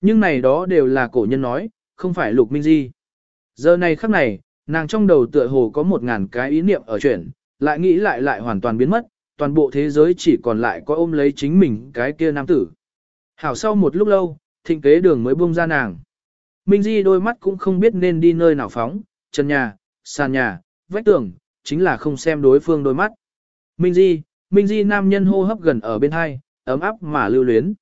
Nhưng này đó đều là cổ nhân nói, không phải Lục Minh Di. Giờ này khắc này, nàng trong đầu tựa hồ có một ngàn cái ý niệm ở chuyển, lại nghĩ lại lại hoàn toàn biến mất, toàn bộ thế giới chỉ còn lại có ôm lấy chính mình cái kia nam tử. Hảo sau một lúc lâu, thịnh kế đường mới buông ra nàng. Minh Di đôi mắt cũng không biết nên đi nơi nào phóng, chân nhà, sàn nhà, vách tường, chính là không xem đối phương đôi mắt. Minh Di, Minh Di nam nhân hô hấp gần ở bên hai, ấm áp mà lưu luyến.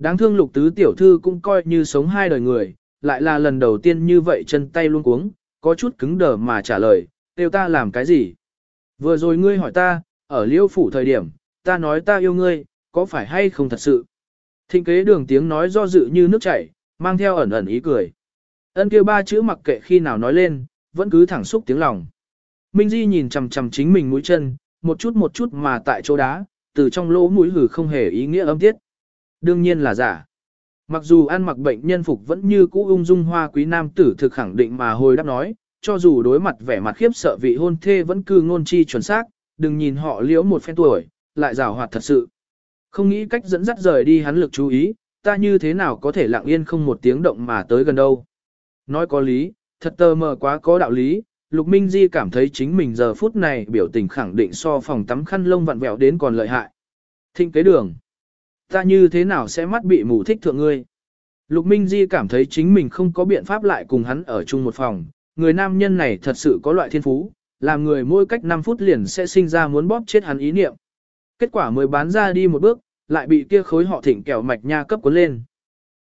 Đáng thương lục tứ tiểu thư cũng coi như sống hai đời người, lại là lần đầu tiên như vậy chân tay luôn cuống, có chút cứng đờ mà trả lời, tiêu ta làm cái gì? Vừa rồi ngươi hỏi ta, ở liêu phủ thời điểm, ta nói ta yêu ngươi, có phải hay không thật sự? Thịnh kế đường tiếng nói do dự như nước chảy, mang theo ẩn ẩn ý cười. Ân kia ba chữ mặc kệ khi nào nói lên, vẫn cứ thẳng xúc tiếng lòng. Minh Di nhìn chằm chằm chính mình mũi chân, một chút một chút mà tại chỗ đá, từ trong lỗ mũi hử không hề ý nghĩa âm tiết. Đương nhiên là giả. Mặc dù ăn mặc bệnh nhân phục vẫn như cũ ung dung hoa quý nam tử thực khẳng định mà hồi đáp nói, cho dù đối mặt vẻ mặt khiếp sợ vị hôn thê vẫn cư ngôn chi chuẩn xác, đừng nhìn họ liễu một phen tuổi, lại rào hoạt thật sự. Không nghĩ cách dẫn dắt rời đi hắn lực chú ý, ta như thế nào có thể lặng yên không một tiếng động mà tới gần đâu. Nói có lý, thật tơ mờ quá có đạo lý, Lục Minh Di cảm thấy chính mình giờ phút này biểu tình khẳng định so phòng tắm khăn lông vặn vẹo đến còn lợi hại. Thịnh kế đường. Ta như thế nào sẽ mắt bị mù thích thượng ngươi? Lục Minh Di cảm thấy chính mình không có biện pháp lại cùng hắn ở chung một phòng. Người nam nhân này thật sự có loại thiên phú, làm người mỗi cách 5 phút liền sẽ sinh ra muốn bóp chết hắn ý niệm. Kết quả mới bán ra đi một bước, lại bị kia khối họ thỉnh kẹo mạch nha cấp cuốn lên.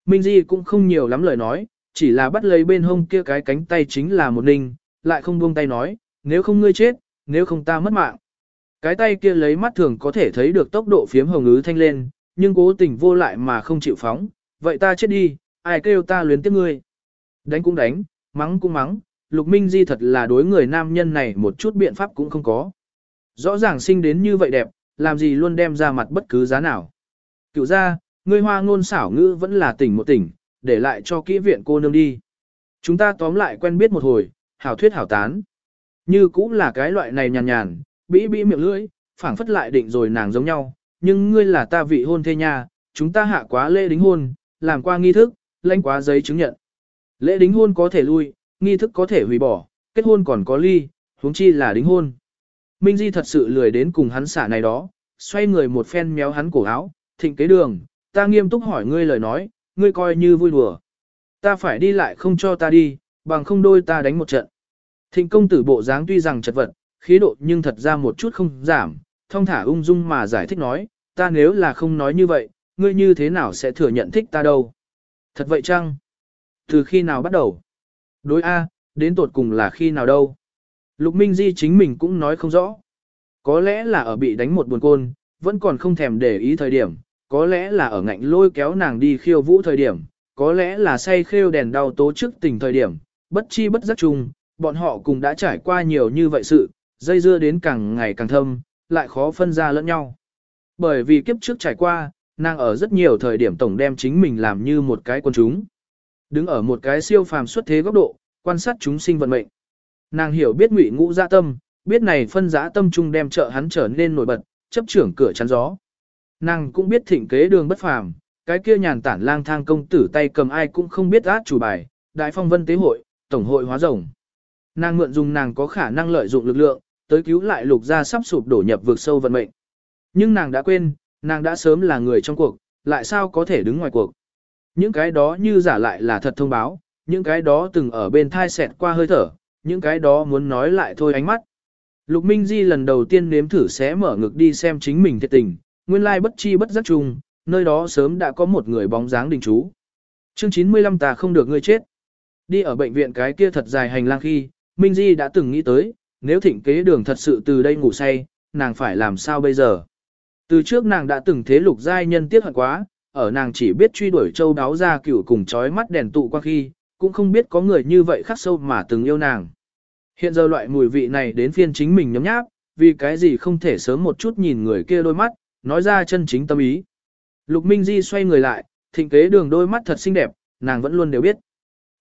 Minh Di cũng không nhiều lắm lời nói, chỉ là bắt lấy bên hông kia cái cánh tay chính là một ninh, lại không buông tay nói, nếu không ngươi chết, nếu không ta mất mạng. Cái tay kia lấy mắt thường có thể thấy được tốc độ phiếm hồng ứ thanh lên, nhưng cố tình vô lại mà không chịu phóng, vậy ta chết đi, ai kêu ta luyến tiếc ngươi. Đánh cũng đánh, mắng cũng mắng, Lục Minh Di thật là đối người nam nhân này một chút biện pháp cũng không có. Rõ ràng sinh đến như vậy đẹp, làm gì luôn đem ra mặt bất cứ giá nào. Cựu ra, ngươi hoa ngôn xảo ngữ vẫn là tỉnh một tỉnh, để lại cho kỹ viện cô nương đi. Chúng ta tóm lại quen biết một hồi, hảo thuyết hảo tán. Như cũng là cái loại này nhàn nhàn, bĩ bĩ miệng lưỡi, phảng phất lại định rồi nàng giống nhau, nhưng ngươi là ta vị hôn thê nha, chúng ta hạ quá lễ đính hôn, làm qua nghi thức, lãnh quá giấy chứng nhận. Lễ đính hôn có thể lui, nghi thức có thể hủy bỏ, kết hôn còn có ly, huống chi là đính hôn. Minh Di thật sự lười đến cùng hắn xả này đó, xoay người một phen méo hắn cổ áo, thịnh kế đường, ta nghiêm túc hỏi ngươi lời nói, ngươi coi như vui đùa. Ta phải đi lại không cho ta đi, bằng không đôi ta đánh một trận. Thịnh công tử bộ dáng tuy rằng chật vật, khí độ nhưng thật ra một chút không giảm, thông thả ung dung mà giải thích nói, ta nếu là không nói như vậy, ngươi như thế nào sẽ thừa nhận thích ta đâu? Thật vậy chăng? Từ khi nào bắt đầu? Đối A, đến tột cùng là khi nào đâu? Lục Minh Di chính mình cũng nói không rõ. Có lẽ là ở bị đánh một buồn côn, vẫn còn không thèm để ý thời điểm, có lẽ là ở ngạnh lôi kéo nàng đi khiêu vũ thời điểm, có lẽ là say khêu đèn đau tố trước tình thời điểm, bất chi bất giác chung, bọn họ cùng đã trải qua nhiều như vậy sự, dây dưa đến càng ngày càng thâm, lại khó phân ra lẫn nhau. Bởi vì kiếp trước trải qua, nàng ở rất nhiều thời điểm tổng đem chính mình làm như một cái quân chúng. Đứng ở một cái siêu phàm xuất thế góc độ, quan sát chúng sinh vận mệnh. Nàng hiểu biết ngụy ngũ dạ tâm, biết này phân giã tâm trung đem trợ hắn trở nên nổi bật, chấp trưởng cửa chắn gió. Nàng cũng biết thịnh kế đường bất phàm, cái kia nhàn tản lang thang công tử tay cầm ai cũng không biết át chủ bài, đại phong vân tế hội, tổng hội hóa rồng. Nàng mượn dùng nàng có khả năng lợi dụng lực lượng, tới cứu lại lục gia sắp sụp đổ nhập vực sâu vận mệnh. Nhưng nàng đã quên, nàng đã sớm là người trong cuộc, lại sao có thể đứng ngoài cuộc. Những cái đó như giả lại là thật thông báo, những cái đó từng ở bên thai xẹt qua hơi thở, những cái đó muốn nói lại thôi ánh mắt. Lục Minh Di lần đầu tiên nếm thử sẽ mở ngực đi xem chính mình thiệt tình, nguyên lai bất chi bất giác chung, nơi đó sớm đã có một người bóng dáng đình trú. Chương 95 ta không được ngươi chết. Đi ở bệnh viện cái kia thật dài hành lang khi, Minh Di đã từng nghĩ tới, nếu thịnh kế đường thật sự từ đây ngủ say, nàng phải làm sao bây giờ? Từ trước nàng đã từng thế lục giai nhân tiết hận quá, ở nàng chỉ biết truy đuổi châu đáo ra cửu cùng chói mắt đèn tụ qua khi, cũng không biết có người như vậy khắc sâu mà từng yêu nàng. Hiện giờ loại mùi vị này đến phiên chính mình nhấm nháp, vì cái gì không thể sớm một chút nhìn người kia đôi mắt, nói ra chân chính tâm ý. Lục Minh Di xoay người lại, thịnh kế đường đôi mắt thật xinh đẹp, nàng vẫn luôn đều biết.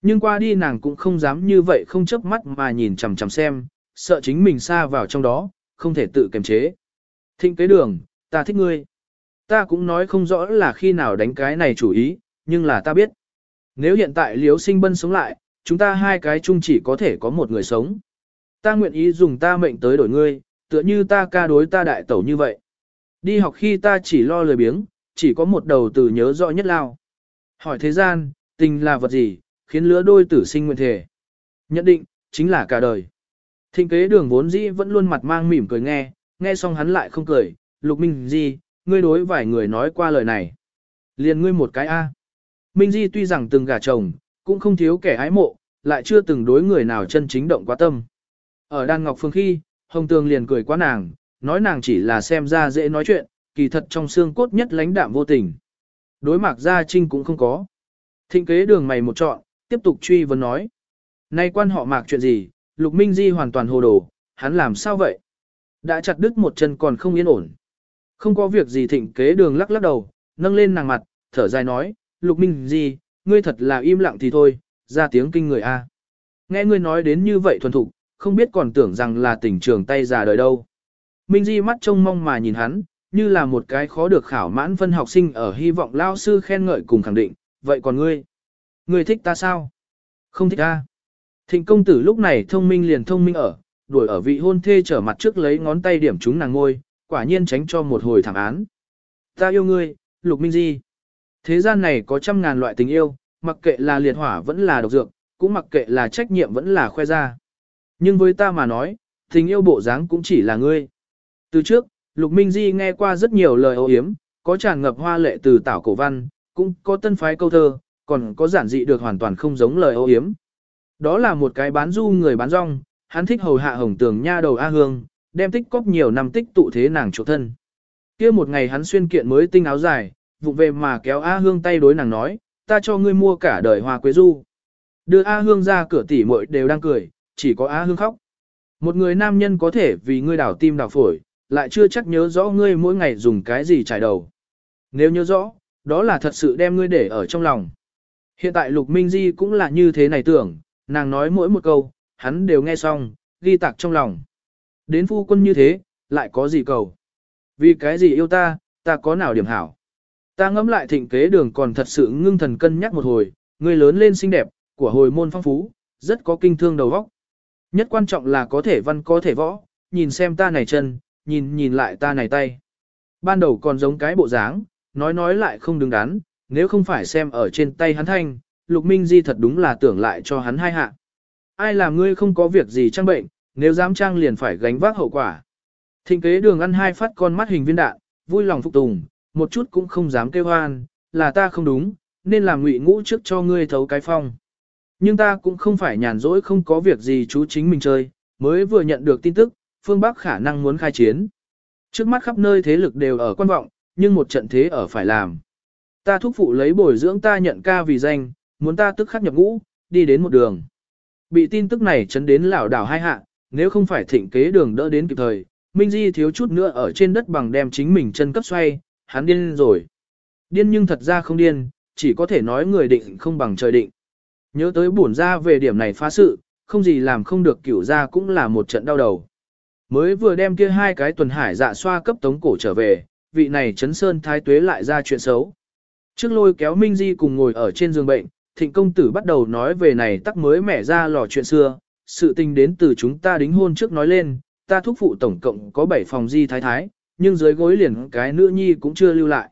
Nhưng qua đi nàng cũng không dám như vậy không chớp mắt mà nhìn chằm chằm xem, sợ chính mình xa vào trong đó, không thể tự kiềm chế. Thịnh kế đường, ta thích ngươi. Ta cũng nói không rõ là khi nào đánh cái này chủ ý, nhưng là ta biết. Nếu hiện tại liếu sinh bân sống lại, chúng ta hai cái chung chỉ có thể có một người sống. Ta nguyện ý dùng ta mệnh tới đổi ngươi, tựa như ta ca đối ta đại tẩu như vậy. Đi học khi ta chỉ lo lười biếng, chỉ có một đầu từ nhớ rõ nhất lao. Hỏi thế gian, tình là vật gì, khiến lứa đôi tử sinh nguyện thể. Nhận định, chính là cả đời. Thịnh kế đường vốn dĩ vẫn luôn mặt mang mỉm cười nghe, nghe xong hắn lại không cười, lục minh Di, ngươi đối vài người nói qua lời này. Liền ngươi một cái A. Minh Di tuy rằng từng gả chồng, cũng không thiếu kẻ ái mộ, lại chưa từng đối người nào chân chính động quá tâm. Ở Đan Ngọc Phương khi, Hồng Tường liền cười quá nàng, nói nàng chỉ là xem ra dễ nói chuyện, kỳ thật trong xương cốt nhất lãnh đạm vô tình. Đối mạc gia trinh cũng không có. Thịnh kế đường mày một chọn, tiếp tục truy vấn nói. Nay quan họ mạc chuyện gì, Lục Minh Di hoàn toàn hồ đồ, hắn làm sao vậy? Đã chặt đứt một chân còn không yên ổn. Không có việc gì thịnh kế đường lắc lắc đầu, nâng lên nàng mặt, thở dài nói, Lục Minh Di, ngươi thật là im lặng thì thôi, ra tiếng kinh người a. Nghe ngươi nói đến như vậy thuần thục, không biết còn tưởng rằng là tỉnh trường tay già đời đâu. Minh Di mắt trông mong mà nhìn hắn, như là một cái khó được khảo mãn phân học sinh ở hy vọng lao sư khen ngợi cùng khẳng định, vậy còn ngươi? Ngươi thích ta sao? Không thích ta. Thịnh công tử lúc này thông minh liền thông minh ở, đuổi ở vị hôn thê trở mặt trước lấy ngón tay điểm chúng nàng ngôi, quả nhiên tránh cho một hồi thảm án. Ta yêu ngươi, Lục Minh Di. Thế gian này có trăm ngàn loại tình yêu, mặc kệ là liệt hỏa vẫn là độc dược, cũng mặc kệ là trách nhiệm vẫn là khoe ra. Nhưng với ta mà nói, tình yêu bộ dáng cũng chỉ là ngươi. Từ trước, Lục Minh Di nghe qua rất nhiều lời ô hiếm, có tràn ngập hoa lệ từ tảo cổ văn, cũng có tân phái câu thơ, còn có giản dị được hoàn toàn không giống lời ô hiếm. Đó là một cái bán du người bán rong, hắn thích hầu hạ hồng tường nha đầu A Hương, đem tích cóp nhiều năm tích tụ thế nàng chỗ thân. kia một ngày hắn xuyên kiện mới tinh áo dài, vụng về mà kéo A Hương tay đối nàng nói, ta cho ngươi mua cả đời hoa quế du. Đưa A Hương ra cửa tỉ muội đều đang cười, chỉ có A Hương khóc. Một người nam nhân có thể vì ngươi đảo tim đảo phổi, lại chưa chắc nhớ rõ ngươi mỗi ngày dùng cái gì trải đầu. Nếu nhớ rõ, đó là thật sự đem ngươi để ở trong lòng. Hiện tại Lục Minh Di cũng là như thế này tưởng, nàng nói mỗi một câu, hắn đều nghe xong, ghi tạc trong lòng. Đến phu quân như thế, lại có gì cầu? Vì cái gì yêu ta, ta có nào điểm hảo? Ta ngẫm lại thịnh kế đường còn thật sự ngưng thần cân nhắc một hồi, người lớn lên xinh đẹp, của hồi môn phong phú, rất có kinh thương đầu óc. Nhất quan trọng là có thể văn có thể võ, nhìn xem ta này chân, nhìn nhìn lại ta này tay. Ban đầu còn giống cái bộ dáng, nói nói lại không đứng đắn, nếu không phải xem ở trên tay hắn thanh, Lục Minh Di thật đúng là tưởng lại cho hắn hai hạ. Ai làm ngươi không có việc gì trang bệnh, nếu dám trang liền phải gánh vác hậu quả. Thịnh kế đường ăn hai phát con mắt hình viên đạn, vui lòng phục tùng, một chút cũng không dám kêu hoan, là ta không đúng, nên làm ngụy ngũ trước cho ngươi thấu cái phong. Nhưng ta cũng không phải nhàn rỗi không có việc gì chú chính mình chơi, mới vừa nhận được tin tức, phương Bắc khả năng muốn khai chiến. Trước mắt khắp nơi thế lực đều ở quan vọng, nhưng một trận thế ở phải làm. Ta thúc phụ lấy bồi dưỡng ta nhận ca vì danh, muốn ta tức khắc nhập ngũ, đi đến một đường. Bị tin tức này chấn đến lảo đảo hai hạ, nếu không phải thịnh kế đường đỡ đến kịp thời, Minh Di thiếu chút nữa ở trên đất bằng đem chính mình chân cấp xoay, hắn điên rồi. Điên nhưng thật ra không điên, chỉ có thể nói người định không bằng trời định. Nhớ tới bổn ra về điểm này phá sự, không gì làm không được cửu ra cũng là một trận đau đầu. Mới vừa đem kia hai cái tuần hải dạ xoa cấp tống cổ trở về, vị này chấn sơn thái tuế lại ra chuyện xấu. Trước lôi kéo Minh Di cùng ngồi ở trên giường bệnh, thịnh công tử bắt đầu nói về này tắc mới mẻ ra lò chuyện xưa, sự tình đến từ chúng ta đính hôn trước nói lên, ta thúc phụ tổng cộng có 7 phòng di thái thái, nhưng dưới gối liền cái nữ nhi cũng chưa lưu lại.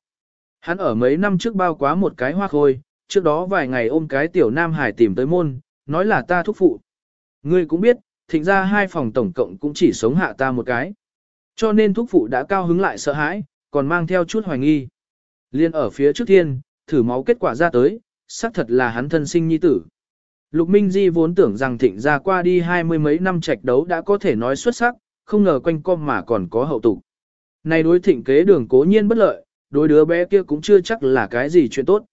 Hắn ở mấy năm trước bao quá một cái hoa khôi, trước đó vài ngày ôm cái tiểu nam hải tìm tới môn, nói là ta thúc phụ. Ngươi cũng biết, thịnh ra hai phòng tổng cộng cũng chỉ sống hạ ta một cái. Cho nên thúc phụ đã cao hứng lại sợ hãi, còn mang theo chút hoài nghi. Liên ở phía trước thiên, thử máu kết quả ra tới, xác thật là hắn thân sinh nhi tử. Lục Minh Di vốn tưởng rằng thịnh ra qua đi hai mươi mấy năm trạch đấu đã có thể nói xuất sắc, không ngờ quanh com mà còn có hậu tục. Này đối thịnh kế đường cố nhiên bất lợi, đối đứa bé kia cũng chưa chắc là cái gì chuyện tốt.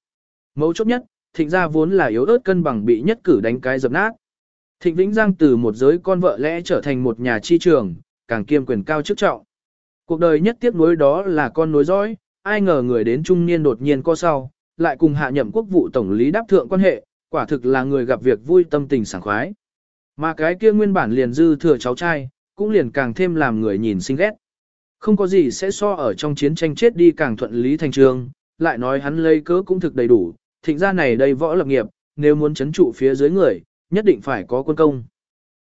Mấu chốt nhất, thịnh ra vốn là yếu ớt cân bằng bị nhất cử đánh cái dập nát. Thịnh Vĩnh Giang từ một giới con vợ lẽ trở thành một nhà chi trường, càng kiêm quyền cao chức trọng. Cuộc đời nhất tiếc nuối đó là con nối dõi, ai ngờ người đến trung niên đột nhiên co sau, lại cùng hạ nhậm quốc vụ tổng lý đáp thượng quan hệ, quả thực là người gặp việc vui tâm tình sảng khoái. Mà cái kia nguyên bản liền dư thừa cháu trai, cũng liền càng thêm làm người nhìn sinh ghét. Không có gì sẽ so ở trong chiến tranh chết đi càng thuận lý thành trường, lại nói hắn lấy cớ cũng thực đầy đủ, thịnh ra này đây võ lập nghiệp, nếu muốn chấn trụ phía dưới người, nhất định phải có quân công.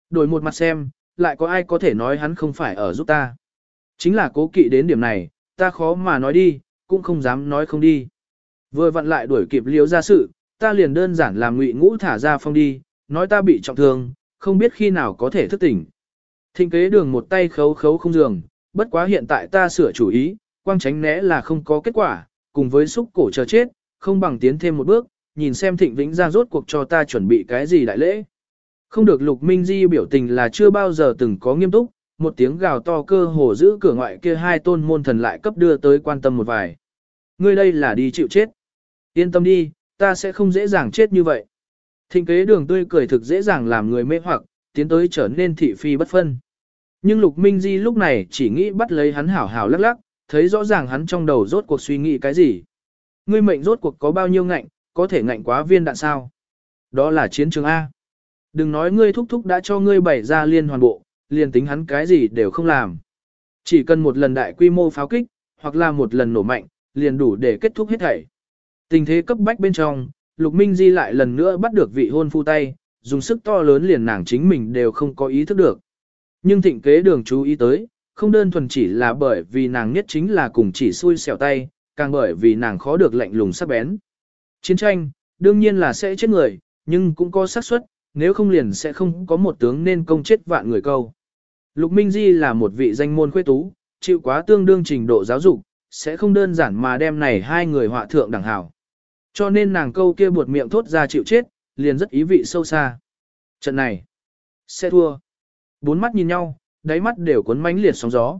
Đổi một mặt xem, lại có ai có thể nói hắn không phải ở giúp ta. Chính là cố kỵ đến điểm này, ta khó mà nói đi, cũng không dám nói không đi. Vừa vặn lại đuổi kịp liễu ra sự, ta liền đơn giản làm ngụy ngũ thả ra phong đi, nói ta bị trọng thương, không biết khi nào có thể thức tỉnh. Thịnh kế đường một tay khấu khấu không giường, bất quá hiện tại ta sửa chủ ý, quang tránh né là không có kết quả, cùng với xúc cổ chờ chết, không bằng tiến thêm một bước, nhìn xem thịnh vĩnh ra rốt cuộc cho ta chuẩn bị cái gì đại lễ. Không được lục minh di biểu tình là chưa bao giờ từng có nghiêm túc, một tiếng gào to cơ hồ giữ cửa ngoại kia hai tôn môn thần lại cấp đưa tới quan tâm một vài. Ngươi đây là đi chịu chết. Yên tâm đi, ta sẽ không dễ dàng chết như vậy. Thịnh kế đường tươi cười thực dễ dàng làm người mê hoặc, tiến tới trở nên thị phi bất phân. Nhưng Lục Minh Di lúc này chỉ nghĩ bắt lấy hắn hảo hảo lắc lắc, thấy rõ ràng hắn trong đầu rốt cuộc suy nghĩ cái gì. Ngươi mệnh rốt cuộc có bao nhiêu ngạnh, có thể ngạnh quá viên đạn sao? Đó là chiến trường A. Đừng nói ngươi thúc thúc đã cho ngươi bày ra liên hoàn bộ, liền tính hắn cái gì đều không làm. Chỉ cần một lần đại quy mô pháo kích, hoặc là một lần nổ mạnh, liền đủ để kết thúc hết thảy. Tình thế cấp bách bên trong, Lục Minh Di lại lần nữa bắt được vị hôn phu tay, dùng sức to lớn liền nàng chính mình đều không có ý thức được. Nhưng thịnh kế đường chú ý tới, không đơn thuần chỉ là bởi vì nàng nhất chính là cùng chỉ xui xẻo tay, càng bởi vì nàng khó được lạnh lùng sắc bén. Chiến tranh, đương nhiên là sẽ chết người, nhưng cũng có xác suất, nếu không liền sẽ không có một tướng nên công chết vạn người câu. Lục Minh Di là một vị danh môn khuê tú, chịu quá tương đương trình độ giáo dục, sẽ không đơn giản mà đem này hai người họa thượng đẳng hảo. Cho nên nàng câu kia buột miệng thốt ra chịu chết, liền rất ý vị sâu xa. Trận này, sẽ thua. Bốn mắt nhìn nhau, đáy mắt đều cuốn mánh liệt sóng gió.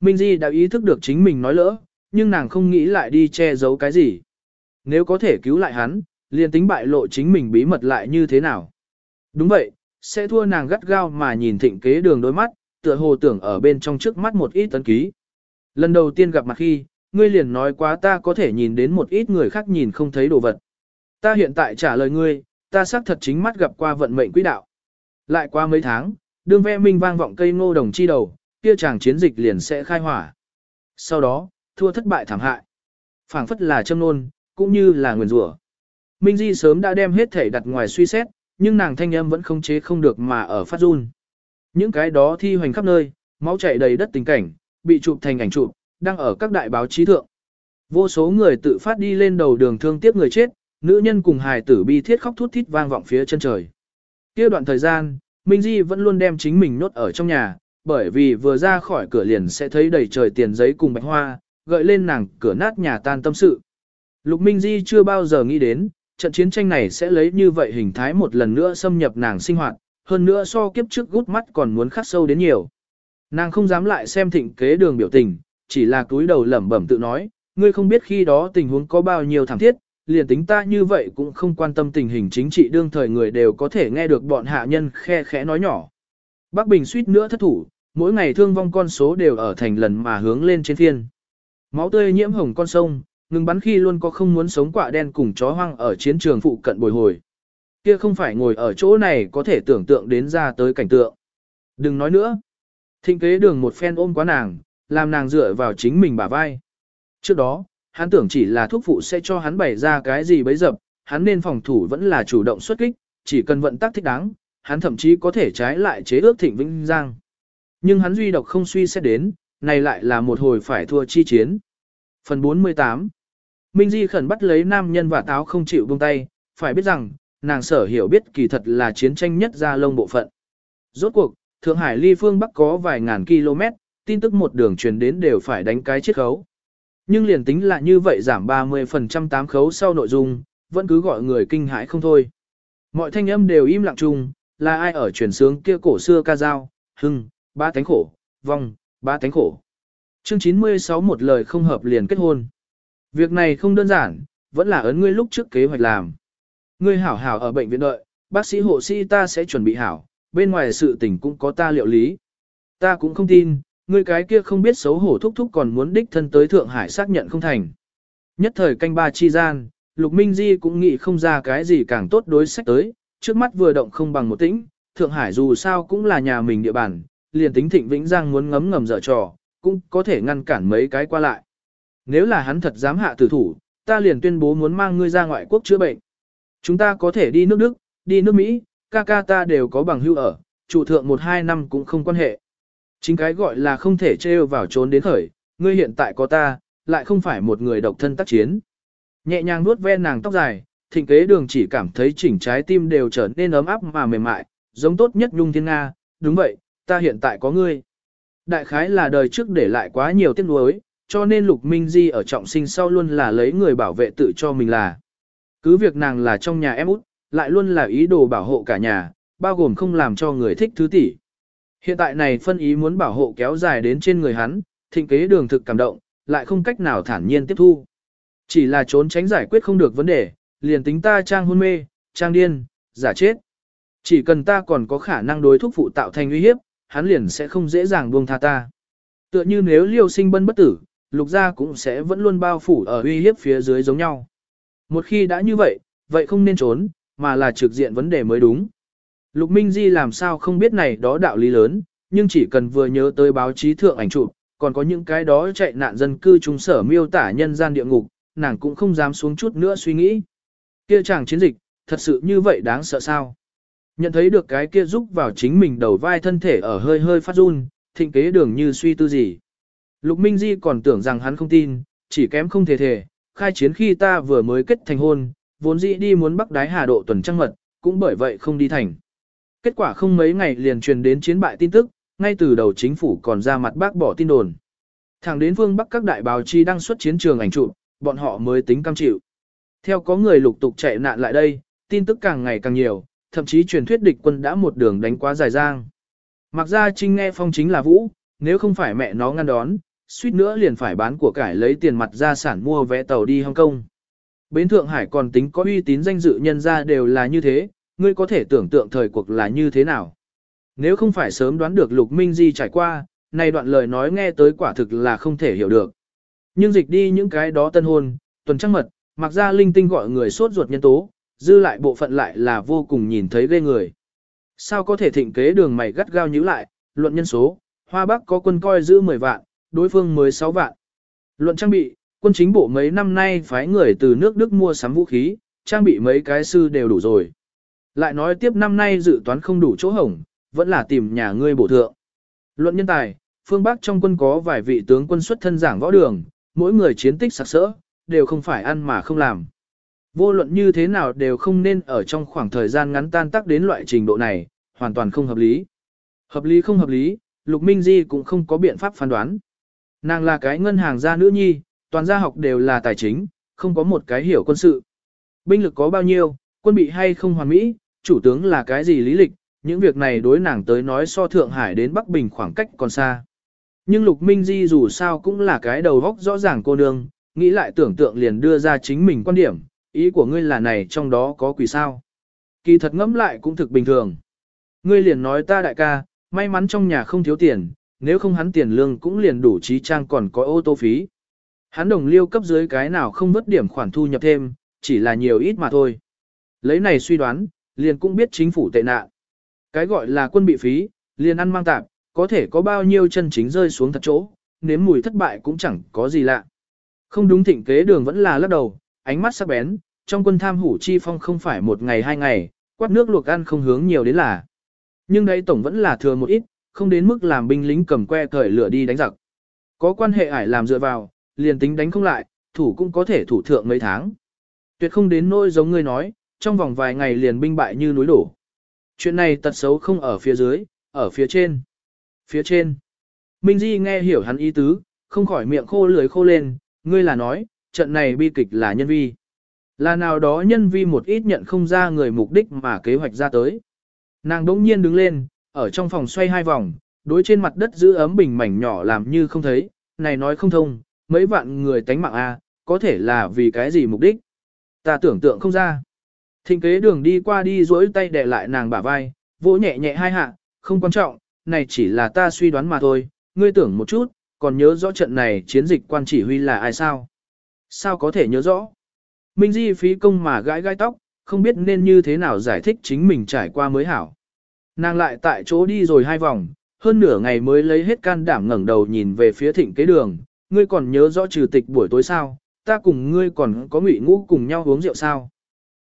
Minh Di đã ý thức được chính mình nói lỡ, nhưng nàng không nghĩ lại đi che giấu cái gì. Nếu có thể cứu lại hắn, liền tính bại lộ chính mình bí mật lại như thế nào. Đúng vậy, sẽ thua nàng gắt gao mà nhìn thịnh kế đường đôi mắt, tựa hồ tưởng ở bên trong trước mắt một ít tấn ký. Lần đầu tiên gặp mặt khi, ngươi liền nói quá ta có thể nhìn đến một ít người khác nhìn không thấy đồ vật. Ta hiện tại trả lời ngươi, ta xác thật chính mắt gặp qua vận mệnh quỹ đạo. Lại qua mấy tháng, đương ve minh vang vọng cây ngô đồng chi đầu, kia chàng chiến dịch liền sẽ khai hỏa. Sau đó, thua thất bại thảm hại. phảng phất là châm nôn, cũng như là nguyền rủa. Minh Di sớm đã đem hết thể đặt ngoài suy xét, nhưng nàng thanh âm vẫn không chế không được mà ở phát run. Những cái đó thi hoành khắp nơi, máu chảy đầy đất tình cảnh, bị chụp thành ảnh chụp, đang ở các đại báo chí thượng. Vô số người tự phát đi lên đầu đường thương tiếc người chết, nữ nhân cùng hài tử bi thiết khóc thút thít vang vọng phía chân trời. Kia đoạn thời gian, Minh Di vẫn luôn đem chính mình nốt ở trong nhà, bởi vì vừa ra khỏi cửa liền sẽ thấy đầy trời tiền giấy cùng bạch hoa, gợi lên nàng cửa nát nhà tan tâm sự. Lục Minh Di chưa bao giờ nghĩ đến, trận chiến tranh này sẽ lấy như vậy hình thái một lần nữa xâm nhập nàng sinh hoạt, hơn nữa so kiếp trước gút mắt còn muốn khắc sâu đến nhiều. Nàng không dám lại xem thịnh kế đường biểu tình, chỉ là túi đầu lẩm bẩm tự nói, ngươi không biết khi đó tình huống có bao nhiêu thảm thiết, liền tính ta như vậy cũng không quan tâm tình hình chính trị đương thời người đều có thể nghe được bọn hạ nhân khe khẽ nói nhỏ. Bắc Bình suýt nữa thất thủ, mỗi ngày thương vong con số đều ở thành lần mà hướng lên trên thiên. Máu tươi nhiễm hồng con sông, ngừng bắn khi luôn có không muốn sống quạ đen cùng chó hoang ở chiến trường phụ cận bồi hồi. Kia không phải ngồi ở chỗ này có thể tưởng tượng đến ra tới cảnh tượng. Đừng nói nữa. Thịnh kế đường một phen ôm quá nàng, làm nàng dựa vào chính mình bả vai. Trước đó, hắn tưởng chỉ là thuốc phụ sẽ cho hắn bày ra cái gì bấy dập, hắn nên phòng thủ vẫn là chủ động xuất kích, chỉ cần vận tác thích đáng, hắn thậm chí có thể trái lại chế ước thịnh vĩnh giang. Nhưng hắn duy độc không suy xét đến, này lại là một hồi phải thua chi chiến. Phần 48 Minh Di khẩn bắt lấy nam nhân và táo không chịu buông tay, phải biết rằng, nàng sở hiểu biết kỳ thật là chiến tranh nhất ra lông bộ phận. Rốt cuộc, Thượng Hải ly phương Bắc có vài ngàn km, tin tức một đường truyền đến đều phải đánh cái chiết khấu. Nhưng liền tính là như vậy giảm 30% tám khấu sau nội dung, vẫn cứ gọi người kinh hãi không thôi. Mọi thanh âm đều im lặng chung, là ai ở truyền sướng kia cổ xưa ca dao, hưng, ba tánh khổ, vong, ba tánh khổ. Chương 96 một lời không hợp liền kết hôn. Việc này không đơn giản, vẫn là ấn ngươi lúc trước kế hoạch làm. Ngươi hảo hảo ở bệnh viện đợi, bác sĩ hộ sĩ ta sẽ chuẩn bị hảo, bên ngoài sự tình cũng có ta liệu lý. Ta cũng không tin, ngươi cái kia không biết xấu hổ thúc thúc còn muốn đích thân tới Thượng Hải xác nhận không thành. Nhất thời canh ba chi gian, Lục Minh Di cũng nghĩ không ra cái gì càng tốt đối sách tới, trước mắt vừa động không bằng một tĩnh, Thượng Hải dù sao cũng là nhà mình địa bàn, liền tính Thịnh Vĩnh Giang muốn ngấm ngầm dở trò, cũng có thể ngăn cản mấy cái qua lại. Nếu là hắn thật dám hạ tử thủ, ta liền tuyên bố muốn mang ngươi ra ngoại quốc chữa bệnh. Chúng ta có thể đi nước Đức, đi nước Mỹ, ca ca ta đều có bằng hữu ở, trụ thượng một hai năm cũng không quan hệ. Chính cái gọi là không thể trêu vào trốn đến khởi, ngươi hiện tại có ta, lại không phải một người độc thân tác chiến. Nhẹ nhàng nuốt ve nàng tóc dài, thịnh kế đường chỉ cảm thấy chỉnh trái tim đều trở nên ấm áp mà mềm mại, giống tốt nhất nhung thiên Nga, đúng vậy, ta hiện tại có ngươi. Đại khái là đời trước để lại quá nhiều tiếc nuối, cho nên Lục Minh Di ở trọng sinh sau luôn là lấy người bảo vệ tự cho mình là. Cứ việc nàng là trong nhà em út, lại luôn là ý đồ bảo hộ cả nhà, bao gồm không làm cho người thích thứ tỷ. Hiện tại này phân ý muốn bảo hộ kéo dài đến trên người hắn, thịnh kế đường thực cảm động, lại không cách nào thản nhiên tiếp thu. Chỉ là trốn tránh giải quyết không được vấn đề, liền tính ta trang hôn mê, trang điên, giả chết. Chỉ cần ta còn có khả năng đối thúc phụ tạo thành uy hiếp, hắn liền sẽ không dễ dàng buông tha ta. Tựa như nếu liêu sinh bân bất tử, lục gia cũng sẽ vẫn luôn bao phủ ở uy hiếp phía dưới giống nhau. Một khi đã như vậy, vậy không nên trốn, mà là trực diện vấn đề mới đúng. Lục Minh Di làm sao không biết này đó đạo lý lớn, nhưng chỉ cần vừa nhớ tới báo chí thượng ảnh chụp, còn có những cái đó chạy nạn dân cư trung sở miêu tả nhân gian địa ngục, nàng cũng không dám xuống chút nữa suy nghĩ. Kia chàng chiến dịch, thật sự như vậy đáng sợ sao? Nhận thấy được cái kia giúp vào chính mình đầu vai thân thể ở hơi hơi phát run, thịnh kế đường như suy tư gì. Lục Minh Di còn tưởng rằng hắn không tin, chỉ kém không thể thể, khai chiến khi ta vừa mới kết thành hôn, vốn dĩ đi muốn bắc đái hà độ tuần trăng mật, cũng bởi vậy không đi thành. Kết quả không mấy ngày liền truyền đến chiến bại tin tức, ngay từ đầu chính phủ còn ra mặt bác bỏ tin đồn. Thẳng đến phương Bắc các đại báo chí đăng xuất chiến trường ảnh chụp, bọn họ mới tính cam chịu. Theo có người lục tục chạy nạn lại đây, tin tức càng ngày càng nhiều, thậm chí truyền thuyết địch quân đã một đường đánh quá dài giang. Mặc ra Trinh nghe phong chính là Vũ, nếu không phải mẹ nó ngăn đón, suýt nữa liền phải bán của cải lấy tiền mặt ra sản mua vé tàu đi Hong Kong. Bến Thượng Hải còn tính có uy tín danh dự nhân ra đều là như thế, ngươi có thể tưởng tượng thời cuộc là như thế nào. Nếu không phải sớm đoán được Lục Minh Di trải qua, này đoạn lời nói nghe tới quả thực là không thể hiểu được. Nhưng dịch đi những cái đó tân hôn, tuần trăng mật, mặc ra linh tinh gọi người sốt ruột nhân tố, dư lại bộ phận lại là vô cùng nhìn thấy ghê người. Sao có thể thịnh kế đường mày gắt gao nhíu lại, luận nhân số, Hoa Bắc có quân coi giữ 10 vạn, đối phương 16 vạn. Luận trang bị, quân chính bộ mấy năm nay phái người từ nước Đức mua sắm vũ khí, trang bị mấy cái sư đều đủ rồi. Lại nói tiếp năm nay dự toán không đủ chỗ hổng, vẫn là tìm nhà ngươi bổ thượng. Luận nhân tài, phương Bắc trong quân có vài vị tướng quân xuất thân giảng võ đường, mỗi người chiến tích sặc sỡ, đều không phải ăn mà không làm. Vô luận như thế nào đều không nên ở trong khoảng thời gian ngắn tan tác đến loại trình độ này, hoàn toàn không hợp lý. Hợp lý không hợp lý, Lục Minh Di cũng không có biện pháp phán đoán. Nàng là cái ngân hàng gia nữ nhi, toàn gia học đều là tài chính, không có một cái hiểu quân sự. Binh lực có bao nhiêu, quân bị hay không hoàn mỹ, chủ tướng là cái gì lý lịch, những việc này đối nàng tới nói so Thượng Hải đến Bắc Bình khoảng cách còn xa. Nhưng Lục Minh Di dù sao cũng là cái đầu góc rõ ràng cô nương, nghĩ lại tưởng tượng liền đưa ra chính mình quan điểm, ý của ngươi là này trong đó có quỷ sao. Kỳ thật ngẫm lại cũng thực bình thường. Ngươi liền nói ta đại ca, may mắn trong nhà không thiếu tiền, nếu không hắn tiền lương cũng liền đủ trí trang còn có ô tô phí. Hắn đồng liêu cấp dưới cái nào không vớt điểm khoản thu nhập thêm, chỉ là nhiều ít mà thôi. Lấy này suy đoán, liền cũng biết chính phủ tệ nạn. Cái gọi là quân bị phí, liền ăn mang tạp, có thể có bao nhiêu chân chính rơi xuống thật chỗ, nếm mùi thất bại cũng chẳng có gì lạ. Không đúng thịnh kế đường vẫn là lắc đầu, ánh mắt sắc bén, trong quân tham hủ chi phong không phải một ngày hai ngày, quát nước luộc ăn không hướng nhiều đến là. Nhưng đấy tổng vẫn là thừa một ít, không đến mức làm binh lính cầm que cởi lửa đi đánh giặc. Có quan hệ ải làm dựa vào, liền tính đánh không lại, thủ cũng có thể thủ thượng mấy tháng. Tuyệt không đến nỗi giống ngươi nói, trong vòng vài ngày liền binh bại như núi đổ. Chuyện này tật xấu không ở phía dưới, ở phía trên. Phía trên. Minh Di nghe hiểu hắn ý tứ, không khỏi miệng khô lưỡi khô lên, ngươi là nói, trận này bi kịch là nhân vi. Là nào đó nhân vi một ít nhận không ra người mục đích mà kế hoạch ra tới. Nàng đỗng nhiên đứng lên, ở trong phòng xoay hai vòng, đối trên mặt đất giữ ấm bình mảnh nhỏ làm như không thấy, này nói không thông, mấy vạn người tánh mạng a, có thể là vì cái gì mục đích. Ta tưởng tượng không ra. Thịnh kế đường đi qua đi duỗi tay để lại nàng bả vai, vỗ nhẹ nhẹ hai hạ, không quan trọng, này chỉ là ta suy đoán mà thôi, ngươi tưởng một chút, còn nhớ rõ trận này chiến dịch quan chỉ huy là ai sao? Sao có thể nhớ rõ? Minh Di phí công mà gãi gai tóc, không biết nên như thế nào giải thích chính mình trải qua mới hảo. Nàng lại tại chỗ đi rồi hai vòng, hơn nửa ngày mới lấy hết can đảm ngẩng đầu nhìn về phía thịnh kế đường, ngươi còn nhớ rõ trừ tịch buổi tối sao, ta cùng ngươi còn có ngụy ngũ cùng nhau uống rượu sao.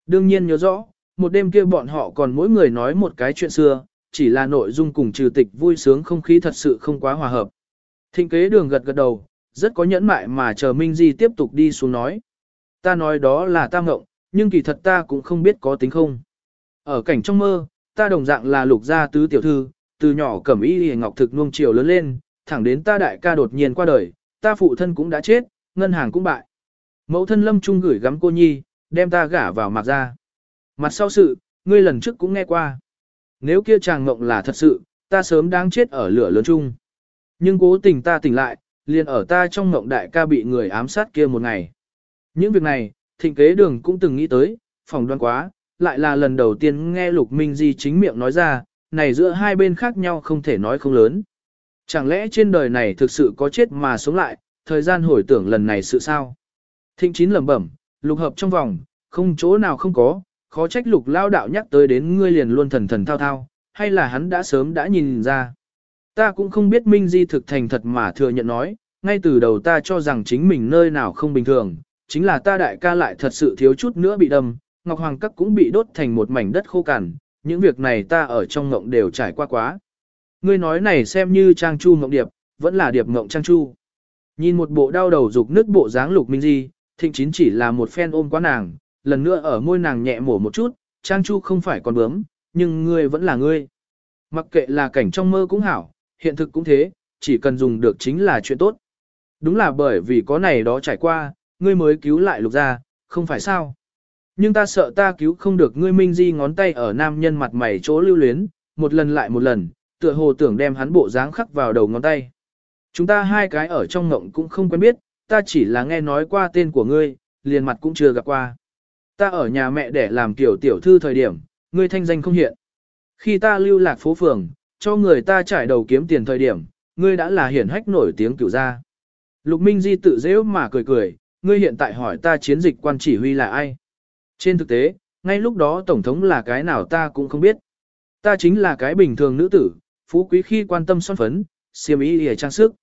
Đương nhiên nhớ rõ, một đêm kia bọn họ còn mỗi người nói một cái chuyện xưa, chỉ là nội dung cùng trừ tịch vui sướng không khí thật sự không quá hòa hợp. Thịnh kế đường gật gật đầu, rất có nhẫn mại mà chờ Minh Di tiếp tục đi xuống nói. Ta nói đó là ta ngộng, nhưng kỳ thật ta cũng không biết có tính không. Ở cảnh trong mơ, ta đồng dạng là lục gia tứ tiểu thư, từ nhỏ cẩm y hề ngọc thực nuông chiều lớn lên, thẳng đến ta đại ca đột nhiên qua đời, ta phụ thân cũng đã chết, ngân hàng cũng bại. Mẫu thân lâm trung gửi gắm cô nhi, đem ta gả vào mặt ra. Mặt sau sự, ngươi lần trước cũng nghe qua. Nếu kia chàng mộng là thật sự, ta sớm đang chết ở lửa lớn chung. Nhưng cố tình ta tỉnh lại, liền ở ta trong mộng đại ca bị người ám sát kia một ngày. Những việc này, thịnh kế đường cũng từng nghĩ tới, phòng đoan quá, lại là lần đầu tiên nghe Lục Minh Di chính miệng nói ra, này giữa hai bên khác nhau không thể nói không lớn. Chẳng lẽ trên đời này thực sự có chết mà sống lại, thời gian hồi tưởng lần này sự sao? Thịnh chín lẩm bẩm, lục hợp trong vòng, không chỗ nào không có, khó trách lục lao đạo nhắc tới đến ngươi liền luôn thần thần thao thao, hay là hắn đã sớm đã nhìn ra. Ta cũng không biết Minh Di thực thành thật mà thừa nhận nói, ngay từ đầu ta cho rằng chính mình nơi nào không bình thường, chính là ta đại ca lại thật sự thiếu chút nữa bị đâm, Ngọc Hoàng Các cũng bị đốt thành một mảnh đất khô cằn, những việc này ta ở trong ngộng đều trải qua quá. Ngươi nói này xem như trang chu ngộng điệp, vẫn là điệp ngộng trang chu. Nhìn một bộ đau đầu dục nứt bộ dáng lục minh di, thịnh chín chỉ là một phen ôm quá nàng, lần nữa ở môi nàng nhẹ mổ một chút, trang chu không phải còn bướm, nhưng ngươi vẫn là ngươi. Mặc kệ là cảnh trong mơ cũng hảo, hiện thực cũng thế, chỉ cần dùng được chính là chuyện tốt. Đúng là bởi vì có này đó trải qua, ngươi mới cứu lại lục ra, không phải sao. Nhưng ta sợ ta cứu không được ngươi minh di ngón tay ở nam nhân mặt mày chỗ lưu luyến, một lần lại một lần, tựa hồ tưởng đem hắn bộ dáng khắc vào đầu ngón tay. Chúng ta hai cái ở trong ngộng cũng không quen biết, ta chỉ là nghe nói qua tên của ngươi, liền mặt cũng chưa gặp qua. Ta ở nhà mẹ để làm tiểu tiểu thư thời điểm, ngươi thanh danh không hiện. Khi ta lưu lạc phố phường, cho người ta trải đầu kiếm tiền thời điểm, ngươi đã là hiển hách nổi tiếng cửu gia. Lục Minh Di tự dễ mà cười cười, ngươi hiện tại hỏi ta chiến dịch quan chỉ huy là ai. Trên thực tế, ngay lúc đó Tổng thống là cái nào ta cũng không biết. Ta chính là cái bình thường nữ tử, phú quý khi quan tâm son phấn, siêm ý để trang sức.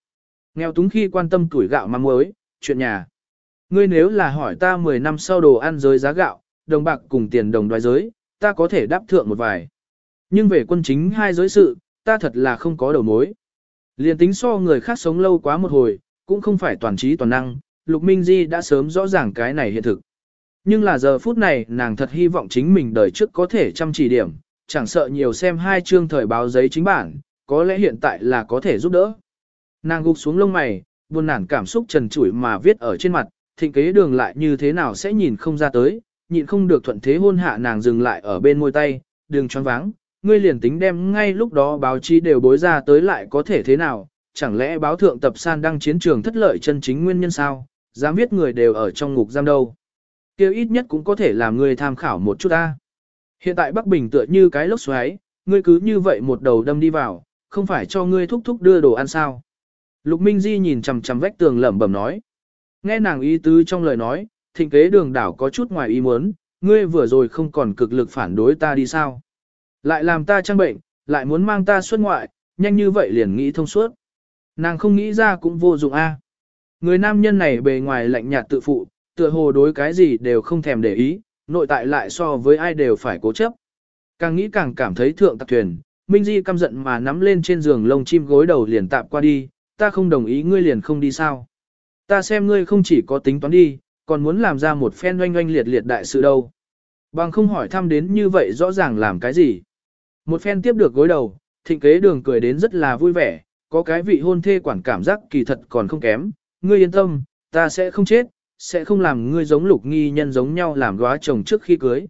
Nghèo túng khi quan tâm tuổi gạo mắm muối, chuyện nhà. Ngươi nếu là hỏi ta 10 năm sau đồ ăn giới giá gạo, đồng bạc cùng tiền đồng đoái giới, ta có thể đáp thượng một vài. Nhưng về quân chính hai giới sự, ta thật là không có đầu mối. Liên tính so người khác sống lâu quá một hồi, cũng không phải toàn trí toàn năng, Lục Minh Di đã sớm rõ ràng cái này hiện thực. Nhưng là giờ phút này nàng thật hy vọng chính mình đời trước có thể chăm chỉ điểm, chẳng sợ nhiều xem hai chương thời báo giấy chính bản, có lẽ hiện tại là có thể giúp đỡ. Nàng gục xuống lông mày, buồn nản cảm xúc trần trụi mà viết ở trên mặt, thịnh kế đường lại như thế nào sẽ nhìn không ra tới, nhịn không được thuận thế hôn hạ nàng dừng lại ở bên môi tay, đường choáng váng, ngươi liền tính đem ngay lúc đó báo chí đều bối ra tới lại có thể thế nào, chẳng lẽ báo thượng tập san đăng chiến trường thất lợi chân chính nguyên nhân sao, dám viết người đều ở trong ngục giam đâu. Kêu ít nhất cũng có thể làm ngươi tham khảo một chút ta. Hiện tại Bắc Bình tựa như cái lốc xoáy, ngươi cứ như vậy một đầu đâm đi vào, không phải cho ngươi thúc thúc đưa đồ ăn sao. Lục Minh Di nhìn chằm chằm vách tường lẩm bẩm nói. Nghe nàng ý tứ trong lời nói, thịnh kế đường đảo có chút ngoài ý muốn, ngươi vừa rồi không còn cực lực phản đối ta đi sao. Lại làm ta trang bệnh, lại muốn mang ta xuất ngoại, nhanh như vậy liền nghĩ thông suốt. Nàng không nghĩ ra cũng vô dụng a. Người nam nhân này bề ngoài lạnh nhạt tự phụ, tựa hồ đối cái gì đều không thèm để ý, nội tại lại so với ai đều phải cố chấp. Càng nghĩ càng cảm thấy thượng tạc thuyền, Minh Di căm giận mà nắm lên trên giường lông chim gối đầu liền tạp qua đi, ta không đồng ý ngươi liền không đi sao. Ta xem ngươi không chỉ có tính toán đi, còn muốn làm ra một phen oanh oanh liệt liệt đại sự đâu. Bằng không hỏi thăm đến như vậy rõ ràng làm cái gì. Một phen tiếp được gối đầu, thịnh kế đường cười đến rất là vui vẻ, có cái vị hôn thê quản cảm giác kỳ thật còn không kém, ngươi yên tâm, ta sẽ không chết, sẽ không làm ngươi giống lục nghi nhân giống nhau làm góa chồng trước khi cưới.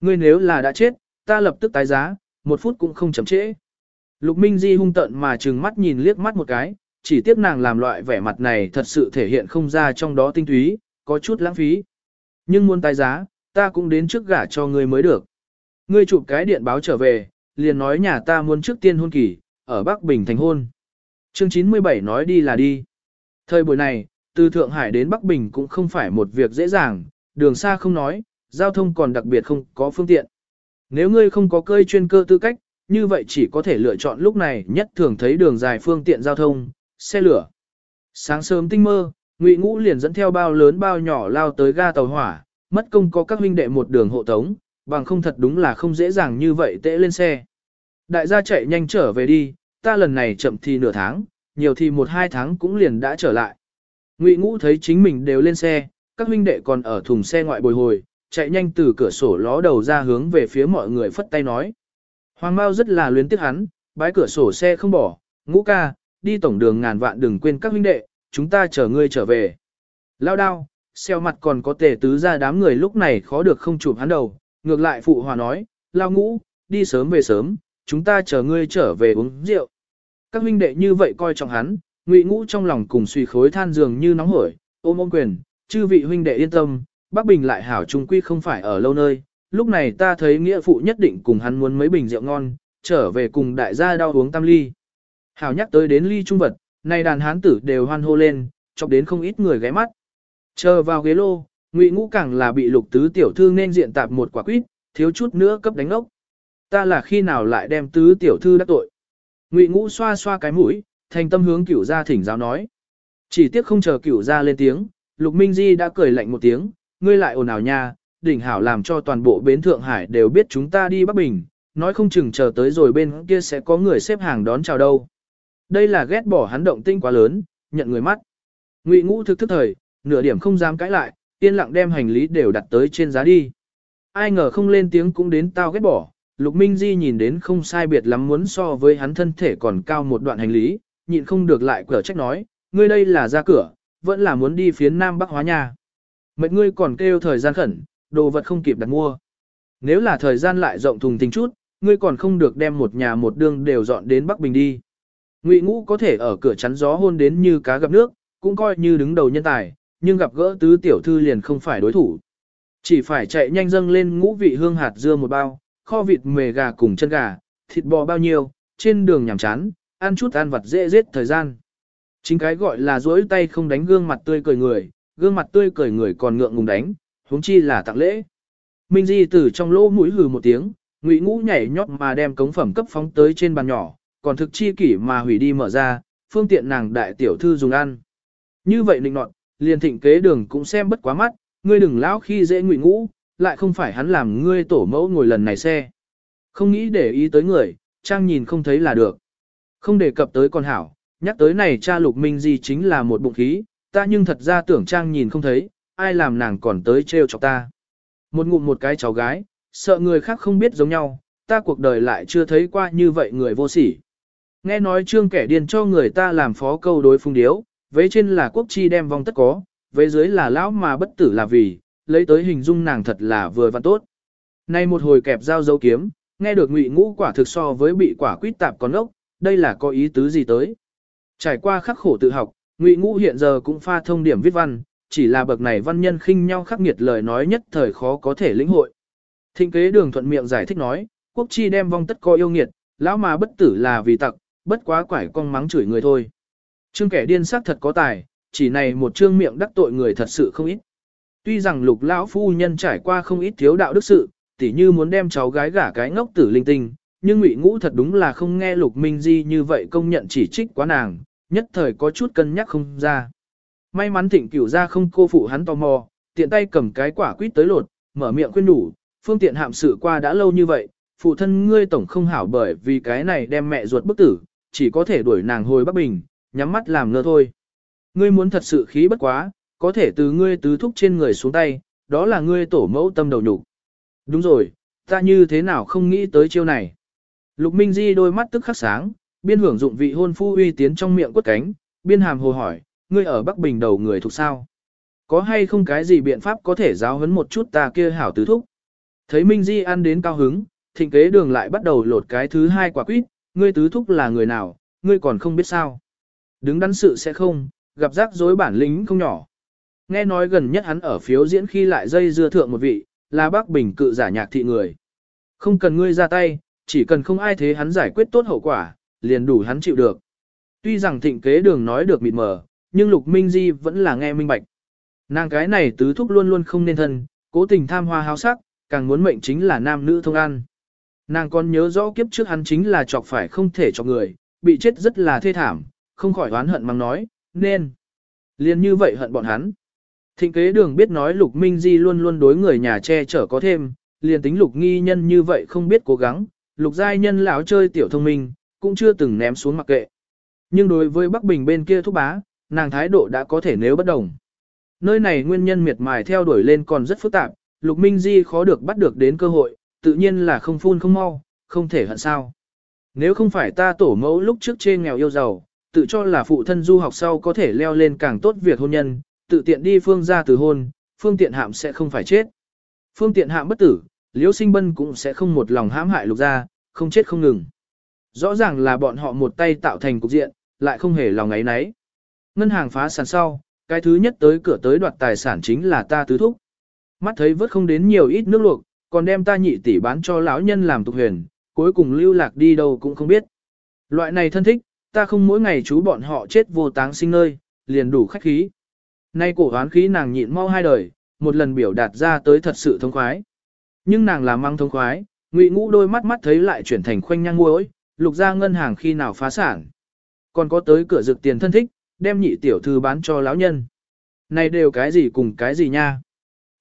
Ngươi nếu là đã chết, ta lập tức tái giá, một phút cũng không chậm trễ. Lục Minh Di hung tận mà trừng mắt nhìn liếc mắt một cái, chỉ tiếc nàng làm loại vẻ mặt này thật sự thể hiện không ra trong đó tinh túy, có chút lãng phí. Nhưng muốn tái giá, ta cũng đến trước gả cho ngươi mới được. Ngươi chụp cái điện báo trở về, liền nói nhà ta muốn trước tiên hôn kỳ, ở Bắc Bình thành hôn. Chương 97 nói đi là đi. Thời buổi này, từ Thượng Hải đến Bắc Bình cũng không phải một việc dễ dàng, đường xa không nói, giao thông còn đặc biệt không có phương tiện. Nếu ngươi không có cơi chuyên cơ tư cách, như vậy chỉ có thể lựa chọn lúc này nhất thường thấy đường dài phương tiện giao thông, xe lửa. Sáng sớm tinh mơ, Ngụy Ngũ liền dẫn theo bao lớn bao nhỏ lao tới ga tàu hỏa, mất công có các huynh đệ một đường hộ tống, bằng không thật đúng là không dễ dàng như vậy tễ lên xe. Đại gia chạy nhanh trở về đi, ta lần này chậm thì nửa tháng, nhiều thì một hai tháng cũng liền đã trở lại. Ngụy Ngũ thấy chính mình đều lên xe, các huynh đệ còn ở thùng xe ngoại bồi hồi, chạy nhanh từ cửa sổ ló đầu ra hướng về phía mọi người phất tay nói. Hoàng Mao rất là luyến tiếc hắn, bái cửa sổ xe không bỏ, ngũ ca, đi tổng đường ngàn vạn đừng quên các huynh đệ, chúng ta chờ ngươi trở về. Lao đao, xeo mặt còn có tề tứ ra đám người lúc này khó được không chụp hắn đầu, ngược lại phụ hòa nói, lao ngũ, đi sớm về sớm, chúng ta chờ ngươi trở về uống rượu. Các huynh đệ như vậy coi trọng hắn, ngụy ngũ trong lòng cùng suy khối than dường như nóng hổi, ôm ôm quyền, chư vị huynh đệ yên tâm, Bắc Bình lại hảo trung quy không phải ở lâu nơi, lúc này ta thấy nghĩa phụ nhất định cùng hắn muốn mấy bình rượu ngon, trở về cùng đại gia đau uống tam ly. Hảo nhắc tới đến ly trung vật, nay đàn hán tử đều hoan hô lên, chọc đến không ít người ghé mắt. Chờ vào ghế lô, Ngụy Ngũ càng là bị Lục tứ tiểu thư nên diện tạp một quả quýt, thiếu chút nữa cấp đánh ốc. Ta là khi nào lại đem tứ tiểu thư đắc tội. Ngụy Ngũ xoa xoa cái mũi, thành tâm hướng cửu gia thỉnh giáo nói. Chỉ tiếc không chờ cửu gia lên tiếng, Lục Minh Di đã cười lạnh một tiếng, ngươi lại ồn ào nha, đỉnh hảo làm cho toàn bộ bến Thượng Hải đều biết chúng ta đi Bắc Bình, nói không chừng chờ tới rồi bên kia sẽ có người xếp hàng đón chào đâu. Đây là ghét bỏ hắn động tinh quá lớn, nhận người mắt. Ngụy Ngũ thực thức thời, nửa điểm không dám cãi lại, yên lặng đem hành lý đều đặt tới trên giá đi. Ai ngờ không lên tiếng cũng đến tao ghét bỏ, Lục Minh Di nhìn đến không sai biệt lắm muốn so với hắn thân thể còn cao một đoạn hành lý, nhịn không được lại cửa trách nói, ngươi đây là ra cửa, vẫn là muốn đi phía Nam Bắc Hóa nhà. Mệt ngươi còn kêu thời gian khẩn, đồ vật không kịp đặt mua. Nếu là thời gian lại rộng thùng tình chút, ngươi còn không được đem một nhà một đường đều dọn đến Bắc Bình đi. Ngụy Ngũ có thể ở cửa chắn gió hôn đến như cá gặp nước, cũng coi như đứng đầu nhân tài, nhưng gặp gỡ tứ tiểu thư liền không phải đối thủ. Chỉ phải chạy nhanh dâng lên ngũ vị hương hạt dưa một bao, kho vịt mề gà cùng chân gà, thịt bò bao nhiêu, trên đường nhảm chán, ăn chút ăn vặt dễ giết thời gian. Chính cái gọi là dối tay không đánh gương mặt tươi cười người, gương mặt tươi cười người còn ngượng ngùng đánh, huống chi là tặng lễ. Minh Di từ trong lỗ mũi hừ một tiếng, Ngụy Ngũ nhảy nhót mà đem cống phẩm cấp phóng tới trên bàn nhỏ, còn thực chi kỷ mà hủy đi mở ra, phương tiện nàng đại tiểu thư dùng ăn. Như vậy định nọt, liền thịnh kế đường cũng xem bất quá mắt, ngươi đừng lão khi dễ Ngụy Ngũ, lại không phải hắn làm ngươi tổ mẫu ngồi lần này xe. Không nghĩ để ý tới người, trang nhìn không thấy là được. Không đề cập tới con hảo, nhắc tới này cha lục minh gì chính là một bụng khí, ta nhưng thật ra tưởng trang nhìn không thấy, ai làm nàng còn tới trêu chọc ta. Một ngụm một cái cháu gái, sợ người khác không biết giống nhau, ta cuộc đời lại chưa thấy qua như vậy người vô sỉ. Nghe nói trương kẻ điên cho người ta làm phó câu đối phung điếu, vế trên là quốc chi đem vong tất có, vế dưới là lão mà bất tử là vì, lấy tới hình dung nàng thật là vừa và tốt. Nay một hồi kẹp dao dấu kiếm, nghe được ngụy ngũ quả thực so với bị quả quýt tạp con ốc, đây là có ý tứ gì tới. Trải qua khắc khổ tự học, ngụy ngũ hiện giờ cũng pha thông điểm viết văn, chỉ là bậc này văn nhân khinh nhau khắc nghiệt lời nói nhất thời khó có thể lĩnh hội. Thịnh kế đường thuận miệng giải thích nói, quốc chi đem vong tất có yêu nghiệt, lão mà bất tử là vì tặc, bất quá quải con mắng chửi người thôi. Trương kẻ điên sắc thật có tài, chỉ này một trương miệng đắc tội người thật sự không ít. Tuy rằng lục lão phu nhân trải qua không ít thiếu đạo đức sự, tỉ như muốn đem cháu gái gả cái ngốc tử linh tinh, nhưng ngụy ngũ thật đúng là không nghe lục minh di như vậy công nhận chỉ trích quá nàng, nhất thời có chút cân nhắc không ra. May mắn thịnh cửu ra không cô phụ hắn tò mò, tiện tay cầm cái quả quýt tới lột, mở miệng khuyên đủ, phương tiện hạm sự qua đã lâu như vậy, phụ thân ngươi tổng không hảo bởi vì cái này đem mẹ ruột bức tử, chỉ có thể đuổi nàng hồi Bắc Bình, nhắm mắt làm ngơ thôi. Ngươi muốn thật sự khí bất quá, có thể từ ngươi tứ thúc trên người xuống tay, đó là ngươi tổ mẫu tâm đầu nhục. Đúng rồi, ta như thế nào không nghĩ tới chiêu này. Lục Minh Di đôi mắt tức khắc sáng, biên hưởng dụng vị hôn phu uy tiến trong miệng quất cánh, biên hàm hồ hỏi, ngươi ở Bắc Bình đầu người thuộc sao? Có hay không cái gì biện pháp có thể giáo huấn một chút ta kia hảo tứ thúc? Thấy Minh Di ăn đến cao hứng, thịnh kế đường lại bắt đầu lột cái thứ hai quả quýt, ngươi tứ thúc là người nào, ngươi còn không biết sao. Đứng đắn sự sẽ không, gặp rắc rối bản lĩnh không nhỏ. Nghe nói gần nhất hắn ở phiếu diễn khi lại dây dưa thượng một vị, là bác bình cự giả nhạc thị người. Không cần ngươi ra tay, chỉ cần không ai thế hắn giải quyết tốt hậu quả, liền đủ hắn chịu được. Tuy rằng thịnh kế đường nói được mịt mờ, nhưng Lục Minh Di vẫn là nghe minh bạch. Nàng cái này tứ thúc luôn luôn không nên thân, cố tình tham hoa háo sắc, càng muốn mệnh chính là nam nữ thông ăn. Nàng còn nhớ rõ kiếp trước hắn chính là chọc phải không thể chọc người, bị chết rất là thê thảm, không khỏi oán hận mắng nói, nên. Liên như vậy hận bọn hắn. Thịnh kế đường biết nói Lục Minh Di luôn luôn đối người nhà che chở có thêm, liền tính Lục nghi nhân như vậy không biết cố gắng, Lục giai nhân lão chơi tiểu thông minh, cũng chưa từng ném xuống mặc kệ. Nhưng đối với Bắc Bình bên kia thúc bá, nàng thái độ đã có thể nếu bất đồng. Nơi này nguyên nhân miệt mài theo đuổi lên còn rất phức tạp, Lục Minh Di khó được bắt được đến cơ hội, tự nhiên là không phun không mau, không thể hận sao. Nếu không phải ta tổ mẫu lúc trước trên nghèo yêu giàu, tự cho là phụ thân du học sau có thể leo lên càng tốt việc hôn nhân, tự tiện đi phương ra từ hôn, phương tiện hạm sẽ không phải chết. Phương tiện hạm bất tử, liễu sinh bân cũng sẽ không một lòng hãm hại lục gia, không chết không ngừng. Rõ ràng là bọn họ một tay tạo thành cục diện, lại không hề lòng ấy nấy. Ngân hàng phá sản sau, cái thứ nhất tới cửa tới đoạt tài sản chính là ta tứ thúc. Mắt thấy vớt không đến nhiều ít nước luộc, còn đem ta nhị tỷ bán cho lão nhân làm tục huyền, cuối cùng lưu lạc đi đâu cũng không biết. Loại này thân thích, ta không mỗi ngày chú bọn họ chết vô táng sinh nơi, liền đủ khách khí. Nay cổ hoán khí nàng nhịn mau hai đời, một lần biểu đạt ra tới thật sự thông khoái. Nhưng nàng làm mang thông khoái, ngụy ngũ đôi mắt mắt thấy lại chuyển thành khoanh nhang muối, lục ra ngân hàng khi nào phá sản. Còn có tới cửa rực tiền thân thích, đem nhị tiểu thư bán cho lão nhân. Này đều cái gì cùng cái gì nha.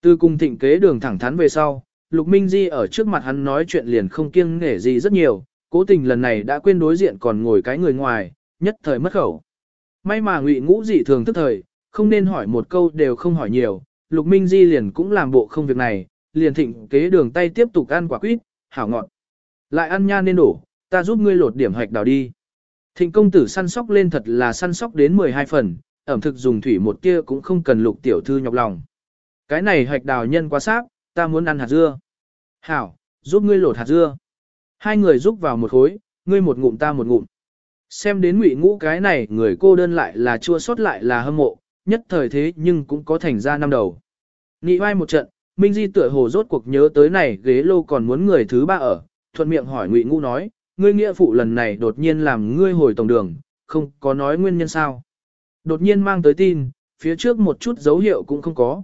Từ cùng thịnh kế đường thẳng thắn về sau, Lục Minh Di ở trước mặt hắn nói chuyện liền không kiêng nể gì rất nhiều, cố tình lần này đã quên đối diện còn ngồi cái người ngoài, nhất thời mất khẩu. May mà ngụy ngũ dị thường tức thời, không nên hỏi một câu đều không hỏi nhiều, Lục Minh Di liền cũng làm bộ không việc này, liền thịnh kế đường tay tiếp tục ăn quả quýt, hảo ngọt. Lại ăn nha nên đổ, ta giúp ngươi lột điểm hạch đào đi. Thịnh công tử săn sóc lên thật là săn sóc đến 12 phần, ẩm thực dùng thủy một tia cũng không cần lục tiểu thư nhọc lòng. Cái này hạch đào nhân quá sáp, ta muốn ăn hạt dưa. Hảo, giúp ngươi lột hạt dưa. Hai người giúp vào một khối, ngươi một ngụm ta một ngụm. Xem đến ngụy ngũ cái này người cô đơn lại là chua xót lại là hâm mộ, nhất thời thế nhưng cũng có thành ra năm đầu. Nghị vai một trận, Minh Di tựa hồ rốt cuộc nhớ tới này ghế lô còn muốn người thứ ba ở, thuận miệng hỏi ngụy ngũ nói, ngươi nghĩa phụ lần này đột nhiên làm ngươi hồi tổng đường, không có nói nguyên nhân sao. Đột nhiên mang tới tin, phía trước một chút dấu hiệu cũng không có.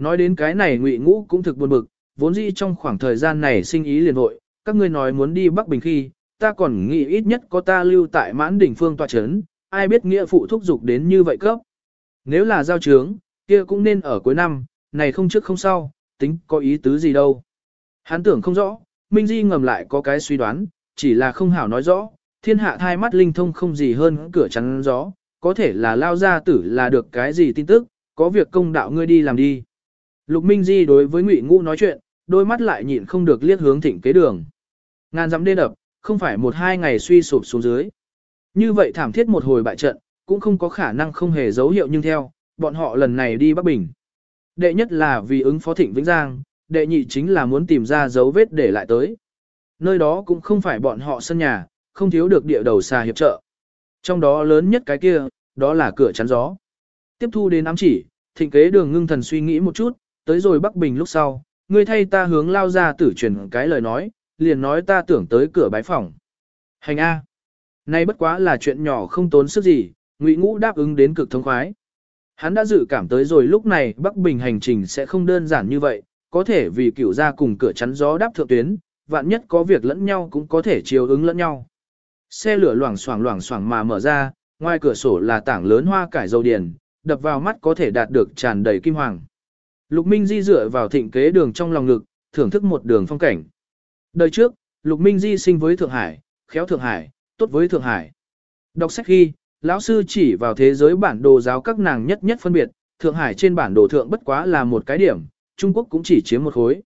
Nói đến cái này ngụy ngũ cũng thực buồn bực, vốn dĩ trong khoảng thời gian này sinh ý liền hội, các ngươi nói muốn đi Bắc Bình khi, ta còn nghĩ ít nhất có ta lưu tại mãn đỉnh phương tòa chấn, ai biết nghĩa phụ thúc dục đến như vậy cấp. Nếu là giao trướng, kia cũng nên ở cuối năm, này không trước không sau, tính có ý tứ gì đâu. Hắn tưởng không rõ, Minh Di ngầm lại có cái suy đoán, chỉ là không hảo nói rõ, thiên hạ thai mắt linh thông không gì hơn cửa chắn gió, có thể là lao ra tử là được cái gì tin tức, có việc công đạo ngươi đi làm đi. Lục Minh Di đối với Ngụy Ngũ nói chuyện, đôi mắt lại nhịn không được liếc hướng thịnh kế đường. Ngàn dặm đê đập, không phải một hai ngày suy sụp xuống dưới. Như vậy thảm thiết một hồi bại trận, cũng không có khả năng không hề dấu hiệu nhưng theo, bọn họ lần này đi Bắc Bình. Đệ nhất là vì ứng phó thịnh Vĩnh Giang, đệ nhị chính là muốn tìm ra dấu vết để lại tới. Nơi đó cũng không phải bọn họ sân nhà, không thiếu được địa đầu xa hiệp trợ. Trong đó lớn nhất cái kia, đó là cửa chắn gió. Tiếp thu đến ám chỉ, thịnh kế đường ngưng thần suy nghĩ một chút, tới rồi Bắc Bình lúc sau, ngươi thay ta hướng lao ra tử truyền cái lời nói, liền nói ta tưởng tới cửa bái phòng. Hành A. Nay bất quá là chuyện nhỏ không tốn sức gì, Ngụy Ngũ đáp ứng đến cực thông khoái. Hắn đã dự cảm tới rồi lúc này Bắc Bình hành trình sẽ không đơn giản như vậy, có thể vì cửu ra cùng cửa chắn gió đáp thượng tuyến, vạn nhất có việc lẫn nhau cũng có thể chiều ứng lẫn nhau. Xe lửa loảng xoảng loảng xoảng mà mở ra, ngoài cửa sổ là tảng lớn hoa cải dầu điền, đập vào mắt có thể đạt được tràn đầy kim hoàng. Lục Minh Di dựa vào thịnh kế đường trong lòng ngực, thưởng thức một đường phong cảnh. Đời trước, Lục Minh Di sinh với Thượng Hải, khéo Thượng Hải, tốt với Thượng Hải. Đọc sách khi, lão sư chỉ vào thế giới bản đồ giáo các nàng nhất nhất phân biệt, Thượng Hải trên bản đồ thượng bất quá là một cái điểm, Trung Quốc cũng chỉ chiếm một khối.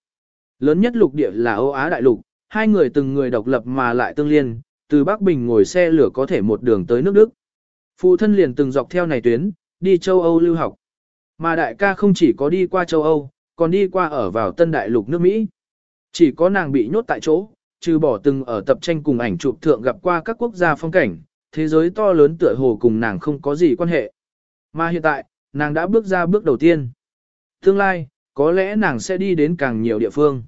Lớn nhất lục địa là Âu Á đại lục, hai người từng người độc lập mà lại tương liên, từ Bắc Bình ngồi xe lửa có thể một đường tới nước Đức. Phụ thân liền từng dọc theo này tuyến, đi châu Âu lưu học. Mà đại ca không chỉ có đi qua châu Âu, còn đi qua ở vào tân đại lục nước Mỹ. Chỉ có nàng bị nhốt tại chỗ, trừ bỏ từng ở tập tranh cùng ảnh chụp thượng gặp qua các quốc gia phong cảnh, thế giới to lớn tựa hồ cùng nàng không có gì quan hệ. Mà hiện tại, nàng đã bước ra bước đầu tiên. Tương lai, có lẽ nàng sẽ đi đến càng nhiều địa phương.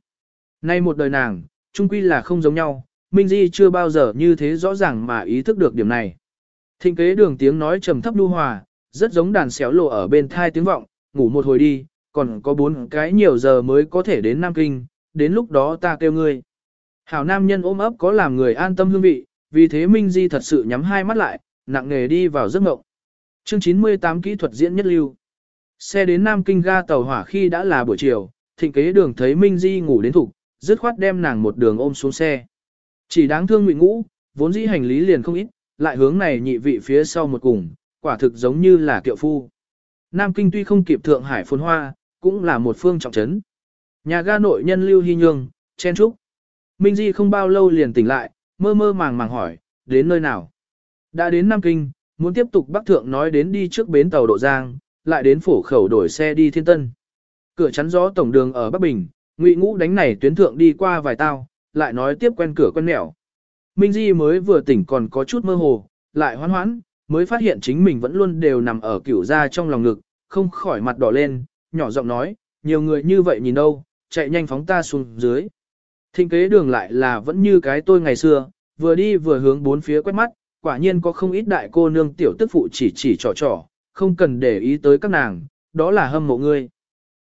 Nay một đời nàng, chung quy là không giống nhau, Minh Di chưa bao giờ như thế rõ ràng mà ý thức được điểm này. Thịnh kế đường tiếng nói trầm thấp lưu hòa, rất giống đàn xéo lộ ở bên thai tiếng vọng, ngủ một hồi đi, còn có bốn cái nhiều giờ mới có thể đến Nam Kinh, đến lúc đó ta kêu ngươi. Hảo nam nhân ôm ấp có làm người an tâm hương vị, vì thế Minh Di thật sự nhắm hai mắt lại, nặng nghề đi vào giấc mộng. Chương 98 kỹ thuật diễn nhất lưu. Xe đến Nam Kinh ga tàu hỏa khi đã là buổi chiều, thịnh kế đường thấy Minh Di ngủ đến thục, dứt khoát đem nàng một đường ôm xuống xe. Chỉ đáng thương ngụy ngũ, vốn dĩ hành lý liền không ít, lại hướng này nhị vị phía sau một cùng, quả thực giống như là kiệu phu. Nam Kinh tuy không kịp Thượng Hải phồn hoa, cũng là một phương trọng trấn. Nhà ga nội nhân Lưu Hy Nhương, chen trúc. Minh Di không bao lâu liền tỉnh lại, mơ mơ màng màng hỏi, đến nơi nào? Đã đến Nam Kinh, muốn tiếp tục Bắc Thượng nói đến đi trước bến tàu Độ Giang, lại đến phổ khẩu đổi xe đi Thiên Tân. Cửa chắn gió tổng đường ở Bắc Bình, Ngụy Ngũ đánh này tuyến thượng đi qua vài tao, lại nói tiếp quen cửa quen mẹo. Minh Di mới vừa tỉnh còn có chút mơ hồ, lại hoán hoãn, mới phát hiện chính mình vẫn luôn đều nằm ở cửu gia trong lòng ngực, không khỏi mặt đỏ lên, nhỏ giọng nói, nhiều người như vậy nhìn đâu, chạy nhanh phóng ta xuống dưới. Thịnh kế đường lại là vẫn như cái tôi ngày xưa, vừa đi vừa hướng bốn phía quét mắt, quả nhiên có không ít đại cô nương tiểu tức phụ chỉ chỉ trò trò, không cần để ý tới các nàng, đó là hâm mộ ngươi.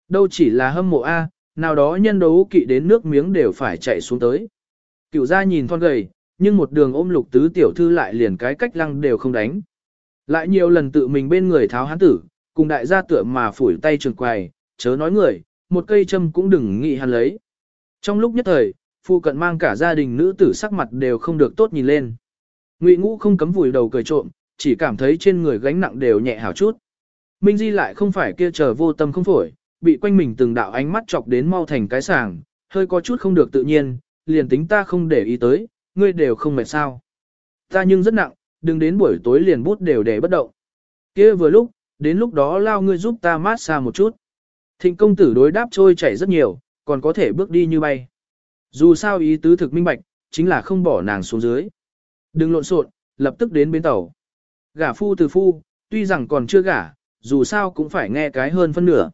Đâu chỉ là hâm mộ A, nào đó nhân đấu kỵ đến nước miếng đều phải chạy xuống tới. Cựu gia nhìn thon gầy, nhưng một đường ôm lục tứ tiểu thư lại liền cái cách lăng đều không đánh. Lại nhiều lần tự mình bên người tháo hán tử, cùng đại gia tựa mà phủi tay trường quài, chớ nói người, một cây châm cũng đừng nghĩ hắn lấy. Trong lúc nhất thời, phụ cận mang cả gia đình nữ tử sắc mặt đều không được tốt nhìn lên. Ngụy ngũ không cấm vùi đầu cười trộm, chỉ cảm thấy trên người gánh nặng đều nhẹ hào chút. Minh Di lại không phải kia chờ vô tâm không phổi, bị quanh mình từng đạo ánh mắt chọc đến mau thành cái sàng, hơi có chút không được tự nhiên, liền tính ta không để ý tới, ngươi đều không mệt sao. Ta nhưng rất nặng, đừng đến buổi tối liền bút đều để bất động. kia vừa lúc, đến lúc đó lao ngươi giúp ta mát xa một chút. Thịnh công tử đối đáp trôi chảy rất nhiều, còn có thể bước đi như bay. Dù sao ý tứ thực minh bạch, chính là không bỏ nàng xuống dưới. Đừng lộn xộn, lập tức đến bến tàu. Gả phu từ phu, tuy rằng còn chưa gả, dù sao cũng phải nghe cái hơn phân nửa.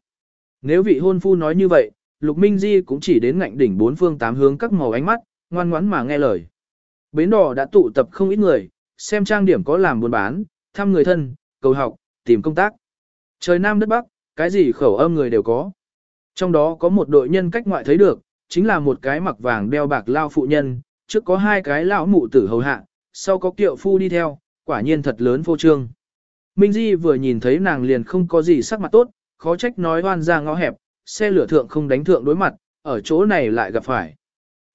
Nếu vị hôn phu nói như vậy, Lục Minh Di cũng chỉ đến ngạnh đỉnh bốn phương tám hướng các màu ánh mắt, ngoan ngoãn mà nghe lời. Bến đỏ đã tụ tập không ít người, xem trang điểm có làm buôn bán, thăm người thân, cầu học, tìm công tác. Trời Nam đất Bắc, cái gì khẩu âm người đều có. Trong đó có một đội nhân cách ngoại thấy được, chính là một cái mặc vàng đeo bạc lao phụ nhân, trước có hai cái lão mụ tử hầu hạ, sau có kiệu phu đi theo, quả nhiên thật lớn phô trương. Minh Di vừa nhìn thấy nàng liền không có gì sắc mặt tốt, khó trách nói hoan ra ngõ hẹp, xe lửa thượng không đánh thượng đối mặt, ở chỗ này lại gặp phải.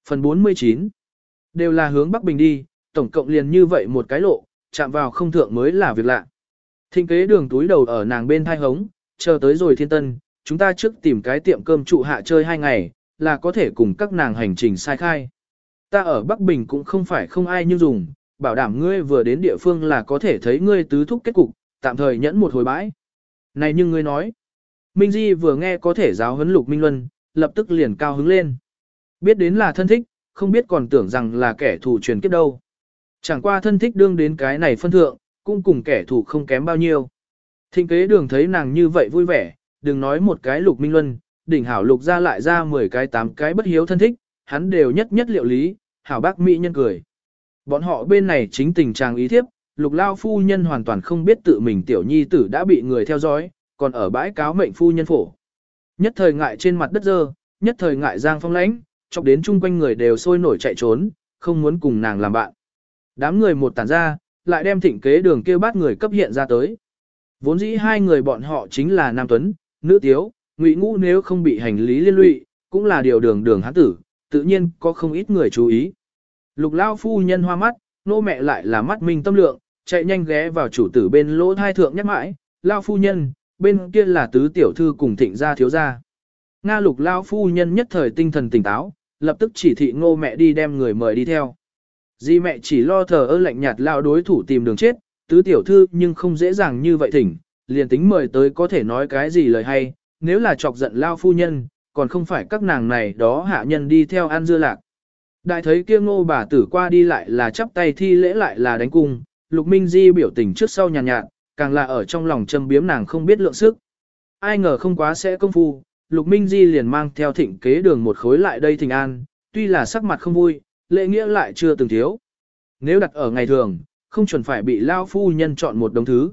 Phần 49 Đều là hướng Bắc Bình đi, tổng cộng liền như vậy một cái lộ, chạm vào không thượng mới là việc lạ. Thịnh kế đường túi đầu ở nàng bên thai hống, chờ tới rồi thiên tân, chúng ta trước tìm cái tiệm cơm trụ hạ chơi hai ngày, là có thể cùng các nàng hành trình sai khai. Ta ở Bắc Bình cũng không phải không ai như dùng, bảo đảm ngươi vừa đến địa phương là có thể thấy ngươi tứ thúc kết cục, tạm thời nhẫn một hồi bãi. Này nhưng ngươi nói, Minh Di vừa nghe có thể giáo huấn Lục Minh Luân, lập tức liền cao hứng lên. Biết đến là thân thích, không biết còn tưởng rằng là kẻ thù truyền kiếp đâu. Chẳng qua thân thích đương đến cái này phân thượng, cũng cùng kẻ thù không kém bao nhiêu. Thịnh kế đường thấy nàng như vậy vui vẻ, đừng nói một cái Lục Minh Luân, đỉnh hảo lục ra lại ra 10 cái 8 cái bất hiếu thân thích, hắn đều nhất nhất liệu lý, hảo bác mỹ nhân cười. Bọn họ bên này chính tình trạng ý thiếp, lục lao phu nhân hoàn toàn không biết tự mình tiểu nhi tử đã bị người theo dõi, còn ở bãi cáo mệnh phu nhân phổ. Nhất thời ngại trên mặt đất dơ, nhất thời ngại giang phong lãnh, chọc đến chung quanh người đều sôi nổi chạy trốn, không muốn cùng nàng làm bạn. Đám người một tản ra, lại đem thịnh kế đường kêu bát người cấp hiện ra tới. Vốn dĩ hai người bọn họ chính là Nam Tuấn, Nữ Tiếu, Ngụy Ngũ nếu không bị hành lý liên lụy, cũng là điều đường đường hán tử, tự nhiên có không ít người chú ý. Lục lao phu nhân hoa mắt, nô mẹ lại là mắt minh tâm lượng, chạy nhanh ghé vào chủ tử bên lỗ thai thượng nhắc mãi, lao phu nhân, bên kia là tứ tiểu thư cùng thịnh gia thiếu gia. Nga lục lao phu nhân nhất thời tinh thần tỉnh táo, lập tức chỉ thị ngô mẹ đi đem người mời đi theo. Di mẹ chỉ lo thờ ơ lạnh nhạt lao đối thủ tìm đường chết, tứ tiểu thư nhưng không dễ dàng như vậy thỉnh, liền tính mời tới có thể nói cái gì lời hay, nếu là chọc giận lao phu nhân, còn không phải các nàng này đó hạ nhân đi theo ăn dưa lạc. Đại thấy kia ngô bà tử qua đi lại là chắp tay thi lễ lại là đánh cung, lục minh di biểu tình trước sau nhàn nhạt, nhạt, càng là ở trong lòng châm biếm nàng không biết lượng sức. Ai ngờ không quá sẽ công phu, lục minh di liền mang theo thịnh kế đường một khối lại đây thịnh an, tuy là sắc mặt không vui, lễ nghĩa lại chưa từng thiếu. Nếu đặt ở ngày thường, không chuẩn phải bị lao phu nhân chọn một đống thứ.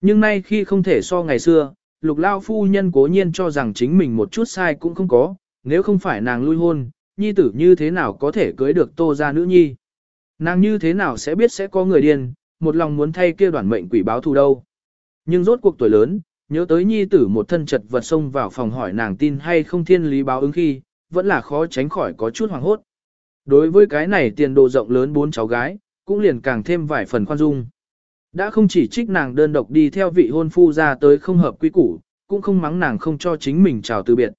Nhưng nay khi không thể so ngày xưa, lục lao phu nhân cố nhiên cho rằng chính mình một chút sai cũng không có, nếu không phải nàng lui hôn, nhi tử như thế nào có thể cưới được tô ra nữ nhi. Nàng như thế nào sẽ biết sẽ có người điên, một lòng muốn thay kia đoàn mệnh quỷ báo thù đâu. Nhưng rốt cuộc tuổi lớn, nhớ tới nhi tử một thân chật vật xông vào phòng hỏi nàng tin hay không thiên lý báo ứng khi, vẫn là khó tránh khỏi có chút hoàng hốt. Đối với cái này tiền đồ rộng lớn bốn cháu gái, cũng liền càng thêm vài phần khoan dung. Đã không chỉ trích nàng đơn độc đi theo vị hôn phu ra tới không hợp quy củ, cũng không mắng nàng không cho chính mình chào từ biệt.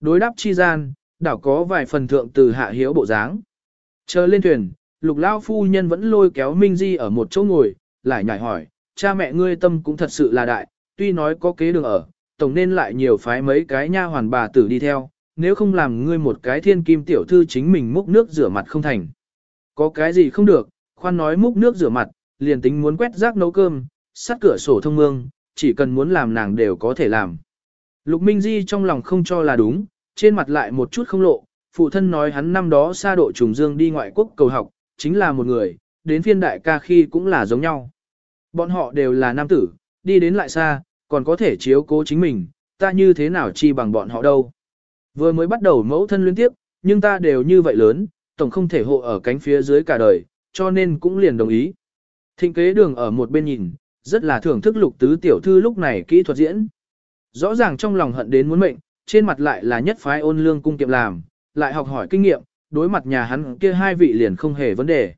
Đối đáp chi gian, đảo có vài phần thượng từ hạ hiếu bộ dáng. Chờ lên thuyền, lục lao phu nhân vẫn lôi kéo Minh Di ở một chỗ ngồi, lại nhảy hỏi, cha mẹ ngươi tâm cũng thật sự là đại, tuy nói có kế đường ở, tổng nên lại nhiều phái mấy cái nha hoàn bà tử đi theo, nếu không làm ngươi một cái thiên kim tiểu thư chính mình múc nước rửa mặt không thành. Có cái gì không được, khoan nói múc nước rửa mặt, liền tính muốn quét rác nấu cơm, sắt cửa sổ thông mương, chỉ cần muốn làm nàng đều có thể làm. Lục Minh Di trong lòng không cho là đúng, trên mặt lại một chút không lộ, phụ thân nói hắn năm đó xa độ trùng dương đi ngoại quốc cầu học, chính là một người, đến phiên đại ca khi cũng là giống nhau. Bọn họ đều là nam tử, đi đến lại xa, còn có thể chiếu cố chính mình, ta như thế nào chi bằng bọn họ đâu. Vừa mới bắt đầu mẫu thân liên tiếp, nhưng ta đều như vậy lớn, tổng không thể hộ ở cánh phía dưới cả đời, cho nên cũng liền đồng ý. Thịnh kế đường ở một bên nhìn, rất là thưởng thức lục tứ tiểu thư lúc này kỹ thuật diễn. Rõ ràng trong lòng hận đến muốn mệnh, trên mặt lại là nhất phái ôn lương cung kiệm làm, lại học hỏi kinh nghiệm, đối mặt nhà hắn kia hai vị liền không hề vấn đề.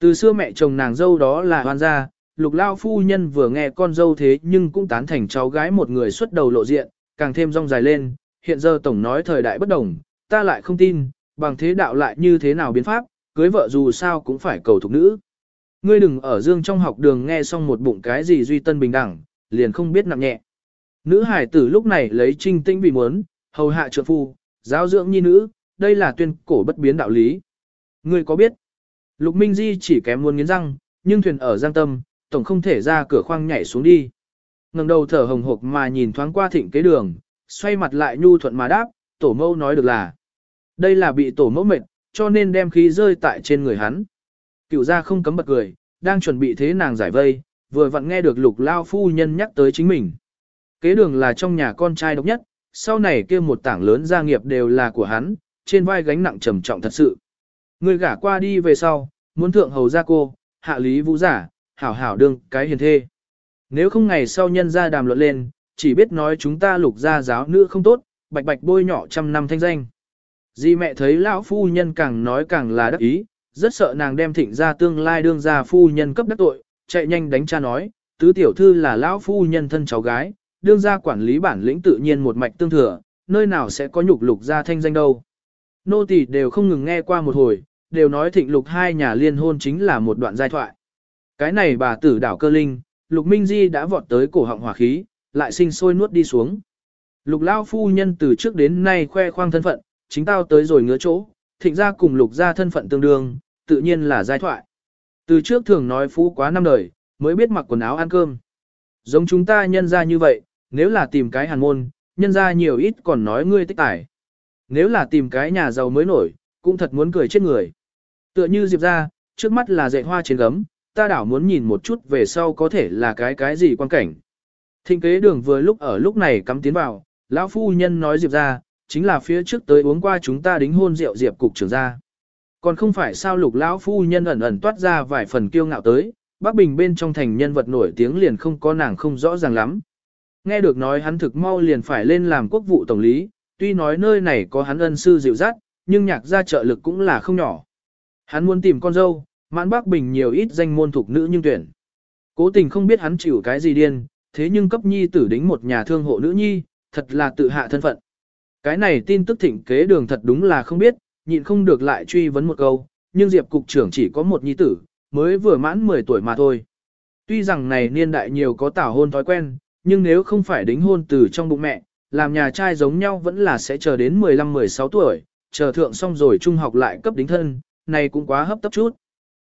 Từ xưa mẹ chồng nàng dâu đó là hoan gia, lục lao phu nhân vừa nghe con dâu thế nhưng cũng tán thành cháu gái một người xuất đầu lộ diện, càng thêm rong dài lên, hiện giờ tổng nói thời đại bất đồng, ta lại không tin, bằng thế đạo lại như thế nào biến pháp, cưới vợ dù sao cũng phải cầu thục nữ. Ngươi đừng ở dương trong học đường nghe xong một bụng cái gì duy tân bình đẳng, liền không biết nặng nhẹ. Nữ hải tử lúc này lấy trinh tinh vì muốn, hầu hạ trượng phu, giáo dưỡng nhi nữ, đây là tuyên cổ bất biến đạo lý. Ngươi có biết? Lục Minh Di chỉ kém muốn nghiến răng, nhưng thuyền ở giang tâm, tổng không thể ra cửa khoang nhảy xuống đi. ngẩng đầu thở hồng hộc mà nhìn thoáng qua thịnh kế đường, xoay mặt lại nhu thuận mà đáp, tổ mẫu nói được là. Đây là bị tổ mẫu mệt, cho nên đem khí rơi tại trên người hắn. Cựu gia không cấm bật cười, đang chuẩn bị thế nàng giải vây, vừa vặn nghe được lục lao phu nhân nhắc tới chính mình. Kế đường là trong nhà con trai độc nhất, sau này kia một tảng lớn gia nghiệp đều là của hắn, trên vai gánh nặng trầm trọng thật sự. Người gả qua đi về sau, muốn thượng hầu gia cô, hạ lý vũ giả, hảo hảo đương cái hiền thê. Nếu không ngày sau nhân gia đàm luận lên, chỉ biết nói chúng ta lục gia giáo nữ không tốt, bạch bạch bôi nhỏ trăm năm thanh danh. Di mẹ thấy lão phu nhân càng nói càng là đắc ý, rất sợ nàng đem thịnh ra tương lai đương ra phu nhân cấp đắc tội, chạy nhanh đánh cha nói, tứ tiểu thư là lão phu nhân thân cháu gái, đương ra quản lý bản lĩnh tự nhiên một mạch tương thừa, nơi nào sẽ có nhục lục gia thanh danh đâu. Nô tỳ đều không ngừng nghe qua một hồi, đều nói thịnh lục hai nhà liên hôn chính là một đoạn giai thoại. Cái này bà tử đảo cơ linh, lục minh di đã vọt tới cổ họng hỏa khí, lại sinh sôi nuốt đi xuống. Lục lao phu nhân từ trước đến nay khoe khoang thân phận, chính tao tới rồi ngứa chỗ, thịnh ra cùng lục ra thân phận tương đương, tự nhiên là giai thoại. Từ trước thường nói phú quá năm đời, mới biết mặc quần áo ăn cơm. Giống chúng ta nhân ra như vậy, nếu là tìm cái hàn môn, nhân ra nhiều ít còn nói ngươi tích tải. Nếu là tìm cái nhà giàu mới nổi, cũng thật muốn cười chết người. Tựa như Diệp ra, trước mắt là dạy hoa trên gấm, ta đảo muốn nhìn một chút về sau có thể là cái cái gì quan cảnh. Thịnh kế đường vừa lúc ở lúc này cắm tiến vào, lão phu nhân nói Diệp ra, chính là phía trước tới uống qua chúng ta đính hôn rượu Diệp cục trưởng ra. Còn không phải sao lục lão phu nhân ẩn ẩn toát ra vài phần kiêu ngạo tới, Bắc Bình bên trong thành nhân vật nổi tiếng liền không có nàng không rõ ràng lắm. Nghe được nói hắn thực mau liền phải lên làm quốc vụ tổng lý, tuy nói nơi này có hắn ân sư dịu dắt, nhưng nhạc gia trợ lực cũng là không nhỏ. Hắn muốn tìm con dâu, mãn Bắc Bình nhiều ít danh môn thuộc nữ nhưng tuyển. Cố tình không biết hắn chịu cái gì điên, thế nhưng cấp nhi tử đính một nhà thương hộ nữ nhi, thật là tự hạ thân phận. Cái này tin tức thịnh kế đường thật đúng là không biết, nhịn không được lại truy vấn một câu, nhưng Diệp cục trưởng chỉ có một nhi tử, mới vừa mãn 10 tuổi mà thôi. Tuy rằng này niên đại nhiều có tảo hôn thói quen, nhưng nếu không phải đính hôn từ trong bụng mẹ, làm nhà trai giống nhau vẫn là sẽ chờ đến 15-16 tuổi, chờ thượng xong rồi trung học lại cấp đính thân, này cũng quá hấp tấp chút.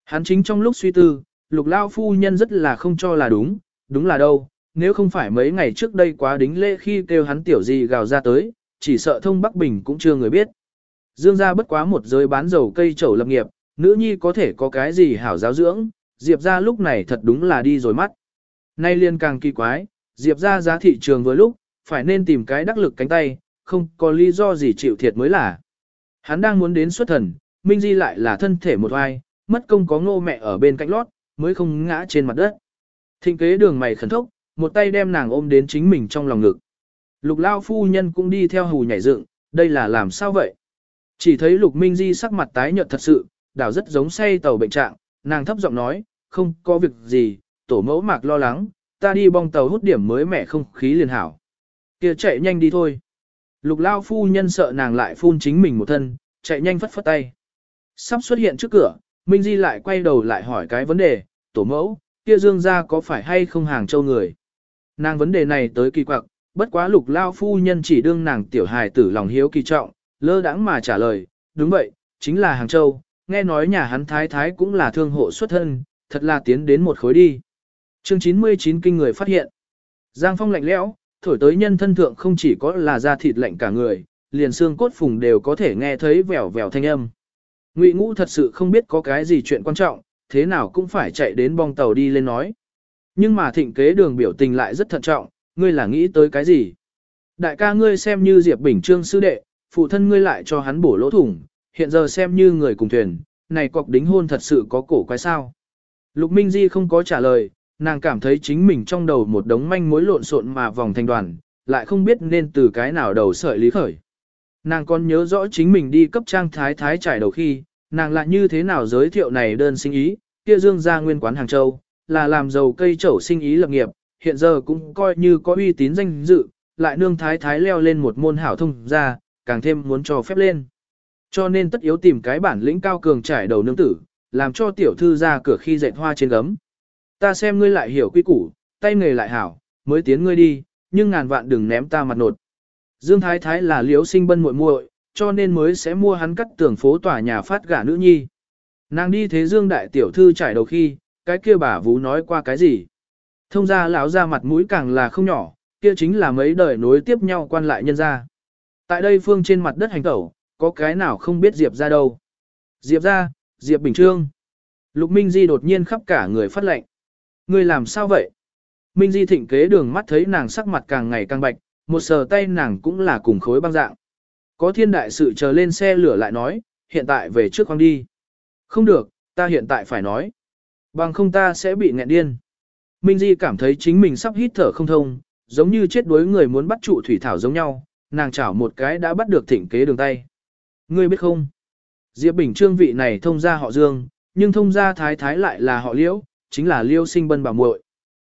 Hắn chính trong lúc suy tư, lục lao phu nhân rất là không cho là đúng, đúng là đâu, nếu không phải mấy ngày trước đây quá đính lễ khi kêu hắn tiểu gì gào ra tới, chỉ sợ thông Bắc Bình cũng chưa người biết. Dương gia bất quá một giới bán dầu cây trầu lập nghiệp, nữ nhi có thể có cái gì hảo giáo dưỡng, Diệp gia lúc này thật đúng là đi rồi mắt. Nay liên càng kỳ quái, Diệp gia giá thị trường vừa lúc, phải nên tìm cái đắc lực cánh tay, không có lý do gì chịu thiệt mới là. Hắn đang muốn đến xuất thần, Minh Di lại là thân thể một oai, mất công có ngô mẹ ở bên cạnh lót, mới không ngã trên mặt đất. Thịnh kế đường mày khẩn thốc, một tay đem nàng ôm đến chính mình trong lòng ngực. Lục lao phu nhân cũng đi theo hù nhảy dựng, đây là làm sao vậy? Chỉ thấy lục minh di sắc mặt tái nhợt thật sự, đảo rất giống say tàu bệnh trạng, nàng thấp giọng nói, không có việc gì, tổ mẫu mạc lo lắng, ta đi bong tàu hút điểm mới mẻ không khí liền hảo. kia chạy nhanh đi thôi. Lục lao phu nhân sợ nàng lại phun chính mình một thân, chạy nhanh phất phất tay. Sắp xuất hiện trước cửa, Minh Di lại quay đầu lại hỏi cái vấn đề, tổ mẫu, kia dương gia có phải hay không hàng châu người. Nàng vấn đề này tới kỳ quặc, bất quá lục lao phu nhân chỉ đương nàng tiểu hài tử lòng hiếu kỳ trọng, lơ đãng mà trả lời, đúng vậy, chính là hàng châu, nghe nói nhà hắn thái thái cũng là thương hộ xuất thân, thật là tiến đến một khối đi. Chương 99 kinh người phát hiện. Giang phong lạnh lẽo, thổi tới nhân thân thượng không chỉ có là da thịt lạnh cả người, liền xương cốt phùng đều có thể nghe thấy vèo vèo thanh âm. Ngụy Ngũ thật sự không biết có cái gì chuyện quan trọng, thế nào cũng phải chạy đến bong tàu đi lên nói. Nhưng mà thịnh kế đường biểu tình lại rất thận trọng, ngươi là nghĩ tới cái gì? Đại ca ngươi xem như Diệp Bình Trương sư đệ, phụ thân ngươi lại cho hắn bổ lỗ thủng, hiện giờ xem như người cùng thuyền, này cọc đính hôn thật sự có cổ quái sao? Lục Minh Di không có trả lời, nàng cảm thấy chính mình trong đầu một đống manh mối lộn xộn mà vòng thành đoàn, lại không biết nên từ cái nào đầu sợi lý khởi. Nàng còn nhớ rõ chính mình đi cấp trang thái thái trải đầu khi, nàng lại như thế nào giới thiệu này đơn sinh ý, kia dương gia nguyên quán Hàng Châu, là làm giàu cây trổ sinh ý lập nghiệp, hiện giờ cũng coi như có uy tín danh dự, lại nương thái thái leo lên một môn hảo thông ra, càng thêm muốn cho phép lên. Cho nên tất yếu tìm cái bản lĩnh cao cường trải đầu nương tử, làm cho tiểu thư ra cửa khi dệt hoa trên gấm. Ta xem ngươi lại hiểu quy củ, tay nghề lại hảo, mới tiến ngươi đi, nhưng ngàn vạn đừng ném ta mặt nột. Dương Thái Thái là liếu sinh bân muội muội, cho nên mới sẽ mua hắn cắt tường phố tòa nhà phát gả nữ nhi. Nàng đi thế Dương đại tiểu thư trải đầu khi, cái kia bà vú nói qua cái gì? Thông ra lão ra mặt mũi càng là không nhỏ, kia chính là mấy đời nối tiếp nhau quan lại nhân ra. Tại đây phương trên mặt đất hành tẩu, có cái nào không biết Diệp ra đâu. Diệp ra, Diệp Bình Trương. Lục Minh Di đột nhiên khắp cả người phát lệnh. Người làm sao vậy? Minh Di thịnh kế đường mắt thấy nàng sắc mặt càng ngày càng bạch, một sờ tay nàng cũng là cùng khối băng dạng. Có thiên đại sự chờ lên xe lửa lại nói, hiện tại về trước khoang đi. Không được, ta hiện tại phải nói. Bằng không ta sẽ bị nghẹn điên. Minh Di cảm thấy chính mình sắp hít thở không thông, giống như chết đuối người muốn bắt trụ thủy thảo giống nhau, nàng chảo một cái đã bắt được thỉnh kế đường tay. Ngươi biết không? Diệp Bình Trương vị này thông ra họ Dương, nhưng thông ra thái thái lại là họ Liễu, chính là Liêu Sinh Bân bà muội.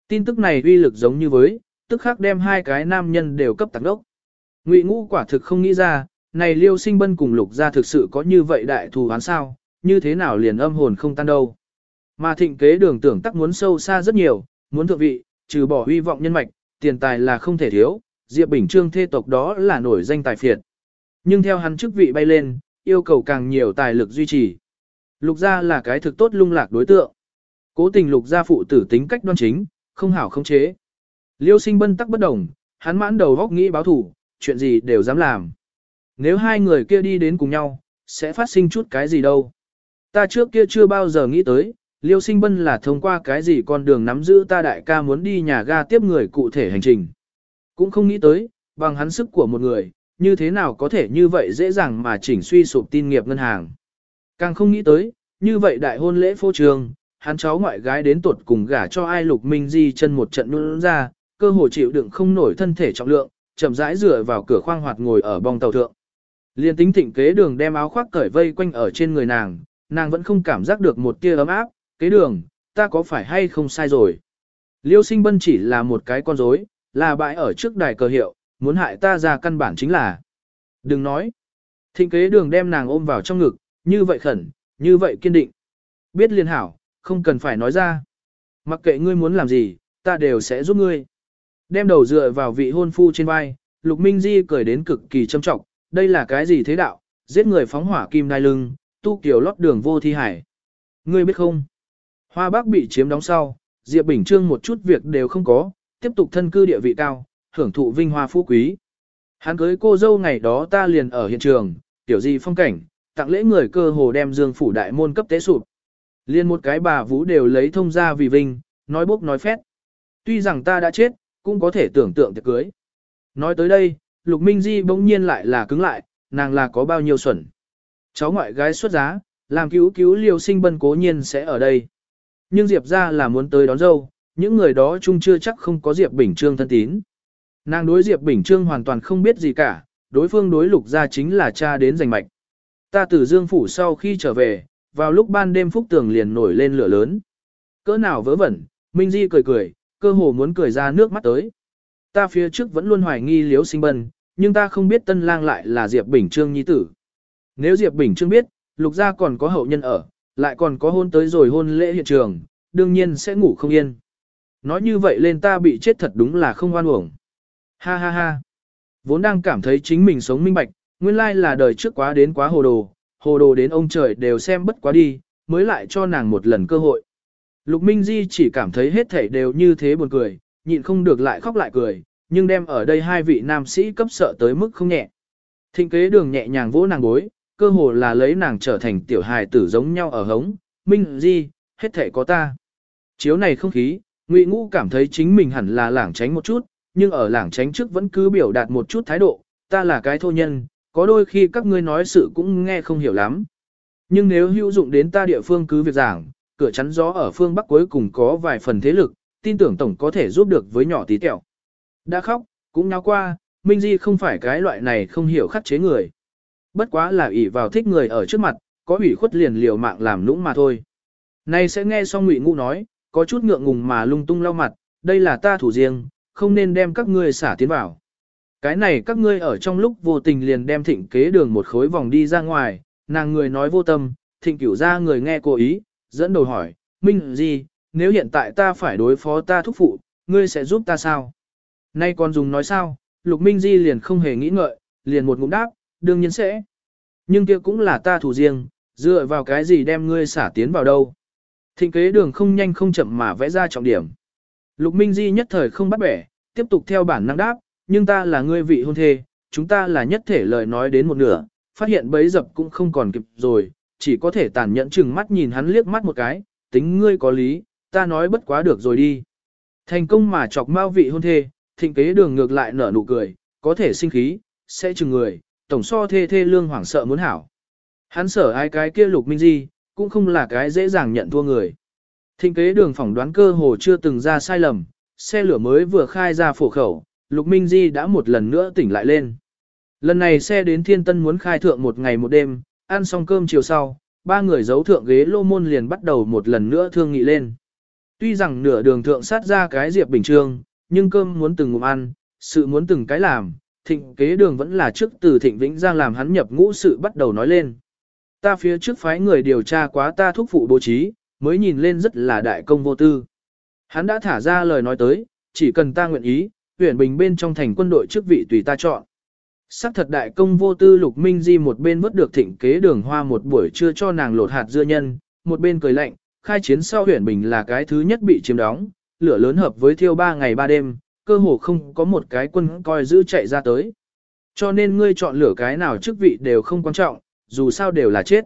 Tin tức này uy lực giống như với, tức khắc đem hai cái nam nhân đều cấp tạc đốc. Ngụy Ngũ quả thực không nghĩ ra, này Liêu Sinh Bân cùng Lục gia thực sự có như vậy đại thù hán sao, như thế nào liền âm hồn không tan đâu. Mà thịnh kế đường tưởng tắc muốn sâu xa rất nhiều, muốn thượng vị, trừ bỏ hy vọng nhân mạch, tiền tài là không thể thiếu, Diệp Bình Trương thê tộc đó là nổi danh tài phiệt. Nhưng theo hắn chức vị bay lên, yêu cầu càng nhiều tài lực duy trì. Lục gia là cái thực tốt lung lạc đối tượng. Cố tình lục gia phụ tử tính cách đoan chính, không hảo không chế. Liêu sinh bân tắc bất đồng, hắn mãn đầu góc nghĩ báo thủ, chuyện gì đều dám làm. Nếu hai người kia đi đến cùng nhau, sẽ phát sinh chút cái gì đâu. Ta trước kia chưa bao giờ nghĩ tới, Liêu sinh bân là thông qua cái gì con đường nắm giữ ta đại ca muốn đi nhà ga tiếp người cụ thể hành trình. Cũng không nghĩ tới, bằng hắn sức của một người, như thế nào có thể như vậy dễ dàng mà chỉnh suy sụp tin nghiệp ngân hàng. Càng không nghĩ tới, như vậy đại hôn lễ phô trường, hắn cháu ngoại gái đến tuột cùng gả cho ai lục minh di chân một trận luôn ra, cơ hồ chịu đựng không nổi thân thể trọng lượng, chậm rãi dựa vào cửa khoang hoạt ngồi ở bong tàu thượng. Liên tính thịnh kế đường đem áo khoác cởi vây quanh ở trên người nàng, nàng vẫn không cảm giác được một tia ấm áp, kế đường, ta có phải hay không sai rồi. Liêu sinh bân chỉ là một cái con rối, là bãi ở trước đài cờ hiệu, muốn hại ta ra căn bản chính là. Đừng nói. Thịnh kế đường đem nàng ôm vào trong ngực, như vậy khẩn, như vậy kiên định. Biết liên hảo, không cần phải nói ra. Mặc kệ ngươi muốn làm gì, ta đều sẽ giúp ngươi. Đem đầu dựa vào vị hôn phu trên vai, Lục Minh Di cười đến cực kỳ châm trọng, đây là cái gì thế đạo, giết người phóng hỏa kim đai lưng, tu kiểu lót đường vô thi hải. Ngươi biết không? Hoa Bắc bị chiếm đóng sau, Diệp Bình Trương một chút việc đều không có, tiếp tục thân cư địa vị cao, hưởng thụ vinh hoa phú quý. Hắn cưới cô dâu ngày đó ta liền ở hiện trường, tiểu gì phong cảnh, tặng lễ người cơ hồ đem dương phủ đại môn cấp tế sụp. Liên một cái bà vũ đều lấy thông ra vì vinh, nói bốc nói phét. Tuy rằng ta đã chết, cũng có thể tưởng tượng tiệc cưới. Nói tới đây, Lục Minh Di bỗng nhiên lại là cứng lại, nàng là có bao nhiêu xuẩn. Cháu ngoại gái xuất giá, làm cứu cứu liều sinh bân cố nhiên sẽ ở đây. Nhưng Diệp ra là muốn tới đón dâu, Những người đó chung chưa chắc không có Diệp Bình Trương thân tín. Nàng đối Diệp Bình Trương hoàn toàn không biết gì cả, đối phương đối lục gia chính là cha đến giành mạch. Ta từ Dương Phủ sau khi trở về, vào lúc ban đêm phúc tường liền nổi lên lửa lớn. Cỡ nào vớ vẩn, Minh Di cười cười, cơ hồ muốn cười ra nước mắt tới. Ta phía trước vẫn luôn hoài nghi liếu sinh bân, nhưng ta không biết tân lang lại là Diệp Bình Trương nhi tử. Nếu Diệp Bình Trương biết, lục gia còn có hậu nhân ở, lại còn có hôn tới rồi hôn lễ hiện trường, đương nhiên sẽ ngủ không yên. Nói như vậy lên ta bị chết thật đúng là không oan uổng. Ha ha ha. Vốn đang cảm thấy chính mình sống minh bạch, nguyên lai là đời trước quá đến quá hồ đồ, hồ đồ đến ông trời đều xem bất quá đi, mới lại cho nàng một lần cơ hội. Lục Minh Di chỉ cảm thấy hết thảy đều như thế buồn cười, nhịn không được lại khóc lại cười, nhưng đem ở đây hai vị nam sĩ cấp sợ tới mức không nhẹ. Thịnh kế đường nhẹ nhàng vỗ nàng gối, cơ hồ là lấy nàng trở thành tiểu hài tử giống nhau ở hống, Minh Di, hết thể có ta. Chiếu này không khí, Ngụy Ngũ cảm thấy chính mình hẳn là lảng tránh một chút, nhưng ở lảng tránh trước vẫn cứ biểu đạt một chút thái độ, ta là cái thô nhân, có đôi khi các ngươi nói sự cũng nghe không hiểu lắm. Nhưng nếu hữu dụng đến ta địa phương cứ việc giảng, cửa chắn gió ở phương Bắc cuối cùng có vài phần thế lực, tin tưởng tổng có thể giúp được với nhỏ tí tẹo. Đã khóc, cũng nháo qua, Minh Di không phải cái loại này không hiểu khắc chế người. Bất quá là ỷ vào thích người ở trước mặt, có ủy khuất liền liều mạng làm lũng mà thôi. Này sẽ nghe xong Ngụy Ngũ nói, có chút ngượng ngùng mà lung tung lau mặt, đây là ta thủ riêng, không nên đem các ngươi xả tiến vào. Cái này các ngươi ở trong lúc vô tình liền đem thịnh kế đường một khối vòng đi ra ngoài, nàng người nói vô tâm, thịnh cửu ra người nghe cố ý, dẫn đầu hỏi, Minh gì, nếu hiện tại ta phải đối phó ta thúc phụ, ngươi sẽ giúp ta sao? Nay còn dùng nói sao, Lục Minh Di liền không hề nghĩ ngợi, liền một ngụm đáp, đương nhiên sẽ. Nhưng kia cũng là ta thủ riêng, dựa vào cái gì đem ngươi xả tiến vào đâu. Thịnh kế đường không nhanh không chậm mà vẽ ra trọng điểm. Lục Minh Di nhất thời không bắt bẻ, tiếp tục theo bản năng đáp, nhưng ta là ngươi vị hôn thê, chúng ta là nhất thể lời nói đến một nửa, phát hiện bấy dập cũng không còn kịp rồi, chỉ có thể tàn nhẫn chừng mắt nhìn hắn liếc mắt một cái, tính ngươi có lý, ta nói bất quá được rồi đi. Thành công mà chọc mau vị hôn thê, thịnh kế đường ngược lại nở nụ cười, có thể sinh khí, sẽ chừng người, tổng so thê thê lương hoảng sợ muốn hảo. Hắn sở ai cái kia lục minh di, cũng không là cái dễ dàng nhận thua người. Thịnh kế đường phỏng đoán cơ hồ chưa từng ra sai lầm, xe lửa mới vừa khai ra phổ khẩu, lục minh di đã một lần nữa tỉnh lại lên. Lần này xe đến thiên tân muốn khai thượng một ngày một đêm, ăn xong cơm chiều sau, ba người giấu thượng ghế lô môn liền bắt đầu một lần nữa thương nghị lên. Tuy rằng nửa đường thượng sát ra cái diệp bình trương, nhưng cơm muốn từng ngụm ăn, sự muốn từng cái làm, thịnh kế đường vẫn là trước từ thịnh vĩnh giang làm hắn nhập ngũ sự bắt đầu nói lên. Ta phía trước phái người điều tra quá ta thúc phụ bố trí, mới nhìn lên rất là đại công vô tư. Hắn đã thả ra lời nói tới, chỉ cần ta nguyện ý, huyện bình bên trong thành quân đội chức vị tùy ta chọn. Sắc thật đại công vô tư lục minh di một bên vớt được thịnh kế đường hoa một buổi trưa cho nàng lột hạt dưa nhân, một bên cười lạnh, khai chiến sau huyện bình là cái thứ nhất bị chiếm đóng, lửa lớn hợp với thiêu ba ngày ba đêm, cơ hồ không có một cái quân coi giữ chạy ra tới. Cho nên ngươi chọn lửa cái nào chức vị đều không quan trọng, dù sao đều là chết.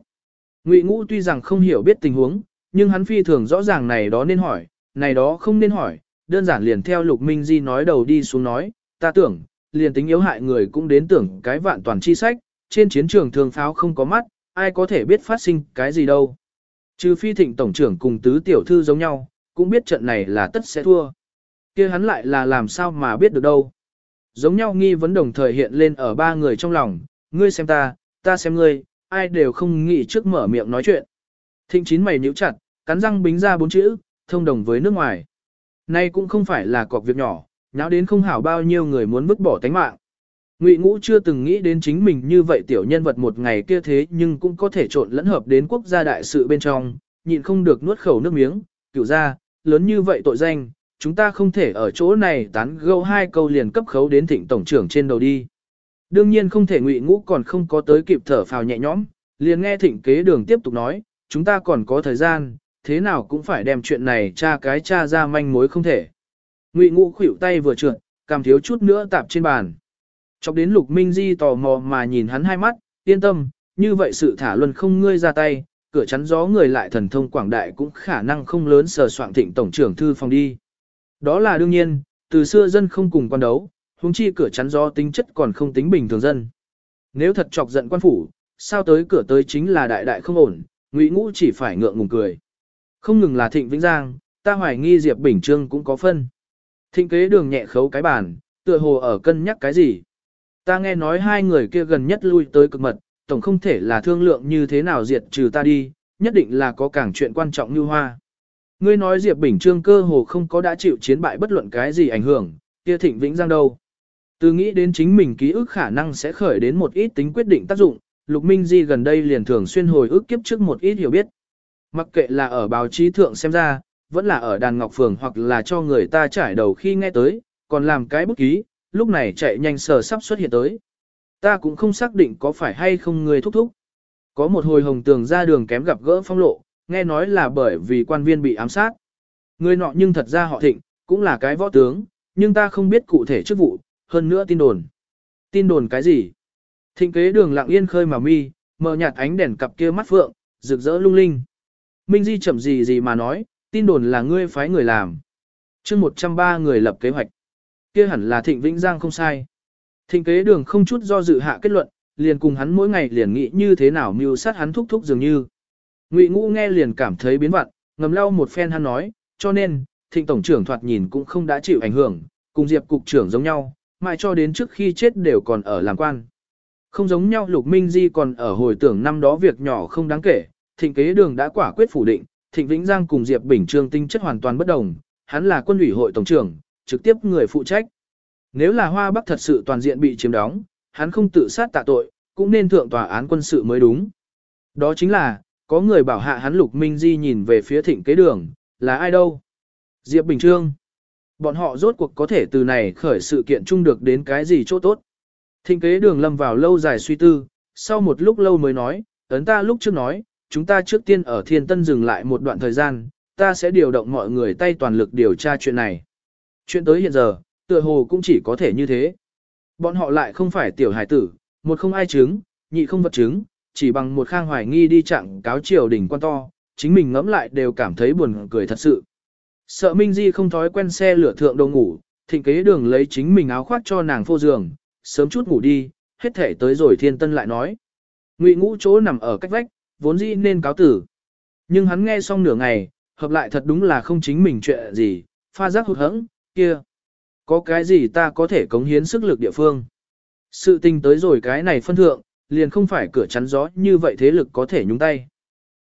Ngụy Ngũ tuy rằng không hiểu biết tình huống, nhưng hắn phi thường rõ ràng này đó nên hỏi, này đó không nên hỏi, đơn giản liền theo Lục Minh Di nói đầu đi xuống nói, ta tưởng, liền tính yếu hại người cũng đến tưởng cái vạn toàn chi sách, trên chiến trường thường pháo không có mắt, ai có thể biết phát sinh cái gì đâu. Trừ phi thịnh tổng trưởng cùng tứ tiểu thư giống nhau, cũng biết trận này là tất sẽ thua kia hắn lại là làm sao mà biết được đâu. Giống nhau nghi vấn đồng thời hiện lên ở ba người trong lòng, ngươi xem ta, ta xem ngươi, ai đều không nghĩ trước mở miệng nói chuyện. Thịnh chín mày nhíu chặt, cắn răng bính ra bốn chữ, thông đồng với nước ngoài. Nay cũng không phải là cọc việc nhỏ, nháo đến không hảo bao nhiêu người muốn vứt bỏ tánh mạng. Ngụy Ngũ chưa từng nghĩ đến chính mình như vậy tiểu nhân vật một ngày kia thế nhưng cũng có thể trộn lẫn hợp đến quốc gia đại sự bên trong, nhịn không được nuốt khẩu nước miếng, cửu ra, lớn như vậy tội danh, chúng ta không thể ở chỗ này tán gẫu hai câu liền cấp khấu đến thịnh tổng trưởng trên đầu đi. Đương nhiên không thể Ngụy Ngũ còn không có tới kịp thở phào nhẹ nhõm, liền nghe thịnh kế đường tiếp tục nói, chúng ta còn có thời gian, thế nào cũng phải đem chuyện này tra cái tra ra manh mối không thể. Ngụy Ngũ khuỷu tay vừa trượt, cảm thiếu chút nữa tạp trên bàn. Chọc đến Lục Minh Di tò mò mà nhìn hắn hai mắt, yên tâm, như vậy sự thả luân không ngươi ra tay, cửa chắn gió người lại thần thông quảng đại cũng khả năng không lớn sờ soạn thịnh tổng trưởng thư phòng đi. Đó là đương nhiên, từ xưa dân không cùng quan đấu, huống chi cửa chắn gió tính chất còn không tính bình thường dân. Nếu thật chọc giận quan phủ, sao tới cửa tới chính là đại đại không ổn, Ngụy Ngũ chỉ phải ngượng ngùng cười. Không ngừng là Thịnh Vĩnh Giang, ta hoài nghi Diệp Bình Trương cũng có phân. Thịnh kế đường nhẹ khấu cái bàn, tựa hồ ở cân nhắc cái gì. Ta nghe nói hai người kia gần nhất lui tới cực mật, tổng không thể là thương lượng như thế nào diệt trừ ta đi, nhất định là có càng chuyện quan trọng như hoa. Ngươi nói Diệp Bình Trương cơ hồ không có đã chịu chiến bại bất luận cái gì ảnh hưởng, kia thịnh vĩnh giang đâu. Từ nghĩ đến chính mình ký ức khả năng sẽ khởi đến một ít tính quyết định tác dụng, Lục Minh Di gần đây liền thường xuyên hồi ức kiếp trước một ít hiểu biết. Mặc kệ là ở báo chí thượng xem ra, vẫn là ở đàn ngọc phường hoặc là cho người ta trải đầu khi nghe tới, còn làm cái bút ký, lúc này chạy nhanh sờ sắp xuất hiện tới. Ta cũng không xác định có phải hay không người thúc thúc. Có một hồi hồng tường ra đường kém gặp gỡ phong lộ, nghe nói là bởi vì quan viên bị ám sát. Người nọ nhưng thật ra họ thịnh, cũng là cái võ tướng, nhưng ta không biết cụ thể chức vụ, hơn nữa tin đồn. Tin đồn cái gì? Thịnh kế đường lặng yên khơi mà mi, mở nhạt ánh đèn cặp kia mắt phượng, rực rỡ lung linh. Minh Di chậm gì gì mà nói, tin đồn là ngươi phái người làm. chương 103 người lập kế hoạch. kia hẳn là Thịnh Vĩnh Giang không sai. Thịnh kế đường không chút do dự hạ kết luận, liền cùng hắn mỗi ngày liền nghĩ như thế nào mưu sát hắn thúc thúc dường như. Ngụy Ngũ nghe liền cảm thấy biến vặn, ngầm lau một phen hắn nói, cho nên, Thịnh tổng trưởng thoạt nhìn cũng không đã chịu ảnh hưởng, cùng Diệp cục trưởng giống nhau, mãi cho đến trước khi chết đều còn ở làm quan. Không giống nhau Lục Minh Di còn ở hồi tưởng năm đó việc nhỏ không đáng kể, thịnh kế đường đã quả quyết phủ định, thịnh Vĩnh Giang cùng Diệp Bình Trương tinh chất hoàn toàn bất đồng, hắn là quân ủy hội tổng trưởng, trực tiếp người phụ trách. Nếu là Hoa Bắc thật sự toàn diện bị chiếm đóng, hắn không tự sát tạ tội, cũng nên thượng tòa án quân sự mới đúng. Đó chính là, có người bảo hạ hắn Lục Minh Di nhìn về phía thịnh kế đường, là ai đâu? Diệp Bình Trương. Bọn họ rốt cuộc có thể từ này khởi sự kiện chung được đến cái gì chỗ tốt. Thịnh kế đường lâm vào lâu dài suy tư, sau một lúc lâu mới nói, ấn ta lúc trước nói, chúng ta trước tiên ở thiên tân dừng lại một đoạn thời gian, ta sẽ điều động mọi người tay toàn lực điều tra chuyện này. Chuyện tới hiện giờ, tựa hồ cũng chỉ có thể như thế. Bọn họ lại không phải tiểu hải tử, một không ai chứng, nhị không vật chứng, chỉ bằng một khang hoài nghi đi chặng cáo triều đỉnh quan to, chính mình ngẫm lại đều cảm thấy buồn cười thật sự. Sợ Minh Di không thói quen xe lửa thượng đồ ngủ, thịnh kế đường lấy chính mình áo khoác cho nàng phô giường, sớm chút ngủ đi, hết thể tới rồi thiên tân lại nói. Ngụy ngũ chỗ nằm ở cách vách, vốn dĩ nên cáo tử. Nhưng hắn nghe xong nửa ngày, hợp lại thật đúng là không chính mình chuyện gì, pha giác hụt hẫng, kia. Có cái gì ta có thể cống hiến sức lực địa phương. Sự tình tới rồi cái này phân thượng, liền không phải cửa chắn gió như vậy thế lực có thể nhúng tay.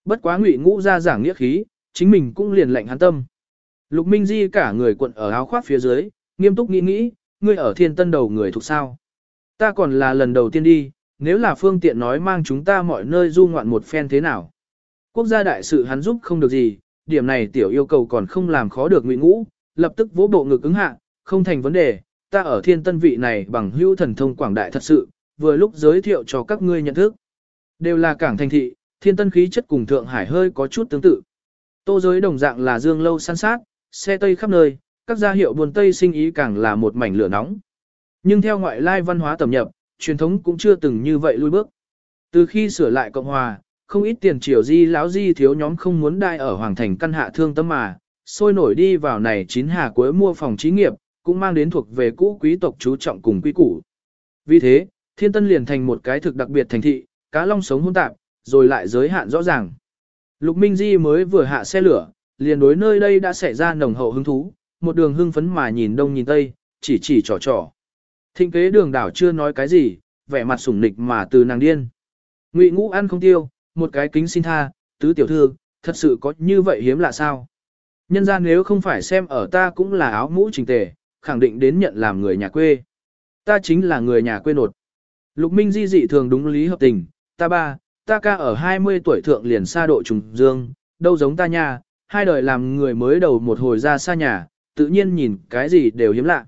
Bất quá ngụy ngũ ra giảng nghĩa khí, chính mình cũng liền lệnh hắn tâm. Lục Minh Di cả người quận ở áo khoác phía dưới, nghiêm túc nghĩ nghĩ, ngươi ở thiên tân đầu người thuộc sao. Ta còn là lần đầu tiên đi, nếu là phương tiện nói mang chúng ta mọi nơi du ngoạn một phen thế nào. Quốc gia đại sự hắn giúp không được gì, điểm này tiểu yêu cầu còn không làm khó được ngụy ngũ, lập tức vỗ bộ ngực ứng hạ, không thành vấn đề, ta ở thiên tân vị này bằng hữu thần thông quảng đại thật sự, vừa lúc giới thiệu cho các ngươi nhận thức. Đều là cảng thành thị, thiên tân khí chất cùng Thượng Hải hơi có chút tương tự. Tô giới đồng dạng là dương lâu san sát, xe tây khắp nơi, các gia hiệu buồn tây sinh ý càng là một mảnh lửa nóng. Nhưng theo ngoại lai văn hóa tầm nhập, truyền thống cũng chưa từng như vậy lui bước. Từ khi sửa lại Cộng Hòa, không ít tiền triều di lão di thiếu nhóm không muốn đai ở Hoàng Thành căn hạ thương tâm mà, sôi nổi đi vào này chín hà cuối mua phòng trí nghiệp, cũng mang đến thuộc về cũ quý tộc chú trọng cùng quý củ. Vì thế, thiên tân liền thành một cái thực đặc biệt thành thị, cá long sống hỗn tạp, rồi lại giới hạn rõ ràng. Lục Minh Di mới vừa hạ xe lửa, liền đối nơi đây đã xảy ra nồng hậu hứng thú, một đường hưng phấn mà nhìn đông nhìn tây, chỉ chỉ trò trò. Thịnh kế đường đảo chưa nói cái gì, vẻ mặt sủng nịch mà từ nàng điên. Ngụy ngũ ăn không tiêu, một cái kính xin tha, tứ tiểu thư, thật sự có như vậy hiếm lạ sao? Nhân gian nếu không phải xem ở ta cũng là áo mũ trình tề, khẳng định đến nhận làm người nhà quê. Ta chính là người nhà quê nột. Lục Minh di dị thường đúng lý hợp tình, ta ba, ta ca ở 20 tuổi thượng liền xa độ trùng dương, đâu giống ta nha, hai đời làm người mới đầu một hồi ra xa nhà, tự nhiên nhìn cái gì đều hiếm lạ.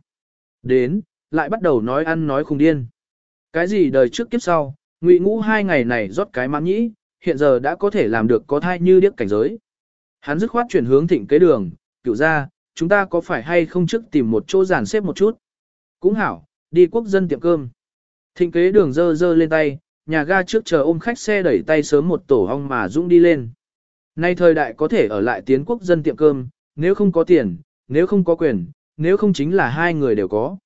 Đến, lại bắt đầu nói ăn nói khùng điên. Cái gì đời trước kiếp sau, ngụy ngũ hai ngày này rót cái mãn nhĩ, hiện giờ đã có thể làm được có thai như điếc cảnh giới. Hắn dứt khoát chuyển hướng thịnh kế đường, cựu ra, chúng ta có phải hay không trước tìm một chỗ giàn xếp một chút. Cũng hảo, đi quốc dân tiệm cơm. Thịnh kế đường dơ dơ lên tay, nhà ga trước chờ ôm khách xe đẩy tay sớm một tổ hong mà dũng đi lên. Nay thời đại có thể ở lại tiến quốc dân tiệm cơm, nếu không có tiền, nếu không có quyền, nếu không chính là hai người đều có.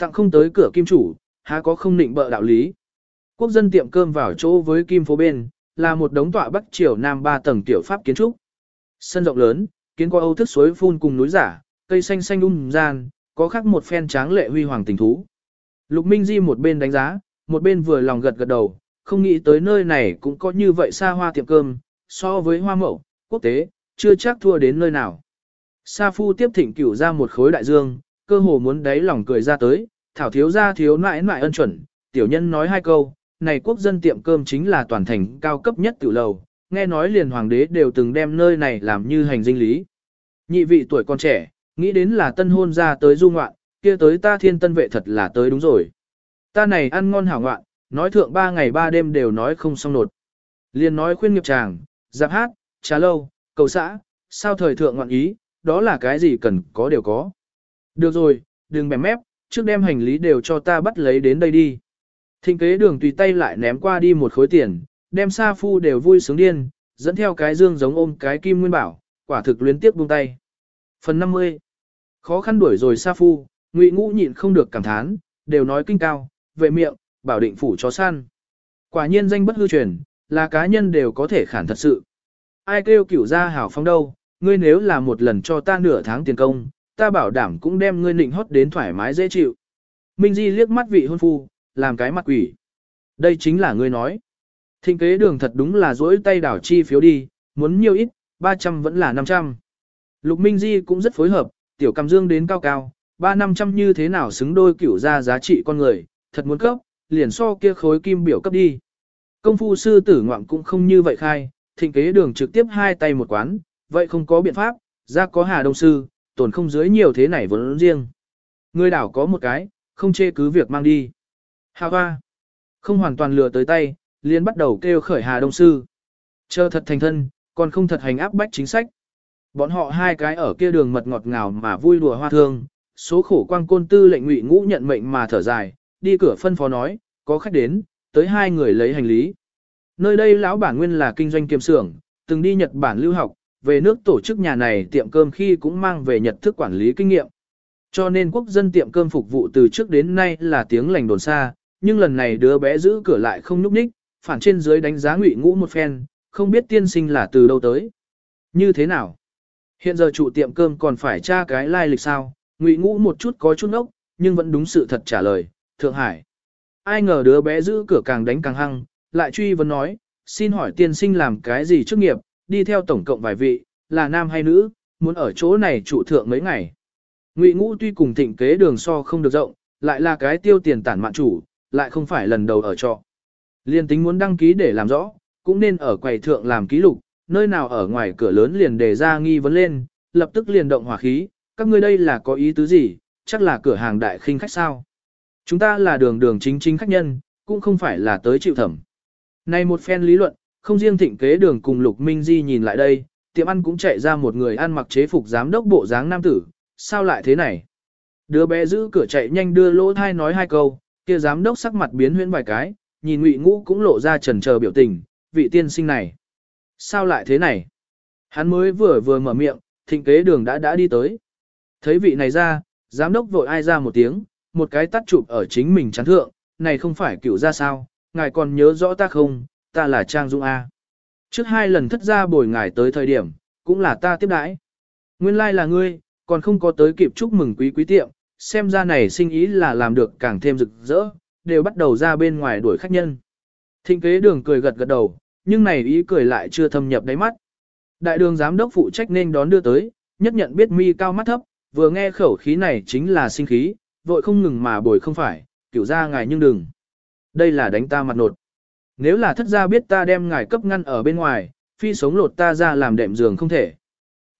Tặng không tới cửa kim chủ, há có không nịnh bợ đạo lý. Quốc dân tiệm cơm vào chỗ với kim phố bên, là một đống tọa bắc triều nam ba tầng tiểu pháp kiến trúc. Sân rộng lớn, kiến qua âu thức suối phun cùng núi giả, cây xanh xanh um gian, có khác một phen tráng lệ huy hoàng tình thú. Lục Minh Di một bên đánh giá, một bên vừa lòng gật gật đầu, không nghĩ tới nơi này cũng có như vậy xa hoa tiệm cơm, so với hoa mậu, quốc tế, chưa chắc thua đến nơi nào. Sa Phu tiếp thịnh cửu ra một khối đại dương, cơ hồ muốn đáy lòng cười ra tới, thảo thiếu ra thiếu nãi nãi ân chuẩn, tiểu nhân nói hai câu, này quốc dân tiệm cơm chính là toàn thành cao cấp nhất tiểu lầu, nghe nói liền hoàng đế đều từng đem nơi này làm như hành dinh lý. Nhị vị tuổi còn trẻ, nghĩ đến là tân hôn ra tới du ngoạn, kia tới ta thiên tân vệ thật là tới đúng rồi. Ta này ăn ngon hảo ngoạn, nói thượng ba ngày ba đêm đều nói không xong nột. Liền nói khuyên nghiệp chàng, giáp hát, trà lâu, cầu xã, sao thời thượng ngoạn ý, đó là cái gì cần có đều có. Được rồi, đừng bèm mép, trước đem hành lý đều cho ta bắt lấy đến đây đi. Thịnh kế đường tùy tay lại ném qua đi một khối tiền, đem sa phu đều vui sướng điên, dẫn theo cái dương giống ôm cái kim nguyên bảo, quả thực luyến tiếp buông tay. Phần 50 Khó khăn đuổi rồi sa phu, ngụy ngũ nhịn không được cảm thán, đều nói kinh cao, vệ miệng, bảo định phủ chó săn. Quả nhiên danh bất hư truyền, là cá nhân đều có thể khản thật sự. Ai kêu cửu ra hảo phong đâu, ngươi nếu là một lần cho ta nửa tháng tiền công, ta bảo đảm cũng đem ngươi nịnh hót đến thoải mái dễ chịu. Minh Di liếc mắt vị hôn phu, làm cái mặt quỷ. Đây chính là ngươi nói. Thịnh kế đường thật đúng là dỗi tay đảo chi phiếu đi, muốn nhiều ít, 300 vẫn là 500. Lục Minh Di cũng rất phối hợp, tiểu cầm dương đến cao cao, 3-500 như thế nào xứng đôi kiểu ra giá trị con người, thật muốn cấp, liền so kia khối kim biểu cấp đi. Công phu sư tử ngoạm cũng không như vậy khai, thịnh kế đường trực tiếp hai tay một quán, vậy không có biện pháp, ra có hà đông sư, tổn không dưới nhiều thế này vốn riêng. Người đảo có một cái, không chê cứ việc mang đi. Hà hoa, không hoàn toàn lừa tới tay, liền bắt đầu kêu khởi hà đông sư. Chờ thật thành thân, còn không thật hành áp bách chính sách. Bọn họ hai cái ở kia đường mật ngọt ngào mà vui đùa hoa thương, số khổ quang côn tư lệnh ngụy ngũ nhận mệnh mà thở dài, đi cửa phân phó nói, có khách đến, tới hai người lấy hành lý. Nơi đây lão bản nguyên là kinh doanh kiêm xưởng, từng đi Nhật Bản lưu học, về nước tổ chức nhà này tiệm cơm khi cũng mang về Nhật thức quản lý kinh nghiệm. Cho nên quốc dân tiệm cơm phục vụ từ trước đến nay là tiếng lành đồn xa, nhưng lần này đứa bé giữ cửa lại không nhúc ních, phản trên dưới đánh giá ngụy ngũ một phen, không biết tiên sinh là từ đâu tới. Như thế nào? Hiện giờ chủ tiệm cơm còn phải tra cái lai lịch sao? Ngụy ngũ một chút có chút ốc, nhưng vẫn đúng sự thật trả lời, Thượng Hải. Ai ngờ đứa bé giữ cửa càng đánh càng hăng, lại truy vấn nói, xin hỏi tiên sinh làm cái gì trước nghiệp, đi theo tổng cộng vài vị, là nam hay nữ, muốn ở chỗ này trụ thượng mấy ngày. Ngụy ngũ tuy cùng thịnh kế đường so không được rộng, lại là cái tiêu tiền tản mạn chủ, lại không phải lần đầu ở trọ. Liên tính muốn đăng ký để làm rõ, cũng nên ở quầy thượng làm ký lục, nơi nào ở ngoài cửa lớn liền đề ra nghi vấn lên, lập tức liền động hỏa khí, các ngươi đây là có ý tứ gì, chắc là cửa hàng đại khinh khách sao. Chúng ta là đường đường chính chính khách nhân, cũng không phải là tới chịu thẩm. Này một phen lý luận, không riêng thịnh kế đường cùng Lục Minh Di nhìn lại đây, tiệm ăn cũng chạy ra một người ăn mặc chế phục giám đốc bộ dáng nam tử, sao lại thế này? Đứa bé giữ cửa chạy nhanh đưa lỗ thai nói hai câu, kia giám đốc sắc mặt biến huyễn vài cái, nhìn Ngụy Ngũ cũng lộ ra trần chờ biểu tình, vị tiên sinh này. Sao lại thế này? Hắn mới vừa vừa mở miệng, thịnh kế đường đã đã đi tới. Thấy vị này ra, giám đốc vội ai ra một tiếng, một cái tắt chụp ở chính mình chán thượng, này không phải cựu ra sao, ngài còn nhớ rõ ta không, ta là Trang Dung A. Trước hai lần thất ra bồi ngài tới thời điểm, cũng là ta tiếp đãi. Nguyên lai like là ngươi, còn không có tới kịp chúc mừng quý quý tiệm, xem ra này sinh ý là làm được càng thêm rực rỡ, đều bắt đầu ra bên ngoài đuổi khách nhân. Thịnh kế đường cười gật gật đầu, nhưng này ý cười lại chưa thâm nhập đáy mắt. Đại đường giám đốc phụ trách nên đón đưa tới, nhất nhận biết mi cao mắt thấp, vừa nghe khẩu khí này chính là sinh khí, vội không ngừng mà bồi không phải, kiểu ra ngài nhưng đừng. Đây là đánh ta mặt nột. Nếu là thất gia biết ta đem ngài cấp ngăn ở bên ngoài, phi sống lột ta ra làm đệm giường không thể.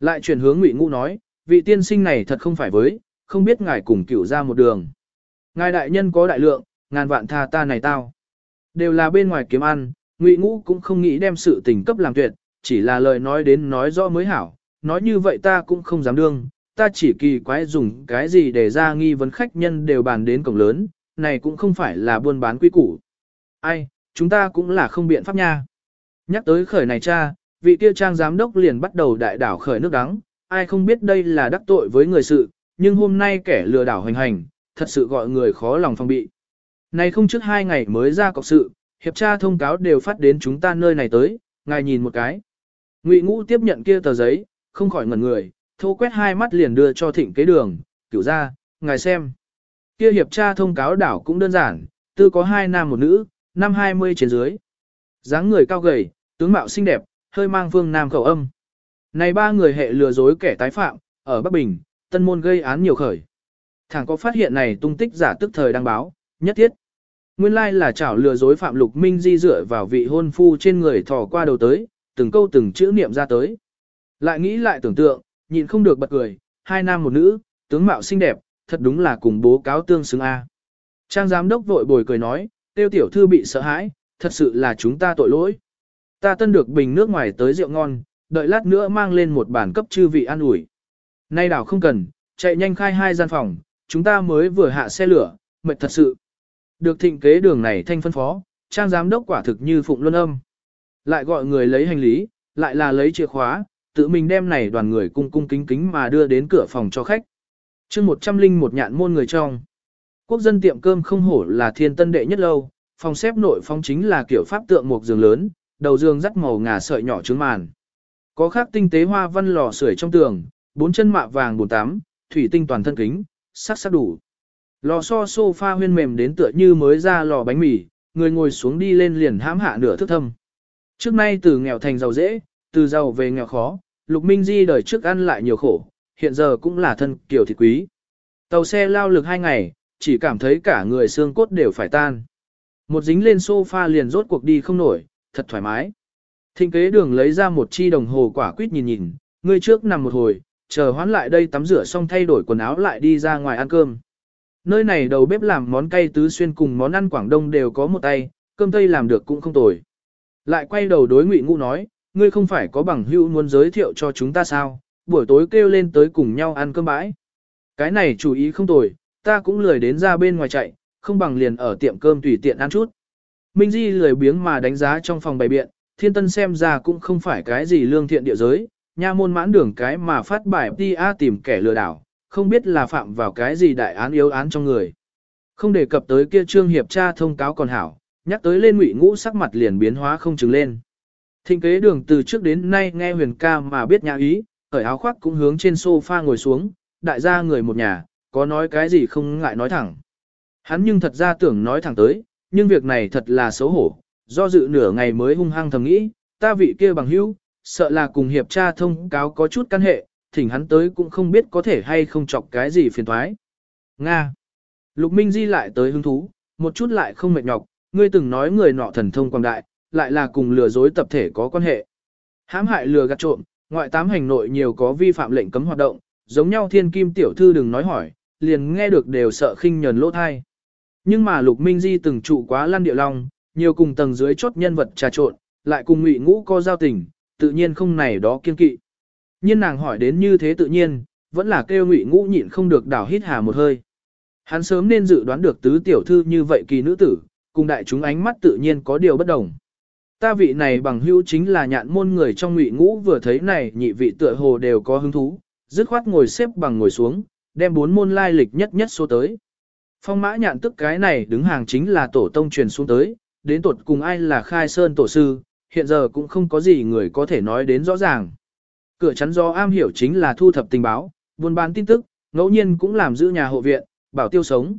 Lại chuyển hướng ngụy ngũ nói, vị tiên sinh này thật không phải với, không biết ngài cùng cửu ra một đường. Ngài đại nhân có đại lượng, ngàn vạn tha ta này tao. Đều là bên ngoài kiếm ăn, ngụy ngũ cũng không nghĩ đem sự tình cấp làm tuyệt, chỉ là lời nói đến nói rõ mới hảo. Nói như vậy ta cũng không dám đương, ta chỉ kỳ quái dùng cái gì để ra nghi vấn khách nhân đều bàn đến cổng lớn, này cũng không phải là buôn bán quy củ. Ai, chúng ta cũng là không biện pháp nha. Nhắc tới khởi này cha, vị kia trang giám đốc liền bắt đầu đại đảo khởi nước đắng, ai không biết đây là đắc tội với người sự, nhưng hôm nay kẻ lừa đảo hành hành, thật sự gọi người khó lòng phong bị. Này không trước hai ngày mới ra cọc sự, hiệp tra thông cáo đều phát đến chúng ta nơi này tới, ngài nhìn một cái. Ngụy ngũ tiếp nhận kia tờ giấy, không khỏi ngẩn người, thô quét hai mắt liền đưa cho thịnh kế đường, cửu ra, ngài xem. Kia hiệp tra thông cáo đảo cũng đơn giản, tư có hai nam một nữ, năm 20 trên dưới. dáng người cao gầy, tướng mạo xinh đẹp, hơi mang vương nam khẩu âm. Này ba người hệ lừa dối kẻ tái phạm, ở Bắc Bình, tân môn gây án nhiều khởi. Thẳng có phát hiện này tung tích giả tức thời đăng báo, nhất thiết. Nguyên lai like là chảo lừa dối phạm lục minh di dựa vào vị hôn phu trên người thò qua đầu tới, từng câu từng chữ niệm ra tới. Lại nghĩ lại tưởng tượng, nhịn không được bật cười, hai nam một nữ, tướng mạo xinh đẹp, thật đúng là cùng bố cáo tương xứng A. Trang giám đốc vội bồi cười nói, tiêu tiểu thư bị sợ hãi, thật sự là chúng ta tội lỗi. Ta tân được bình nước ngoài tới rượu ngon, đợi lát nữa mang lên một bản cấp chư vị ăn ủi. Nay đảo không cần, chạy nhanh khai hai gian phòng, chúng ta mới vừa hạ xe lửa, mệt thật sự. Được thịnh kế đường này thanh phân phó, trang giám đốc quả thực như phụng luân âm. Lại gọi người lấy hành lý, lại là lấy chìa khóa, tự mình đem này đoàn người cung cung kính kính mà đưa đến cửa phòng cho khách. chương một trăm linh một nhạn môn người trong. Quốc dân tiệm cơm không hổ là thiên tân đệ nhất lâu, phòng xếp nội phong chính là kiểu pháp tượng một giường lớn, đầu giường rắc màu ngà sợi nhỏ trứng màn. Có khác tinh tế hoa văn lò sưởi trong tường, bốn chân mạ vàng bồn tám, thủy tinh toàn thân kính, sắc sắc đủ. Lò so sofa huyên mềm đến tựa như mới ra lò bánh mì, người ngồi xuống đi lên liền hãm hạ nửa thức thâm. Trước nay từ nghèo thành giàu dễ, từ giàu về nghèo khó, Lục Minh Di đời trước ăn lại nhiều khổ, hiện giờ cũng là thân kiểu thịt quý. Tàu xe lao lực hai ngày, chỉ cảm thấy cả người xương cốt đều phải tan. Một dính lên sofa liền rốt cuộc đi không nổi, thật thoải mái. Thịnh kế đường lấy ra một chi đồng hồ quả quýt nhìn nhìn, người trước nằm một hồi, chờ hoán lại đây tắm rửa xong thay đổi quần áo lại đi ra ngoài ăn cơm. Nơi này đầu bếp làm món cay tứ xuyên cùng món ăn Quảng Đông đều có một tay, cơm tây làm được cũng không tồi. Lại quay đầu đối ngụy ngũ nói, ngươi không phải có bằng hữu muốn giới thiệu cho chúng ta sao, buổi tối kêu lên tới cùng nhau ăn cơm bãi. Cái này chủ ý không tồi, ta cũng lười đến ra bên ngoài chạy, không bằng liền ở tiệm cơm tùy tiện ăn chút. Minh Di lười biếng mà đánh giá trong phòng bày biện, thiên tân xem ra cũng không phải cái gì lương thiện địa giới, nha môn mãn đường cái mà phát bài đi a tìm kẻ lừa đảo, không biết là phạm vào cái gì đại án yếu án trong người. Không đề cập tới kia trương hiệp tra thông cáo còn hảo, nhắc tới lên ngụy ngũ sắc mặt liền biến hóa không chứng lên. Thịnh kế đường từ trước đến nay nghe huyền ca mà biết nhà ý, cởi áo khoác cũng hướng trên sofa ngồi xuống, đại gia người một nhà, có nói cái gì không ngại nói thẳng. Hắn nhưng thật ra tưởng nói thẳng tới, nhưng việc này thật là xấu hổ, do dự nửa ngày mới hung hăng thầm nghĩ, ta vị kia bằng hữu, sợ là cùng hiệp tra thông cáo có chút căn hệ, thỉnh hắn tới cũng không biết có thể hay không chọc cái gì phiền thoái. Nga. Lục Minh Di lại tới hứng thú, một chút lại không mệt nhọc, ngươi từng nói người nọ thần thông quang đại, lại là cùng lừa dối tập thể có quan hệ. Hãm hại lừa gạt trộm, ngoại tám hành nội nhiều có vi phạm lệnh cấm hoạt động, giống nhau thiên kim tiểu thư đừng nói hỏi, liền nghe được đều sợ khinh nhờn lỗ thai. Nhưng mà Lục Minh Di từng trụ quá lăn địa long, nhiều cùng tầng dưới chốt nhân vật trà trộn, lại cùng ngụy ngũ co giao tình, tự nhiên không này đó kiên kỵ. nhiên nàng hỏi đến như thế tự nhiên, vẫn là kêu ngụy ngũ nhịn không được đảo hít hà một hơi. Hắn sớm nên dự đoán được tứ tiểu thư như vậy kỳ nữ tử, cùng đại chúng ánh mắt tự nhiên có điều bất đồng. Ta vị này bằng hữu chính là nhạn môn người trong ngụy ngũ vừa thấy này nhị vị tựa hồ đều có hứng thú, dứt khoát ngồi xếp bằng ngồi xuống, đem bốn môn lai lịch nhất nhất số tới. Phong mã nhạn tức cái này đứng hàng chính là tổ tông truyền xuống tới, đến tột cùng ai là khai sơn tổ sư, hiện giờ cũng không có gì người có thể nói đến rõ ràng. Cửa chắn do am hiểu chính là thu thập tình báo, buôn bán tin tức, ngẫu nhiên cũng làm giữ nhà hộ viện, bảo tiêu sống.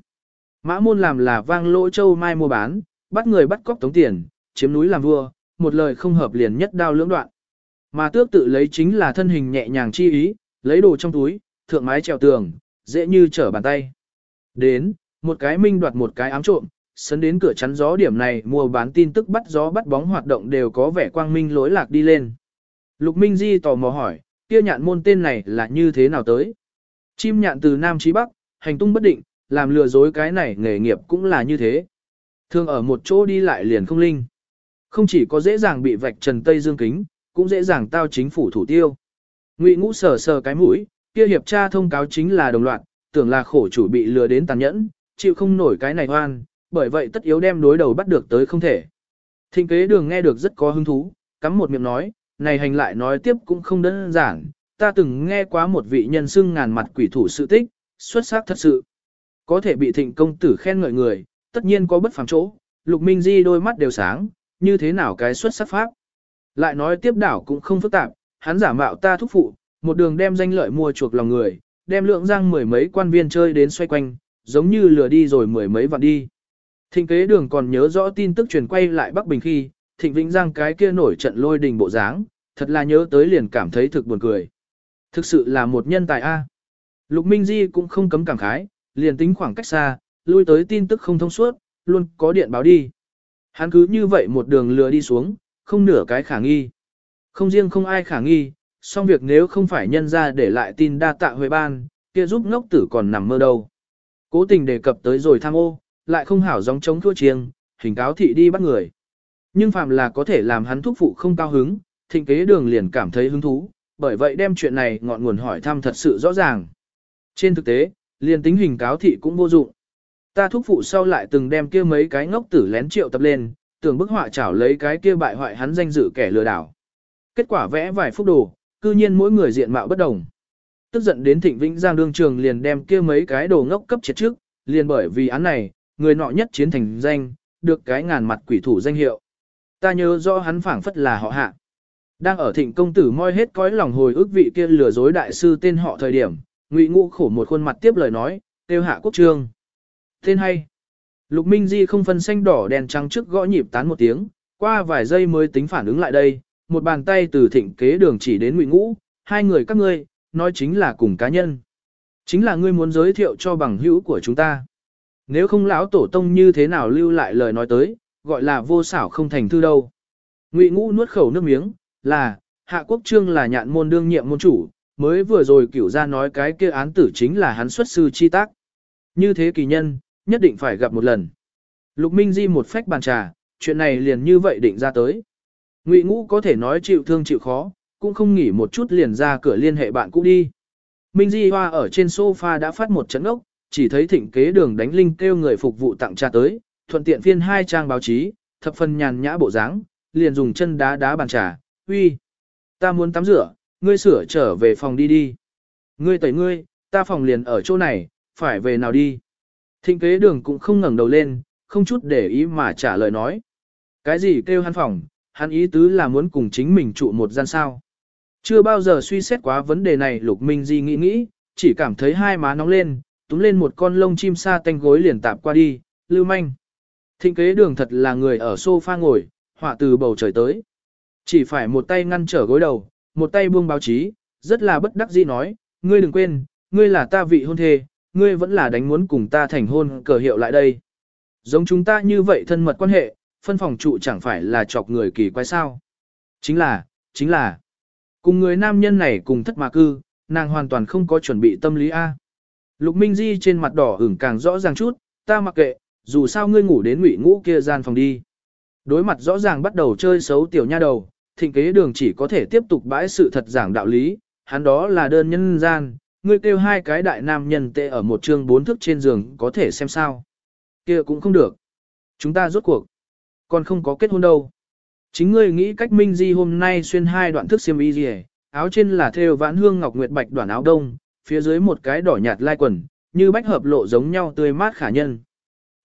Mã môn làm là vang lỗ châu mai mua bán, bắt người bắt cóc tống tiền, chiếm núi làm vua, một lời không hợp liền nhất đao lưỡng đoạn. Mà tước tự lấy chính là thân hình nhẹ nhàng chi ý, lấy đồ trong túi, thượng mái trèo tường, dễ như trở bàn tay. Đến, một cái minh đoạt một cái ám trộm, sấn đến cửa chắn gió điểm này mua bán tin tức bắt gió bắt bóng hoạt động đều có vẻ quang minh lối lạc đi lên. Lục Minh Di tò mò hỏi, kia nhạn môn tên này là như thế nào tới? Chim nhạn từ Nam chí Bắc, hành tung bất định, làm lừa dối cái này nghề nghiệp cũng là như thế. Thường ở một chỗ đi lại liền không linh. Không chỉ có dễ dàng bị vạch trần Tây Dương kính, cũng dễ dàng tao chính phủ thủ tiêu. Ngụy ngũ sờ sờ cái mũi, kia hiệp tra thông cáo chính là đồng loạt, tưởng là khổ chủ bị lừa đến tàn nhẫn, chịu không nổi cái này oan bởi vậy tất yếu đem đối đầu bắt được tới không thể. Thịnh kế đường nghe được rất có hứng thú, cắm một miệng nói, này hành lại nói tiếp cũng không đơn giản, ta từng nghe quá một vị nhân xưng ngàn mặt quỷ thủ sự tích, xuất sắc thật sự. Có thể bị thịnh công tử khen ngợi người, tất nhiên có bất phàm chỗ, lục minh di đôi mắt đều sáng, như thế nào cái xuất sắc pháp. Lại nói tiếp đảo cũng không phức tạp, hắn giả mạo ta thúc phụ, một đường đem danh lợi mua chuộc lòng người, đem lượng giang mười mấy quan viên chơi đến xoay quanh, giống như lừa đi rồi mười mấy vạn đi. Thịnh kế đường còn nhớ rõ tin tức truyền quay lại Bắc Bình khi, thịnh Vĩnh Giang cái kia nổi trận lôi đình bộ dáng, thật là nhớ tới liền cảm thấy thực buồn cười. Thực sự là một nhân tài A. Lục Minh Di cũng không cấm cảm khái, liền tính khoảng cách xa, lui tới tin tức không thông suốt, luôn có điện báo đi. Hắn cứ như vậy một đường lừa đi xuống, không nửa cái khả nghi. Không riêng không ai khả nghi, song việc nếu không phải nhân ra để lại tin đa tạ huệ ban, kia giúp ngốc tử còn nằm mơ đâu. Cố tình đề cập tới rồi tham ô, lại không hảo giống chống thua chiêng, hình cáo thị đi bắt người. Nhưng phạm là có thể làm hắn thúc phụ không cao hứng, thịnh kế đường liền cảm thấy hứng thú, bởi vậy đem chuyện này ngọn nguồn hỏi thăm thật sự rõ ràng. Trên thực tế, liền tính hình cáo thị cũng vô dụng. Ta thúc phụ sau lại từng đem kia mấy cái ngốc tử lén triệu tập lên, tưởng bức họa chảo lấy cái kia bại hoại hắn danh dự kẻ lừa đảo. Kết quả vẽ vài phút đồ, cư nhiên mỗi người diện mạo bất đồng. Tức giận đến Thịnh Vĩnh Giang đương trường liền đem kia mấy cái đồ ngốc cấp triệt trước, liền bởi vì án này, người nọ nhất chiến thành danh, được cái ngàn mặt quỷ thủ danh hiệu. Ta nhớ rõ hắn phảng phất là họ hạ. Đang ở thịnh công tử moi hết cõi lòng hồi ức vị kia lừa dối đại sư tên họ thời điểm, ngụy ngũ khổ một khuôn mặt tiếp lời nói, tiêu hạ quốc trương. Tên hay. Lục Minh Di không phân xanh đỏ đèn trắng trước gõ nhịp tán một tiếng, qua vài giây mới tính phản ứng lại đây, một bàn tay từ thịnh kế đường chỉ đến ngụy ngũ, hai người các ngươi, nói chính là cùng cá nhân. Chính là ngươi muốn giới thiệu cho bằng hữu của chúng ta. Nếu không lão tổ tông như thế nào lưu lại lời nói tới, gọi là vô xảo không thành thư đâu. Ngụy ngũ nuốt khẩu nước miếng, là, hạ quốc trương là nhạn môn đương nhiệm môn chủ, mới vừa rồi cửu ra nói cái kia án tử chính là hắn xuất sư chi tác. Như thế kỳ nhân, nhất định phải gặp một lần. Lục Minh Di một phách bàn trà, chuyện này liền như vậy định ra tới. Ngụy Ngũ có thể nói chịu thương chịu khó, cũng không nghỉ một chút liền ra cửa liên hệ bạn cũ đi. Minh Di Hoa ở trên sofa đã phát một trận ốc, chỉ thấy thịnh kế đường đánh linh kêu người phục vụ tặng trà tới, thuận tiện phiên hai trang báo chí, thập phần nhàn nhã bộ dáng, liền dùng chân đá đá bàn trà, uy, ta muốn tắm rửa, ngươi sửa trở về phòng đi đi. Ngươi tẩy ngươi, ta phòng liền ở chỗ này, phải về nào đi. Thịnh kế đường cũng không ngẩng đầu lên, không chút để ý mà trả lời nói. Cái gì kêu hắn phòng, hắn ý tứ là muốn cùng chính mình trụ một gian sao. Chưa bao giờ suy xét quá vấn đề này Lục Minh Di nghĩ nghĩ, chỉ cảm thấy hai má nóng lên, túm lên một con lông chim sa tanh gối liền tạp qua đi, lưu manh. Thịnh kế đường thật là người ở sofa ngồi, họa từ bầu trời tới. Chỉ phải một tay ngăn trở gối đầu, một tay buông báo chí, rất là bất đắc dĩ nói, ngươi đừng quên, ngươi là ta vị hôn thê, ngươi vẫn là đánh muốn cùng ta thành hôn cờ hiệu lại đây. Giống chúng ta như vậy thân mật quan hệ, phân phòng trụ chẳng phải là chọc người kỳ quái sao. Chính là, chính là, cùng người nam nhân này cùng thất mà cư, nàng hoàn toàn không có chuẩn bị tâm lý A. Lục Minh Di trên mặt đỏ ửng càng rõ ràng chút, ta mặc kệ, dù sao ngươi ngủ đến ngụy ngũ kia gian phòng đi. Đối mặt rõ ràng bắt đầu chơi xấu tiểu nha đầu, thịnh kế đường chỉ có thể tiếp tục bãi sự thật giảng đạo lý, hắn đó là đơn nhân gian, ngươi kêu hai cái đại nam nhân tệ ở một chương bốn thức trên giường có thể xem sao. kia cũng không được. Chúng ta rốt cuộc. Còn không có kết hôn đâu. Chính ngươi nghĩ cách minh di hôm nay xuyên hai đoạn thức xiêm y gì áo trên là thêu vãn hương ngọc nguyệt bạch đoạn áo đông, phía dưới một cái đỏ nhạt lai quần, như bách hợp lộ giống nhau tươi mát khả nhân.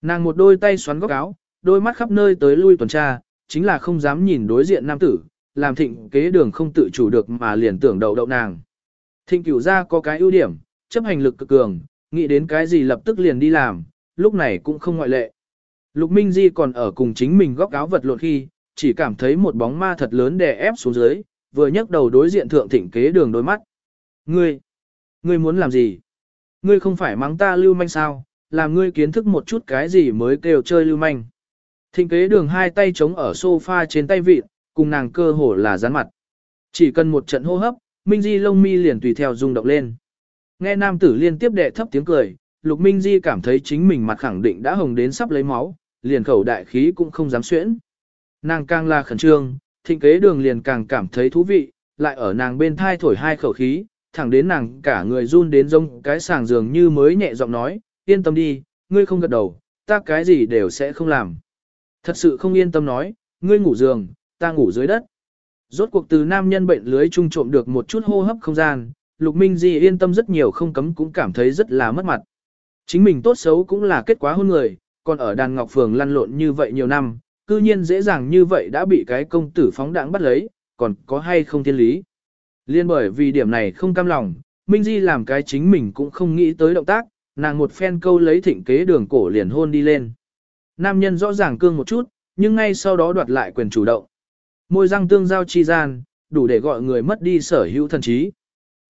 Nàng một đôi tay xoắn góc áo, đôi mắt khắp nơi tới lui tuần tra, chính là không dám nhìn đối diện nam tử, làm thịnh kế đường không tự chủ được mà liền tưởng đầu đậu nàng. Thịnh cửu ra có cái ưu điểm, chấp hành lực cực cường, nghĩ đến cái gì lập tức liền đi làm, lúc này cũng không ngoại lệ. Lục Minh Di còn ở cùng chính mình góc áo vật lộn khi, chỉ cảm thấy một bóng ma thật lớn đè ép xuống dưới, vừa nhấc đầu đối diện thượng thịnh kế đường đôi mắt. Ngươi, ngươi muốn làm gì? Ngươi không phải mắng ta lưu manh sao, làm ngươi kiến thức một chút cái gì mới kêu chơi lưu manh. Thịnh kế đường hai tay chống ở sofa trên tay vịt, cùng nàng cơ hồ là rán mặt. Chỉ cần một trận hô hấp, Minh Di lông mi liền tùy theo rung động lên. Nghe nam tử liên tiếp đệ thấp tiếng cười, Lục Minh Di cảm thấy chính mình mặt khẳng định đã hồng đến sắp lấy máu, liền khẩu đại khí cũng không dám xuyễn. Nàng càng là khẩn trương, thịnh kế đường liền càng cảm thấy thú vị, lại ở nàng bên thai thổi hai khẩu khí, thẳng đến nàng cả người run đến rông cái sàng giường như mới nhẹ giọng nói, yên tâm đi, ngươi không gật đầu, ta cái gì đều sẽ không làm. Thật sự không yên tâm nói, ngươi ngủ giường, ta ngủ dưới đất. Rốt cuộc từ nam nhân bệnh lưới trung trộm được một chút hô hấp không gian, Lục Minh Di yên tâm rất nhiều không cấm cũng cảm thấy rất là mất mặt. Chính mình tốt xấu cũng là kết quả hôn người, còn ở đàn ngọc phường lăn lộn như vậy nhiều năm, cư nhiên dễ dàng như vậy đã bị cái công tử phóng đãng bắt lấy, còn có hay không thiên lý. Liên bởi vì điểm này không cam lòng, Minh Di làm cái chính mình cũng không nghĩ tới động tác, nàng một phen câu lấy thịnh kế đường cổ liền hôn đi lên. Nam nhân rõ ràng cương một chút, nhưng ngay sau đó đoạt lại quyền chủ động. Môi răng tương giao chi gian, đủ để gọi người mất đi sở hữu thần trí.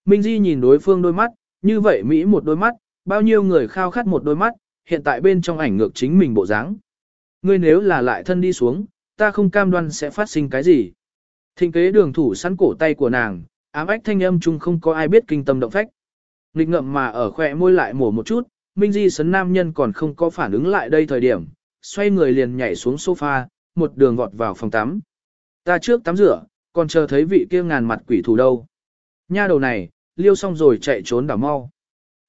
Minh Di nhìn đối phương đôi mắt, như vậy Mỹ một đôi mắt, bao nhiêu người khao khát một đôi mắt, hiện tại bên trong ảnh ngược chính mình bộ dáng. Ngươi nếu là lại thân đi xuống, ta không cam đoan sẽ phát sinh cái gì. Thịnh kế đường thủ sẵn cổ tay của nàng, ám ách thanh âm chung không có ai biết kinh tâm động phách. Nghịch ngậm mà ở khỏe môi lại mổ một chút, Minh Di sấn nam nhân còn không có phản ứng lại đây thời điểm, xoay người liền nhảy xuống sofa, một đường vọt vào phòng tắm. Ta trước tắm rửa, còn chờ thấy vị kia ngàn mặt quỷ thủ đâu. Nha đầu này, liêu xong rồi chạy trốn đảo mau.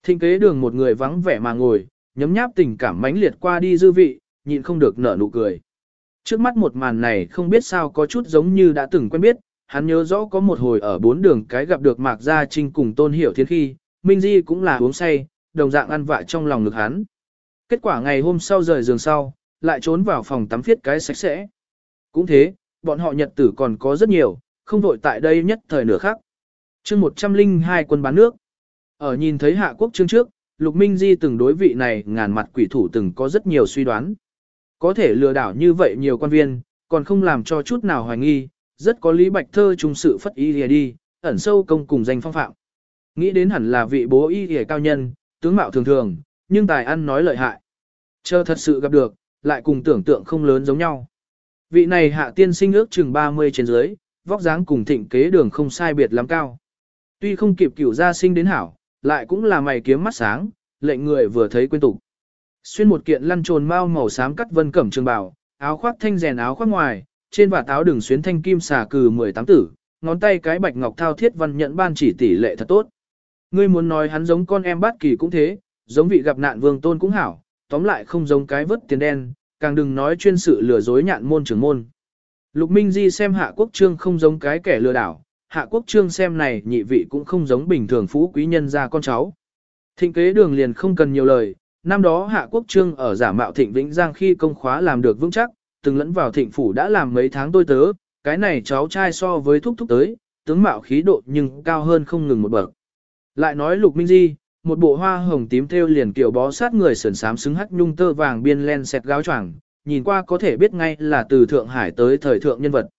Thịnh kế đường một người vắng vẻ mà ngồi, nhấm nháp tình cảm mãnh liệt qua đi dư vị, nhịn không được nở nụ cười. Trước mắt một màn này không biết sao có chút giống như đã từng quen biết, hắn nhớ rõ có một hồi ở bốn đường cái gặp được Mạc Gia Trinh cùng Tôn Hiểu Thiên khi, Minh Di cũng là uống say, đồng dạng ăn vạ trong lòng ngực hắn. Kết quả ngày hôm sau rời giường sau, lại trốn vào phòng tắm phiết cái sạch sẽ. Cũng thế, bọn họ nhật tử còn có rất nhiều, không vội tại đây nhất thời nửa khác. chương 102 quân bán nước. Ở nhìn thấy hạ quốc chương trước, Lục Minh Di từng đối vị này ngàn mặt quỷ thủ từng có rất nhiều suy đoán. Có thể lừa đảo như vậy nhiều quan viên, còn không làm cho chút nào hoài nghi, rất có lý bạch thơ trung sự phất y lìa đi, ẩn sâu công cùng danh phong phạm. Nghĩ đến hẳn là vị bố y lìa cao nhân, tướng mạo thường thường, nhưng tài ăn nói lợi hại. Chờ thật sự gặp được, lại cùng tưởng tượng không lớn giống nhau. Vị này hạ tiên sinh ước chừng 30 trên dưới, vóc dáng cùng thịnh kế đường không sai biệt lắm cao. Tuy không kịp cửu gia sinh đến hảo, lại cũng là mày kiếm mắt sáng, lệnh người vừa thấy quên tục. Xuyên một kiện lăn trồn mau màu xám cắt vân cẩm trường bào, áo khoác thanh rèn áo khoác ngoài, trên vạt áo đường xuyến thanh kim xà cừ 18 tử, ngón tay cái bạch ngọc thao thiết văn nhận ban chỉ tỷ lệ thật tốt. Ngươi muốn nói hắn giống con em bát kỳ cũng thế, giống vị gặp nạn vương tôn cũng hảo, tóm lại không giống cái vớt tiền đen, càng đừng nói chuyên sự lừa dối nhạn môn trưởng môn. Lục Minh Di xem Hạ Quốc Trương không giống cái kẻ lừa đảo, Hạ Quốc Trương xem này nhị vị cũng không giống bình thường phú quý nhân gia con cháu. Thịnh kế đường liền không cần nhiều lời, năm đó Hạ Quốc Trương ở giả mạo Thịnh Vĩnh Giang khi công khóa làm được vững chắc, từng lẫn vào Thịnh Phủ đã làm mấy tháng tôi tớ, cái này cháu trai so với thúc thúc tới, tướng mạo khí độ nhưng cao hơn không ngừng một bậc. Lại nói Lục Minh Di, một bộ hoa hồng tím thêu liền kiểu bó sát người sườn sám xứng hắc nhung tơ vàng biên len xẹt gáo choàng, nhìn qua có thể biết ngay là từ Thượng Hải tới thời thượng nhân vật.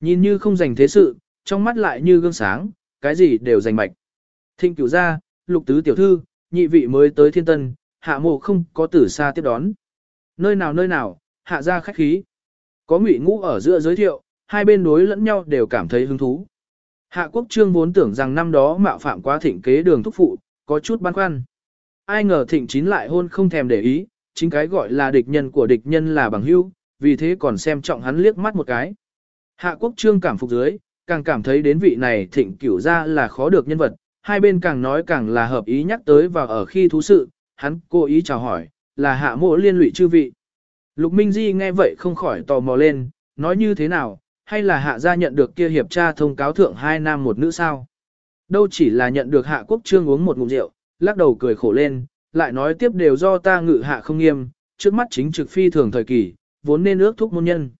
Nhìn như không dành thế sự, trong mắt lại như gương sáng, cái gì đều dành mạch. Thịnh cửu gia, lục tứ tiểu thư, nhị vị mới tới thiên tân, hạ mộ không có tử xa tiếp đón. Nơi nào nơi nào, hạ ra khách khí. Có ngụy ngũ ở giữa giới thiệu, hai bên đối lẫn nhau đều cảm thấy hứng thú. Hạ quốc trương vốn tưởng rằng năm đó mạo phạm quá thịnh kế đường thúc phụ, có chút băn khoăn. Ai ngờ thịnh chín lại hôn không thèm để ý, chính cái gọi là địch nhân của địch nhân là bằng hữu, vì thế còn xem trọng hắn liếc mắt một cái. Hạ quốc trương cảm phục dưới, càng cảm thấy đến vị này thịnh cửu ra là khó được nhân vật, hai bên càng nói càng là hợp ý nhắc tới và ở khi thú sự, hắn cố ý chào hỏi, là hạ mộ liên lụy chư vị. Lục Minh Di nghe vậy không khỏi tò mò lên, nói như thế nào, hay là hạ gia nhận được kia hiệp tra thông cáo thượng hai nam một nữ sao? Đâu chỉ là nhận được hạ quốc trương uống một ngụm rượu, lắc đầu cười khổ lên, lại nói tiếp đều do ta ngự hạ không nghiêm, trước mắt chính trực phi thường thời kỳ, vốn nên ước thúc môn nhân.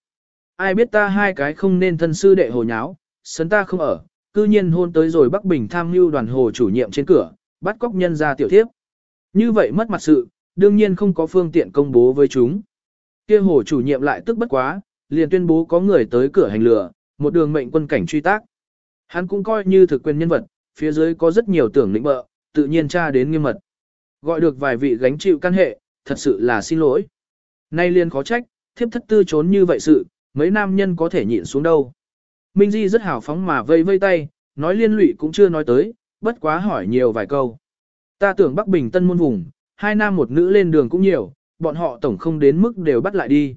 Ai biết ta hai cái không nên thân sư đệ hồ nháo, sấn ta không ở, cư nhiên hôn tới rồi Bắc Bình tham mưu đoàn hồ chủ nhiệm trên cửa, bắt cóc nhân ra tiểu thiếp. Như vậy mất mặt sự, đương nhiên không có phương tiện công bố với chúng. kia hồ chủ nhiệm lại tức bất quá, liền tuyên bố có người tới cửa hành lửa, một đường mệnh quân cảnh truy tác. Hắn cũng coi như thực quyền nhân vật, phía dưới có rất nhiều tưởng lĩnh bợ, tự nhiên tra đến nghiêm mật. Gọi được vài vị gánh chịu căn hệ, thật sự là xin lỗi. Nay liền khó trách, thiếp thất tư trốn như vậy sự, mấy nam nhân có thể nhịn xuống đâu. Minh Di rất hào phóng mà vây vây tay, nói liên lụy cũng chưa nói tới, bất quá hỏi nhiều vài câu. Ta tưởng Bắc Bình Tân môn vùng, hai nam một nữ lên đường cũng nhiều, bọn họ tổng không đến mức đều bắt lại đi.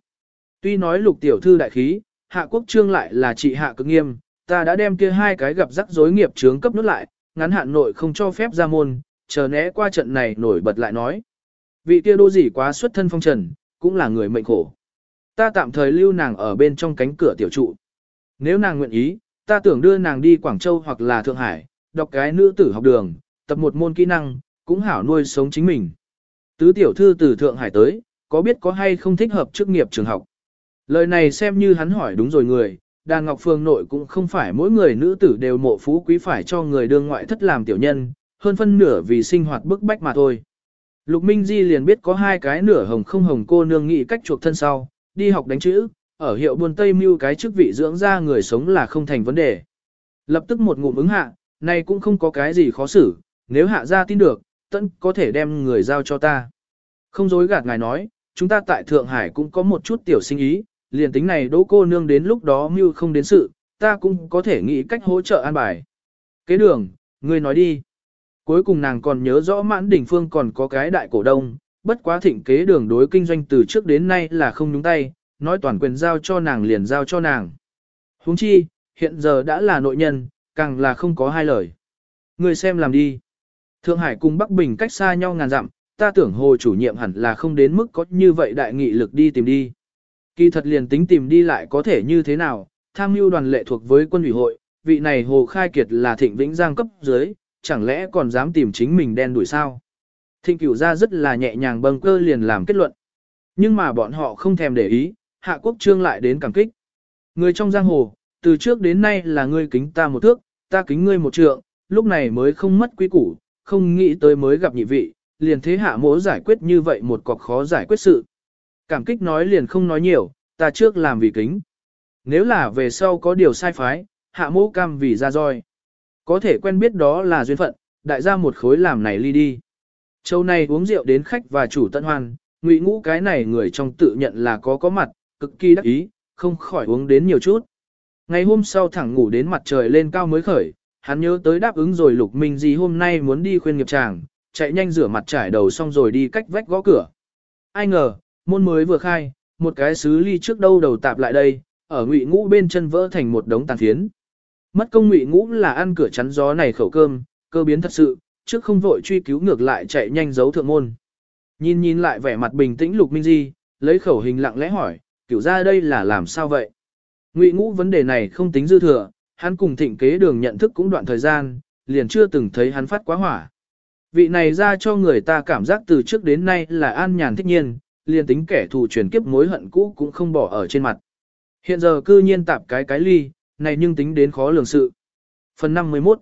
Tuy nói lục tiểu thư đại khí, hạ quốc trương lại là trị hạ cực nghiêm, ta đã đem kia hai cái gặp rắc rối nghiệp chướng cấp nút lại, ngắn hạn nội không cho phép ra môn, chờ né qua trận này nổi bật lại nói. Vị kia đô gì quá xuất thân phong trần, cũng là người mệnh khổ. Ta tạm thời lưu nàng ở bên trong cánh cửa tiểu trụ. Nếu nàng nguyện ý, ta tưởng đưa nàng đi Quảng Châu hoặc là Thượng Hải, đọc cái nữ tử học đường, tập một môn kỹ năng, cũng hảo nuôi sống chính mình. Tứ tiểu thư từ Thượng Hải tới, có biết có hay không thích hợp chức nghiệp trường học. Lời này xem như hắn hỏi đúng rồi người, đàn ngọc phương nội cũng không phải mỗi người nữ tử đều mộ phú quý phải cho người đương ngoại thất làm tiểu nhân, hơn phân nửa vì sinh hoạt bức bách mà thôi. Lục Minh Di liền biết có hai cái nửa hồng không hồng cô nương nghĩ cách chuộc thân sau, đi học đánh chữ, ở hiệu buôn Tây mưu cái chức vị dưỡng ra người sống là không thành vấn đề. Lập tức một ngụm ứng hạ, này cũng không có cái gì khó xử, nếu hạ ra tin được, tận có thể đem người giao cho ta. Không dối gạt ngài nói, chúng ta tại Thượng Hải cũng có một chút tiểu sinh ý, liền tính này đỗ cô nương đến lúc đó mưu không đến sự, ta cũng có thể nghĩ cách hỗ trợ an bài. Kế đường, ngươi nói đi. Cuối cùng nàng còn nhớ rõ mãn đỉnh phương còn có cái đại cổ đông, bất quá thịnh kế đường đối kinh doanh từ trước đến nay là không nhúng tay, nói toàn quyền giao cho nàng liền giao cho nàng. huống chi, hiện giờ đã là nội nhân, càng là không có hai lời. ngươi xem làm đi. Thượng Hải cùng Bắc Bình cách xa nhau ngàn dặm, ta tưởng hồ chủ nhiệm hẳn là không đến mức có như vậy đại nghị lực đi tìm đi. Kỳ thật liền tính tìm đi lại có thể như thế nào, tham mưu đoàn lệ thuộc với quân ủy hội, vị này hồ khai kiệt là thịnh vĩnh giang cấp dưới, chẳng lẽ còn dám tìm chính mình đen đuổi sao? Thịnh cửu ra rất là nhẹ nhàng bâng cơ liền làm kết luận. Nhưng mà bọn họ không thèm để ý, hạ quốc trương lại đến cảm kích. Người trong giang hồ, từ trước đến nay là ngươi kính ta một thước, ta kính ngươi một trượng, lúc này mới không mất quý củ, không nghĩ tới mới gặp nhị vị, liền thế hạ mỗ giải quyết như vậy một cọc khó giải quyết sự. Cảm kích nói liền không nói nhiều, ta trước làm vì kính. Nếu là về sau có điều sai phái, hạ mô cam vì ra roi. Có thể quen biết đó là duyên phận, đại gia một khối làm này ly đi. Châu này uống rượu đến khách và chủ tận hoan, ngụy ngũ cái này người trong tự nhận là có có mặt, cực kỳ đắc ý, không khỏi uống đến nhiều chút. Ngày hôm sau thẳng ngủ đến mặt trời lên cao mới khởi, hắn nhớ tới đáp ứng rồi lục minh gì hôm nay muốn đi khuyên nghiệp chàng, chạy nhanh rửa mặt trải đầu xong rồi đi cách vách gõ cửa. Ai ngờ, môn mới vừa khai, một cái sứ ly trước đâu đầu tạp lại đây, ở ngụy ngũ bên chân vỡ thành một đống tàn phiến. Mất công ngụy ngũ là ăn cửa chắn gió này khẩu cơm, cơ biến thật sự, trước không vội truy cứu ngược lại chạy nhanh giấu thượng môn. Nhìn nhìn lại vẻ mặt bình tĩnh lục minh di, lấy khẩu hình lặng lẽ hỏi, kiểu ra đây là làm sao vậy? Ngụy ngũ vấn đề này không tính dư thừa, hắn cùng thịnh kế đường nhận thức cũng đoạn thời gian, liền chưa từng thấy hắn phát quá hỏa. Vị này ra cho người ta cảm giác từ trước đến nay là an nhàn thích nhiên, liền tính kẻ thù truyền kiếp mối hận cũ cũng không bỏ ở trên mặt. Hiện giờ cư nhiên tạp cái cái ly, này nhưng tính đến khó lường sự. Phần 51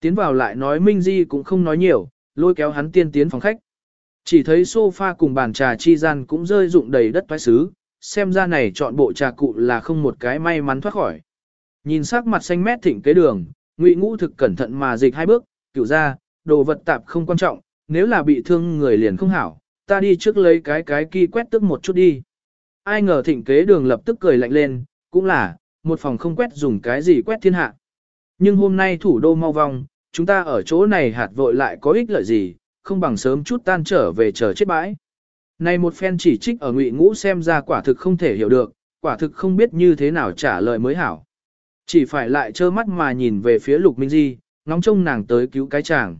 Tiến vào lại nói Minh Di cũng không nói nhiều, lôi kéo hắn tiên tiến phòng khách. Chỉ thấy sofa cùng bàn trà chi gian cũng rơi rụng đầy đất toái xứ, xem ra này chọn bộ trà cụ là không một cái may mắn thoát khỏi. Nhìn sắc mặt xanh mét thỉnh kế đường, ngụy ngũ thực cẩn thận mà dịch hai bước, cựu ra, đồ vật tạp không quan trọng, nếu là bị thương người liền không hảo, ta đi trước lấy cái cái kỳ quét tức một chút đi. Ai ngờ thịnh kế đường lập tức cười lạnh lên, cũng là, một phòng không quét dùng cái gì quét thiên hạ. Nhưng hôm nay thủ đô mau vong, chúng ta ở chỗ này hạt vội lại có ích lợi gì, không bằng sớm chút tan trở về chờ chết bãi. Này một phen chỉ trích ở ngụy ngũ xem ra quả thực không thể hiểu được, quả thực không biết như thế nào trả lời mới hảo. Chỉ phải lại trơ mắt mà nhìn về phía lục Minh Di, ngóng trông nàng tới cứu cái chàng.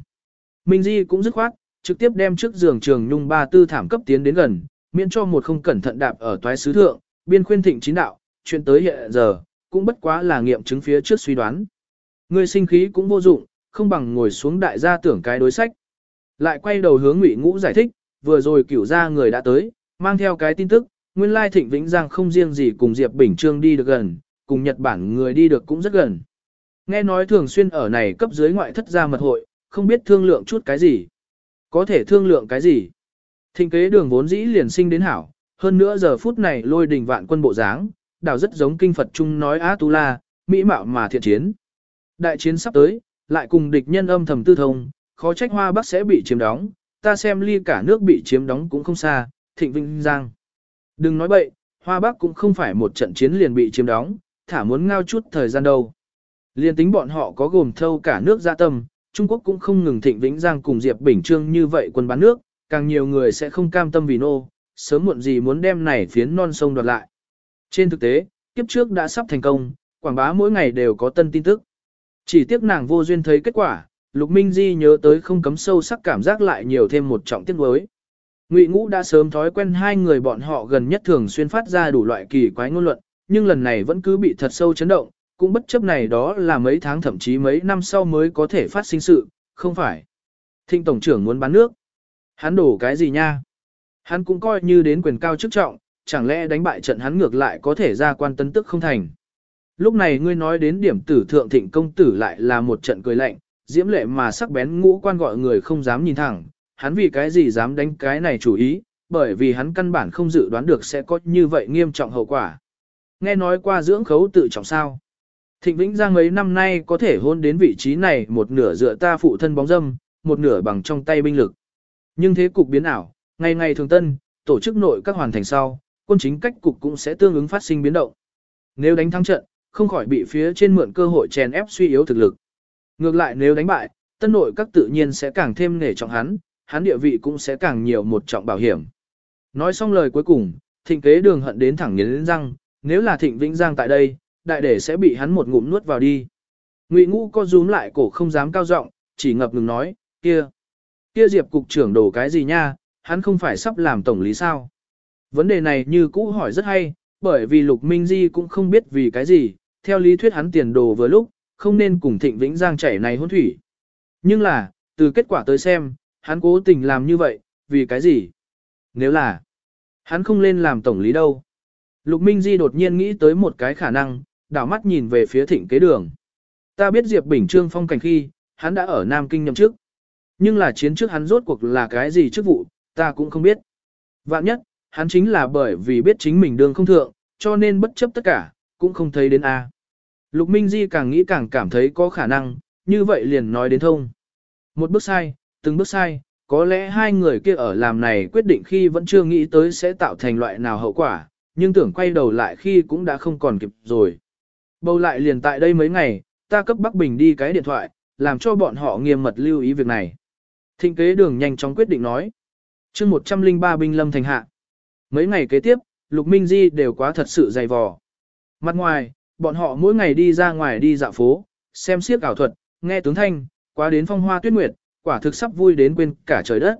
Minh Di cũng dứt khoát, trực tiếp đem trước giường trường nhung ba tư thảm cấp tiến đến gần, miễn cho một không cẩn thận đạp ở toái sứ thượng, biên khuyên thịnh chính đạo, chuyện tới hiện giờ, cũng bất quá là nghiệm chứng phía trước suy đoán. Người sinh khí cũng vô dụng, không bằng ngồi xuống đại gia tưởng cái đối sách. Lại quay đầu hướng Ngụy Ngũ giải thích, vừa rồi cửu gia người đã tới, mang theo cái tin tức, nguyên lai Thịnh Vĩnh Giang không riêng gì cùng Diệp Bình Trương đi được gần, cùng Nhật Bản người đi được cũng rất gần. Nghe nói thường xuyên ở này cấp dưới ngoại thất gia mật hội, không biết thương lượng chút cái gì. Có thể thương lượng cái gì? Thịnh kế đường vốn dĩ liền sinh đến hảo, hơn nữa giờ phút này lôi đình vạn quân bộ dáng, đảo rất giống kinh Phật Trung nói Á Tu La, mỹ mạo mà thiện chiến. Đại chiến sắp tới, lại cùng địch nhân âm thầm tư thông, khó trách hoa bắc sẽ bị chiếm đóng, ta xem ly cả nước bị chiếm đóng cũng không xa, thịnh vinh giang. Đừng nói bậy, hoa bắc cũng không phải một trận chiến liền bị chiếm đóng, thả muốn ngao chút thời gian đâu. Liên tính bọn họ có gồm thâu cả nước ra tâm, Trung Quốc cũng không ngừng thịnh vĩnh giang cùng Diệp Bình Trương như vậy quân bán nước, càng nhiều người sẽ không cam tâm vì nô, sớm muộn gì muốn đem này phiến non sông đoạt lại. Trên thực tế, kiếp trước đã sắp thành công, quảng bá mỗi ngày đều có tân tin tức. Chỉ tiếc nàng vô duyên thấy kết quả, Lục Minh Di nhớ tới không cấm sâu sắc cảm giác lại nhiều thêm một trọng tiết đối. Ngụy Ngũ đã sớm thói quen hai người bọn họ gần nhất thường xuyên phát ra đủ loại kỳ quái ngôn luận, nhưng lần này vẫn cứ bị thật sâu chấn động, cũng bất chấp này đó là mấy tháng thậm chí mấy năm sau mới có thể phát sinh sự, không phải. Thịnh Tổng trưởng muốn bán nước. Hắn đổ cái gì nha? Hắn cũng coi như đến quyền cao chức trọng, chẳng lẽ đánh bại trận hắn ngược lại có thể ra quan tấn tức không thành. Lúc này ngươi nói đến điểm tử thượng thịnh công tử lại là một trận cười lạnh, diễm lệ mà sắc bén ngũ quan gọi người không dám nhìn thẳng, hắn vì cái gì dám đánh cái này chủ ý, bởi vì hắn căn bản không dự đoán được sẽ có như vậy nghiêm trọng hậu quả. Nghe nói qua dưỡng khấu tự trọng sao. Thịnh Vĩnh Giang mấy năm nay có thể hôn đến vị trí này một nửa dựa ta phụ thân bóng dâm, một nửa bằng trong tay binh lực. Nhưng thế cục biến ảo, ngày ngày thường tân, tổ chức nội các hoàn thành sau, quân chính cách cục cũng sẽ tương ứng phát sinh biến động. Nếu đánh thắng trận, không khỏi bị phía trên mượn cơ hội chèn ép suy yếu thực lực. Ngược lại nếu đánh bại, tân nội các tự nhiên sẽ càng thêm nể trọng hắn, hắn địa vị cũng sẽ càng nhiều một trọng bảo hiểm. Nói xong lời cuối cùng, thịnh kế đường hận đến thẳng nghiến răng, nếu là thịnh vĩnh giang tại đây, đại để sẽ bị hắn một ngụm nuốt vào đi. Ngụy ngũ co rúm lại cổ không dám cao giọng, chỉ ngập ngừng nói, kia, kia diệp cục trưởng đổ cái gì nha, hắn không phải sắp làm tổng lý sao. Vấn đề này như cũ hỏi rất hay, bởi vì Lục Minh Di cũng không biết vì cái gì, theo lý thuyết hắn tiền đồ vừa lúc, không nên cùng Thịnh Vĩnh Giang chảy này hôn thủy. Nhưng là, từ kết quả tới xem, hắn cố tình làm như vậy, vì cái gì? Nếu là, hắn không lên làm tổng lý đâu. Lục Minh Di đột nhiên nghĩ tới một cái khả năng, đảo mắt nhìn về phía thịnh kế đường. Ta biết Diệp Bình Trương phong cảnh khi, hắn đã ở Nam Kinh nhậm chức. Nhưng là chiến trước hắn rốt cuộc là cái gì chức vụ, ta cũng không biết. Vạn nhất, hắn chính là bởi vì biết chính mình đường không thượng, cho nên bất chấp tất cả, cũng không thấy đến A. Lục Minh Di càng nghĩ càng cảm thấy có khả năng, như vậy liền nói đến thông. Một bước sai, từng bước sai, có lẽ hai người kia ở làm này quyết định khi vẫn chưa nghĩ tới sẽ tạo thành loại nào hậu quả, nhưng tưởng quay đầu lại khi cũng đã không còn kịp rồi. Bầu lại liền tại đây mấy ngày, ta cấp Bắc Bình đi cái điện thoại, làm cho bọn họ nghiêm mật lưu ý việc này. Thịnh kế đường nhanh chóng quyết định nói. chương 103 binh lâm thành hạ. Mấy ngày kế tiếp, Lục Minh Di đều quá thật sự dày vò. Mặt ngoài, bọn họ mỗi ngày đi ra ngoài đi dạo phố, xem siếc ảo thuật, nghe tướng thanh, quá đến phong hoa tuyết nguyệt, quả thực sắp vui đến quên cả trời đất.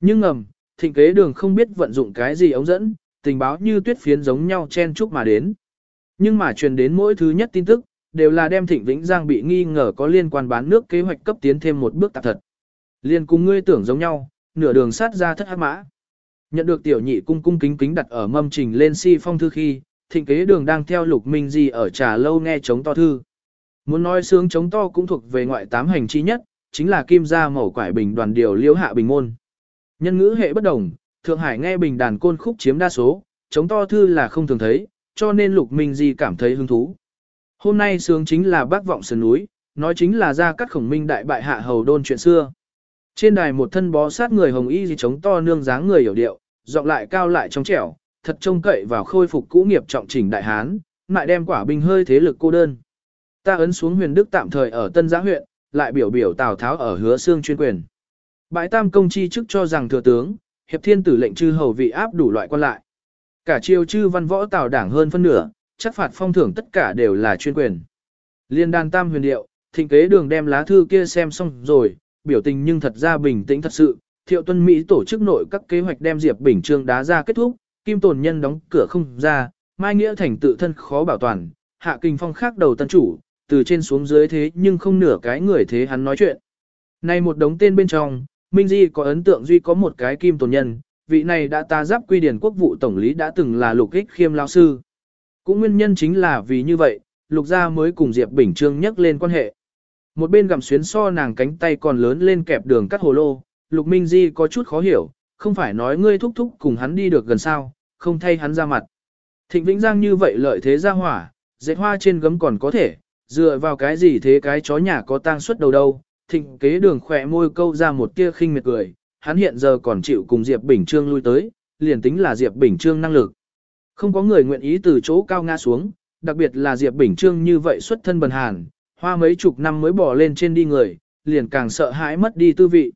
Nhưng ngầm, thịnh kế đường không biết vận dụng cái gì ống dẫn, tình báo như tuyết phiến giống nhau chen chúc mà đến. Nhưng mà truyền đến mỗi thứ nhất tin tức, đều là đem Thịnh Vĩnh Giang bị nghi ngờ có liên quan bán nước kế hoạch cấp tiến thêm một bước tạp thật. Liên cùng ngươi tưởng giống nhau, nửa đường sát ra thất hắc mã. Nhận được tiểu nhị cung cung kính kính đặt ở mâm trình lên si phong thư khi, thịnh kế đường đang theo lục minh gì ở trà lâu nghe chống to thư. Muốn nói sướng chống to cũng thuộc về ngoại tám hành chi nhất, chính là kim gia mẩu quải bình đoàn điều liễu hạ bình môn. Nhân ngữ hệ bất đồng, Thượng Hải nghe bình đàn côn khúc chiếm đa số, chống to thư là không thường thấy, cho nên Lục Minh Di cảm thấy hứng thú. Hôm nay sướng chính là bác vọng sườn núi, nói chính là ra cắt khổng minh đại bại hạ hầu đôn chuyện xưa. Trên đài một thân bó sát người hồng y gì chống to nương dáng người hiểu điệu, giọng lại cao lại trong trẻo, thật trông cậy vào khôi phục cũ nghiệp trọng chỉnh đại hán, lại đem quả binh hơi thế lực cô đơn. Ta ấn xuống huyền đức tạm thời ở Tân Giã huyện, lại biểu biểu Tào Tháo ở hứa xương chuyên quyền. Bãi tam công chi chức cho rằng thừa tướng, hiệp thiên tử lệnh chư hầu vị áp đủ loại quan lại. Cả triều chư văn võ Tào đảng hơn phân nửa, chắc phạt phong thưởng tất cả đều là chuyên quyền. Liên đan tam huyền điệu, thịnh kế đường đem lá thư kia xem xong rồi, biểu tình nhưng thật ra bình tĩnh thật sự. Thiệu tuân Mỹ tổ chức nội các kế hoạch đem Diệp Bình Trương đá ra kết thúc, Kim Tồn Nhân đóng cửa không ra, Mai Nghĩa Thành tự thân khó bảo toàn, Hạ Kinh Phong khác đầu tân chủ, từ trên xuống dưới thế nhưng không nửa cái người thế hắn nói chuyện. Này một đống tên bên trong, Minh Di có ấn tượng duy có một cái Kim Tồn Nhân, vị này đã ta giáp quy điển quốc vụ tổng lý đã từng là lục ích khiêm lao sư. Cũng nguyên nhân chính là vì như vậy, lục gia mới cùng Diệp Bình Trương nhắc lên quan hệ. Một bên gặm xuyến so nàng cánh tay còn lớn lên kẹp đường cắt hồ lô, lục minh di có chút khó hiểu, không phải nói ngươi thúc thúc cùng hắn đi được gần sao, không thay hắn ra mặt. Thịnh Vĩnh Giang như vậy lợi thế ra hỏa, dệt hoa trên gấm còn có thể, dựa vào cái gì thế cái chó nhà có tang suất đầu đâu. Thịnh kế đường khỏe môi câu ra một tia khinh miệt cười, hắn hiện giờ còn chịu cùng Diệp Bình Trương lui tới, liền tính là Diệp Bình Trương năng lực. Không có người nguyện ý từ chỗ cao ngã xuống, đặc biệt là Diệp Bình Trương như vậy xuất thân bần hàn, hoa mấy chục năm mới bỏ lên trên đi người, liền càng sợ hãi mất đi tư vị.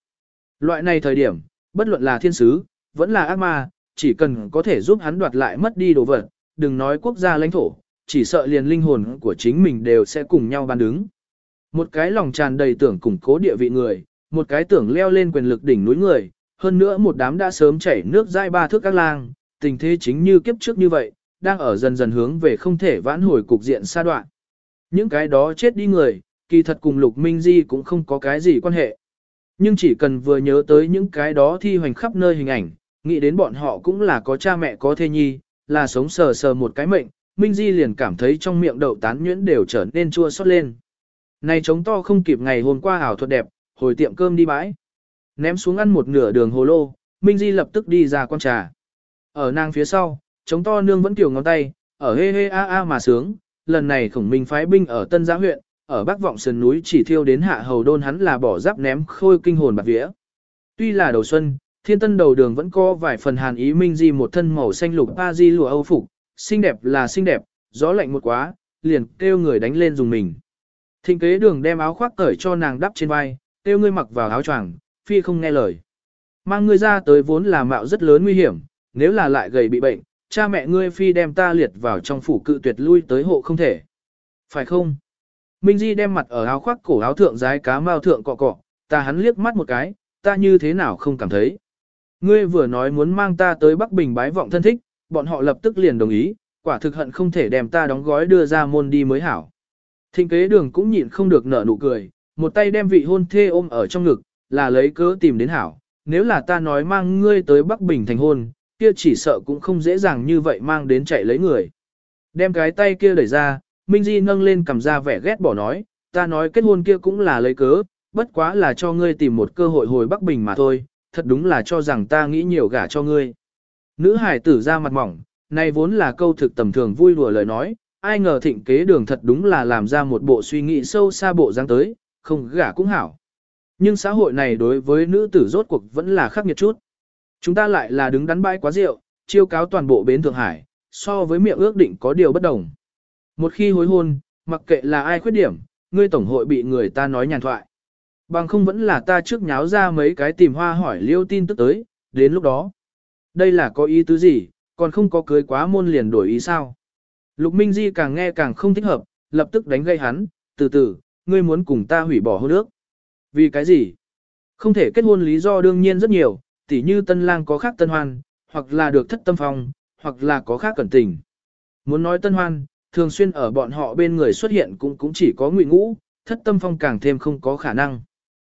Loại này thời điểm, bất luận là thiên sứ, vẫn là ác ma, chỉ cần có thể giúp hắn đoạt lại mất đi đồ vật, đừng nói quốc gia lãnh thổ, chỉ sợ liền linh hồn của chính mình đều sẽ cùng nhau ban đứng. Một cái lòng tràn đầy tưởng củng cố địa vị người, một cái tưởng leo lên quyền lực đỉnh núi người, hơn nữa một đám đã sớm chảy nước dai ba thước các lang, tình thế chính như kiếp trước như vậy, đang ở dần dần hướng về không thể vãn hồi cục diện xa đoạn. Những cái đó chết đi người, kỳ thật cùng Lục Minh Di cũng không có cái gì quan hệ. Nhưng chỉ cần vừa nhớ tới những cái đó thi hoành khắp nơi hình ảnh, nghĩ đến bọn họ cũng là có cha mẹ có thê nhi, là sống sờ sờ một cái mệnh, Minh Di liền cảm thấy trong miệng đậu tán nhuyễn đều trở nên chua xót lên. Này trống to không kịp ngày hôm qua ảo thuật đẹp, hồi tiệm cơm đi bãi. Ném xuống ăn một nửa đường hồ lô, Minh Di lập tức đi ra quan trà. Ở nàng phía sau, chống to nương vẫn kiểu ngón tay, ở hê hê a a mà sướng. Lần này khổng minh phái binh ở Tân Giã huyện, ở Bắc Vọng Sườn núi chỉ thiêu đến hạ hầu đôn hắn là bỏ giáp ném khôi kinh hồn bạc vía. Tuy là đầu xuân, thiên tân đầu đường vẫn có vài phần hàn ý minh di một thân màu xanh lục ba di lụa âu phục, xinh đẹp là xinh đẹp, gió lạnh một quá, liền kêu người đánh lên dùng mình. Thịnh kế đường đem áo khoác cởi cho nàng đắp trên vai, kêu ngươi mặc vào áo choàng, phi không nghe lời. Mang ngươi ra tới vốn là mạo rất lớn nguy hiểm, nếu là lại gầy bị bệnh, cha mẹ ngươi phi đem ta liệt vào trong phủ cự tuyệt lui tới hộ không thể. Phải không? Minh Di đem mặt ở áo khoác cổ áo thượng giái cá mao thượng cọ cọ, ta hắn liếc mắt một cái, ta như thế nào không cảm thấy. Ngươi vừa nói muốn mang ta tới Bắc Bình bái vọng thân thích, bọn họ lập tức liền đồng ý, quả thực hận không thể đem ta đóng gói đưa ra môn đi mới hảo. Thịnh kế đường cũng nhịn không được nở nụ cười, một tay đem vị hôn thê ôm ở trong ngực, là lấy cớ tìm đến hảo. Nếu là ta nói mang ngươi tới Bắc Bình thành hôn, kia chỉ sợ cũng không dễ dàng như vậy mang đến chạy lấy người. Đem cái tay kia đẩy ra, Minh Di nâng lên cầm ra vẻ ghét bỏ nói, ta nói kết hôn kia cũng là lấy cớ, bất quá là cho ngươi tìm một cơ hội hồi Bắc Bình mà thôi, thật đúng là cho rằng ta nghĩ nhiều gả cho ngươi. Nữ hải tử ra mặt mỏng, này vốn là câu thực tầm thường vui đùa lời nói, ai ngờ thịnh kế đường thật đúng là làm ra một bộ suy nghĩ sâu xa bộ dáng tới, không gả cũng hảo. Nhưng xã hội này đối với nữ tử rốt cuộc vẫn là khắc nghiệt chút. Chúng ta lại là đứng đắn bãi quá rượu, chiêu cáo toàn bộ bến Thượng Hải, so với miệng ước định có điều bất đồng. Một khi hối hôn, mặc kệ là ai khuyết điểm, ngươi tổng hội bị người ta nói nhàn thoại. Bằng không vẫn là ta trước nháo ra mấy cái tìm hoa hỏi liêu tin tức tới, đến lúc đó. Đây là có ý tứ gì, còn không có cưới quá môn liền đổi ý sao. Lục Minh Di càng nghe càng không thích hợp, lập tức đánh gây hắn, từ từ, ngươi muốn cùng ta hủy bỏ hôn ước. Vì cái gì? Không thể kết hôn lý do đương nhiên rất nhiều, tỉ như tân lang có khác tân hoan, hoặc là được thất tâm phong, hoặc là có khác cẩn tình. Muốn nói tân hoan, thường xuyên ở bọn họ bên người xuất hiện cũng cũng chỉ có ngụy ngũ, thất tâm phong càng thêm không có khả năng.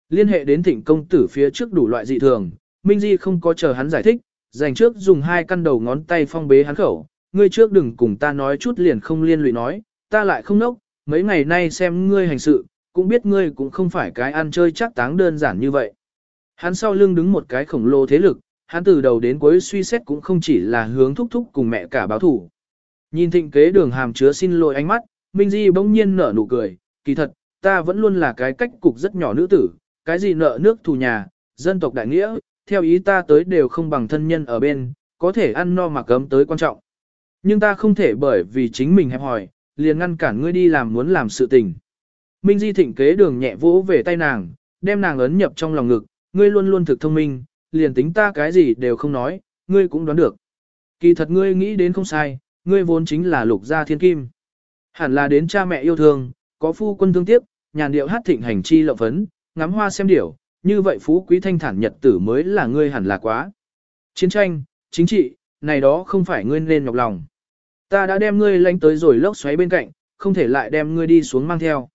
Liên hệ đến thịnh công tử phía trước đủ loại dị thường, Minh Di không có chờ hắn giải thích, dành trước dùng hai căn đầu ngón tay phong bế hắn khẩu, ngươi trước đừng cùng ta nói chút liền không liên lụy nói, ta lại không nốc, mấy ngày nay xem ngươi hành sự, cũng biết ngươi cũng không phải cái ăn chơi chắc táng đơn giản như vậy. Hắn sau lưng đứng một cái khổng lồ thế lực, hắn từ đầu đến cuối suy xét cũng không chỉ là hướng thúc thúc cùng mẹ cả báo thủ. Nhìn thịnh kế đường hàm chứa xin lỗi ánh mắt, Minh Di bỗng nhiên nở nụ cười, kỳ thật, ta vẫn luôn là cái cách cục rất nhỏ nữ tử, cái gì nợ nước thù nhà, dân tộc đại nghĩa, theo ý ta tới đều không bằng thân nhân ở bên, có thể ăn no mà cấm tới quan trọng. Nhưng ta không thể bởi vì chính mình hẹp hòi, liền ngăn cản ngươi đi làm muốn làm sự tình. Minh Di thịnh kế đường nhẹ vỗ về tay nàng, đem nàng ấn nhập trong lòng ngực, ngươi luôn luôn thực thông minh, liền tính ta cái gì đều không nói, ngươi cũng đoán được. Kỳ thật ngươi nghĩ đến không sai, ngươi vốn chính là lục gia thiên kim. Hẳn là đến cha mẹ yêu thương, có phu quân thương tiếc, nhàn điệu hát thịnh hành chi lộng phấn, ngắm hoa xem điểu, như vậy phú quý thanh thản nhật tử mới là ngươi hẳn là quá. Chiến tranh, chính trị, này đó không phải ngươi nên nhọc lòng. Ta đã đem ngươi lánh tới rồi lốc xoáy bên cạnh, không thể lại đem ngươi đi xuống mang theo.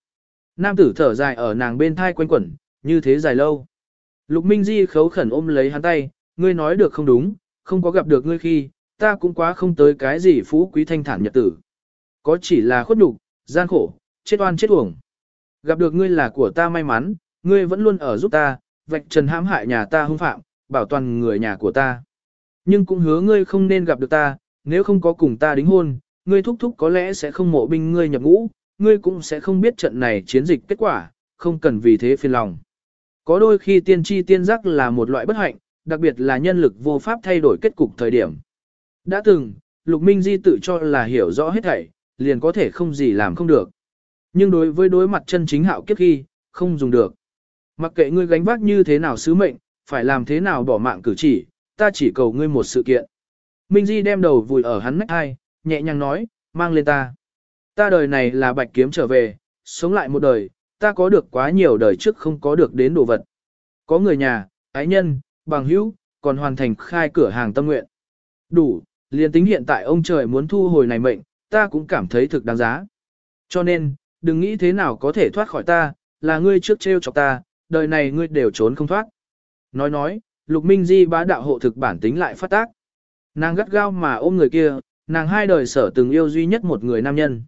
Nam tử thở dài ở nàng bên thai quanh quẩn, như thế dài lâu. Lục Minh Di khấu khẩn ôm lấy hắn tay, ngươi nói được không đúng, không có gặp được ngươi khi, ta cũng quá không tới cái gì phú quý thanh thản nhật tử. Có chỉ là khuất nhục, gian khổ, chết oan chết uổng. Gặp được ngươi là của ta may mắn, ngươi vẫn luôn ở giúp ta, vạch trần hãm hại nhà ta hung phạm, bảo toàn người nhà của ta. Nhưng cũng hứa ngươi không nên gặp được ta, nếu không có cùng ta đính hôn, ngươi thúc thúc có lẽ sẽ không mộ binh ngươi nhập ngũ, ngươi cũng sẽ không biết trận này chiến dịch kết quả, không cần vì thế phiền lòng. Có đôi khi tiên tri tiên giác là một loại bất hạnh, đặc biệt là nhân lực vô pháp thay đổi kết cục thời điểm. Đã từng, Lục Minh Di tự cho là hiểu rõ hết thảy, liền có thể không gì làm không được. Nhưng đối với đối mặt chân chính hạo kiếp khi, không dùng được. Mặc kệ ngươi gánh vác như thế nào sứ mệnh, phải làm thế nào bỏ mạng cử chỉ, ta chỉ cầu ngươi một sự kiện. Minh Di đem đầu vùi ở hắn nách hai, nhẹ nhàng nói, mang lên ta. Ta đời này là bạch kiếm trở về, sống lại một đời, ta có được quá nhiều đời trước không có được đến đồ vật. Có người nhà, ái nhân, bằng hữu, còn hoàn thành khai cửa hàng tâm nguyện. Đủ, liền tính hiện tại ông trời muốn thu hồi này mệnh, ta cũng cảm thấy thực đáng giá. Cho nên, đừng nghĩ thế nào có thể thoát khỏi ta, là ngươi trước trêu chọc ta, đời này ngươi đều trốn không thoát. Nói nói, Lục Minh Di bá đạo hộ thực bản tính lại phát tác. Nàng gắt gao mà ôm người kia, nàng hai đời sở từng yêu duy nhất một người nam nhân.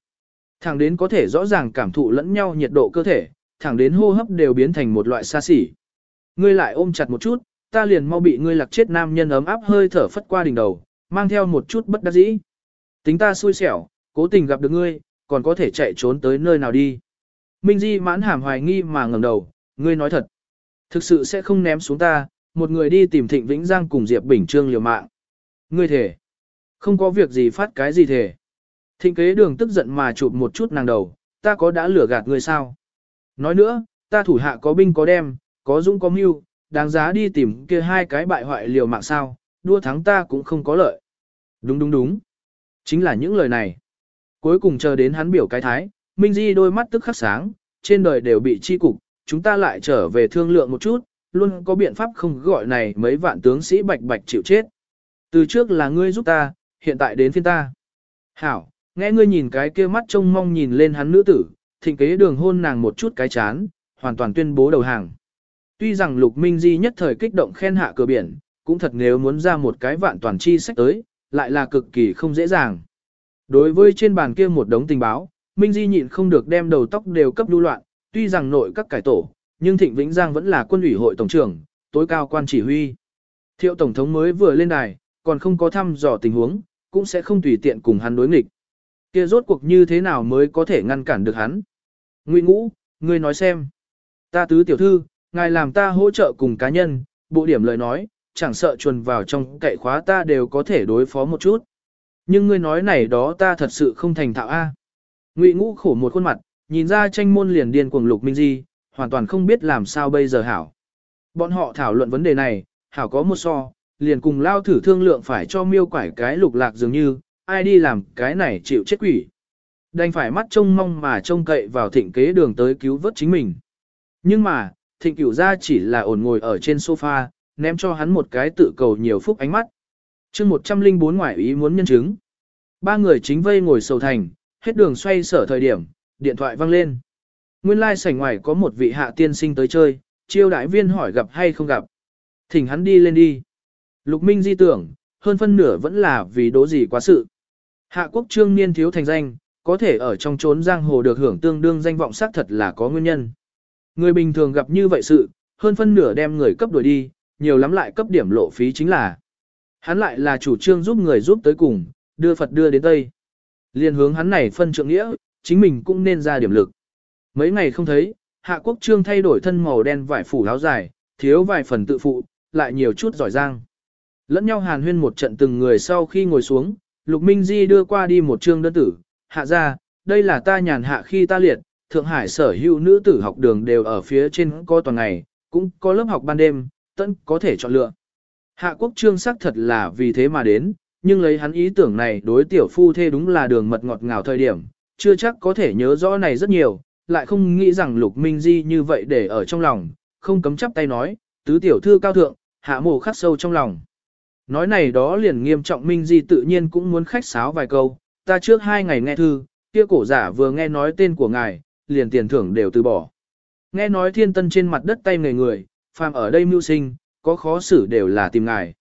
Thẳng đến có thể rõ ràng cảm thụ lẫn nhau nhiệt độ cơ thể, thẳng đến hô hấp đều biến thành một loại xa xỉ. Ngươi lại ôm chặt một chút, ta liền mau bị ngươi lạc chết nam nhân ấm áp hơi thở phất qua đỉnh đầu, mang theo một chút bất đắc dĩ. Tính ta xui xẻo, cố tình gặp được ngươi, còn có thể chạy trốn tới nơi nào đi. Minh Di mãn hàm hoài nghi mà ngẩng đầu, ngươi nói thật. Thực sự sẽ không ném xuống ta, một người đi tìm Thịnh Vĩnh Giang cùng Diệp Bình Trương liều mạng. Ngươi thể. Không có việc gì phát cái gì thể. Thịnh kế đường tức giận mà chụp một chút nàng đầu, ta có đã lừa gạt ngươi sao? Nói nữa, ta thủ hạ có binh có đem, có dũng có mưu, đáng giá đi tìm kia hai cái bại hoại liều mạng sao, đua thắng ta cũng không có lợi. Đúng đúng đúng. Chính là những lời này. Cuối cùng chờ đến hắn biểu cái thái, Minh Di đôi mắt tức khắc sáng, trên đời đều bị chi cục, chúng ta lại trở về thương lượng một chút, luôn có biện pháp không gọi này mấy vạn tướng sĩ bạch bạch chịu chết. Từ trước là ngươi giúp ta, hiện tại đến phiên ta. Hảo, nghe ngươi nhìn cái kia mắt trông mong nhìn lên hắn nữ tử, thịnh kế đường hôn nàng một chút cái chán, hoàn toàn tuyên bố đầu hàng. Tuy rằng Lục Minh Di nhất thời kích động khen hạ cửa biển, cũng thật nếu muốn ra một cái vạn toàn chi sách tới, lại là cực kỳ không dễ dàng. Đối với trên bàn kia một đống tình báo, Minh Di nhịn không được đem đầu tóc đều cấp đu loạn, tuy rằng nội các cải tổ, nhưng Thịnh Vĩnh Giang vẫn là quân ủy hội tổng trưởng, tối cao quan chỉ huy. Thiệu tổng thống mới vừa lên đài, còn không có thăm dò tình huống, cũng sẽ không tùy tiện cùng hắn đối nghịch. Kia rốt cuộc như thế nào mới có thể ngăn cản được hắn? Ngụy Ngũ, ngươi nói xem. Ta tứ tiểu thư, ngài làm ta hỗ trợ cùng cá nhân, bộ điểm lời nói, chẳng sợ chuồn vào trong cậy khóa ta đều có thể đối phó một chút. Nhưng ngươi nói này đó ta thật sự không thành thạo A. Ngụy ngũ khổ một khuôn mặt, nhìn ra tranh môn liền điên cuồng lục minh di, hoàn toàn không biết làm sao bây giờ hảo. Bọn họ thảo luận vấn đề này, hảo có một so, liền cùng lao thử thương lượng phải cho miêu quải cái lục lạc dường như, ai đi làm cái này chịu chết quỷ. Đành phải mắt trông mong mà trông cậy vào thịnh kế đường tới cứu vớt chính mình. Nhưng mà, thịnh cửu ra chỉ là ổn ngồi ở trên sofa, ném cho hắn một cái tự cầu nhiều phúc ánh mắt. chương 104 ngoại ý muốn nhân chứng. Ba người chính vây ngồi sầu thành, hết đường xoay sở thời điểm, điện thoại vang lên. Nguyên lai like sảnh ngoài có một vị hạ tiên sinh tới chơi, chiêu đại viên hỏi gặp hay không gặp. Thỉnh hắn đi lên đi. Lục Minh di tưởng, hơn phân nửa vẫn là vì đố gì quá sự. Hạ quốc trương niên thiếu thành danh, có thể ở trong trốn giang hồ được hưởng tương đương danh vọng xác thật là có nguyên nhân. Người bình thường gặp như vậy sự, hơn phân nửa đem người cấp đuổi đi, nhiều lắm lại cấp điểm lộ phí chính là. Hắn lại là chủ trương giúp người giúp tới cùng, đưa Phật đưa đến Tây. Liên hướng hắn này phân trượng nghĩa, chính mình cũng nên ra điểm lực. Mấy ngày không thấy, Hạ Quốc Trương thay đổi thân màu đen vải phủ áo dài, thiếu vài phần tự phụ, lại nhiều chút giỏi giang. Lẫn nhau hàn huyên một trận từng người sau khi ngồi xuống, Lục Minh Di đưa qua đi một trương đơn tử, hạ ra, đây là ta nhàn hạ khi ta liệt, Thượng Hải sở hữu nữ tử học đường đều ở phía trên có toàn ngày, cũng có lớp học ban đêm, tận có thể chọn lựa. Hạ quốc trương sắc thật là vì thế mà đến, nhưng lấy hắn ý tưởng này đối tiểu phu thê đúng là đường mật ngọt ngào thời điểm, chưa chắc có thể nhớ rõ này rất nhiều, lại không nghĩ rằng lục minh di như vậy để ở trong lòng, không cấm chắp tay nói, tứ tiểu thư cao thượng, hạ mồ khắc sâu trong lòng. Nói này đó liền nghiêm trọng minh di tự nhiên cũng muốn khách sáo vài câu, ta trước hai ngày nghe thư, kia cổ giả vừa nghe nói tên của ngài, liền tiền thưởng đều từ bỏ. Nghe nói thiên tân trên mặt đất tay người người, phàm ở đây mưu sinh, có khó xử đều là tìm ngài.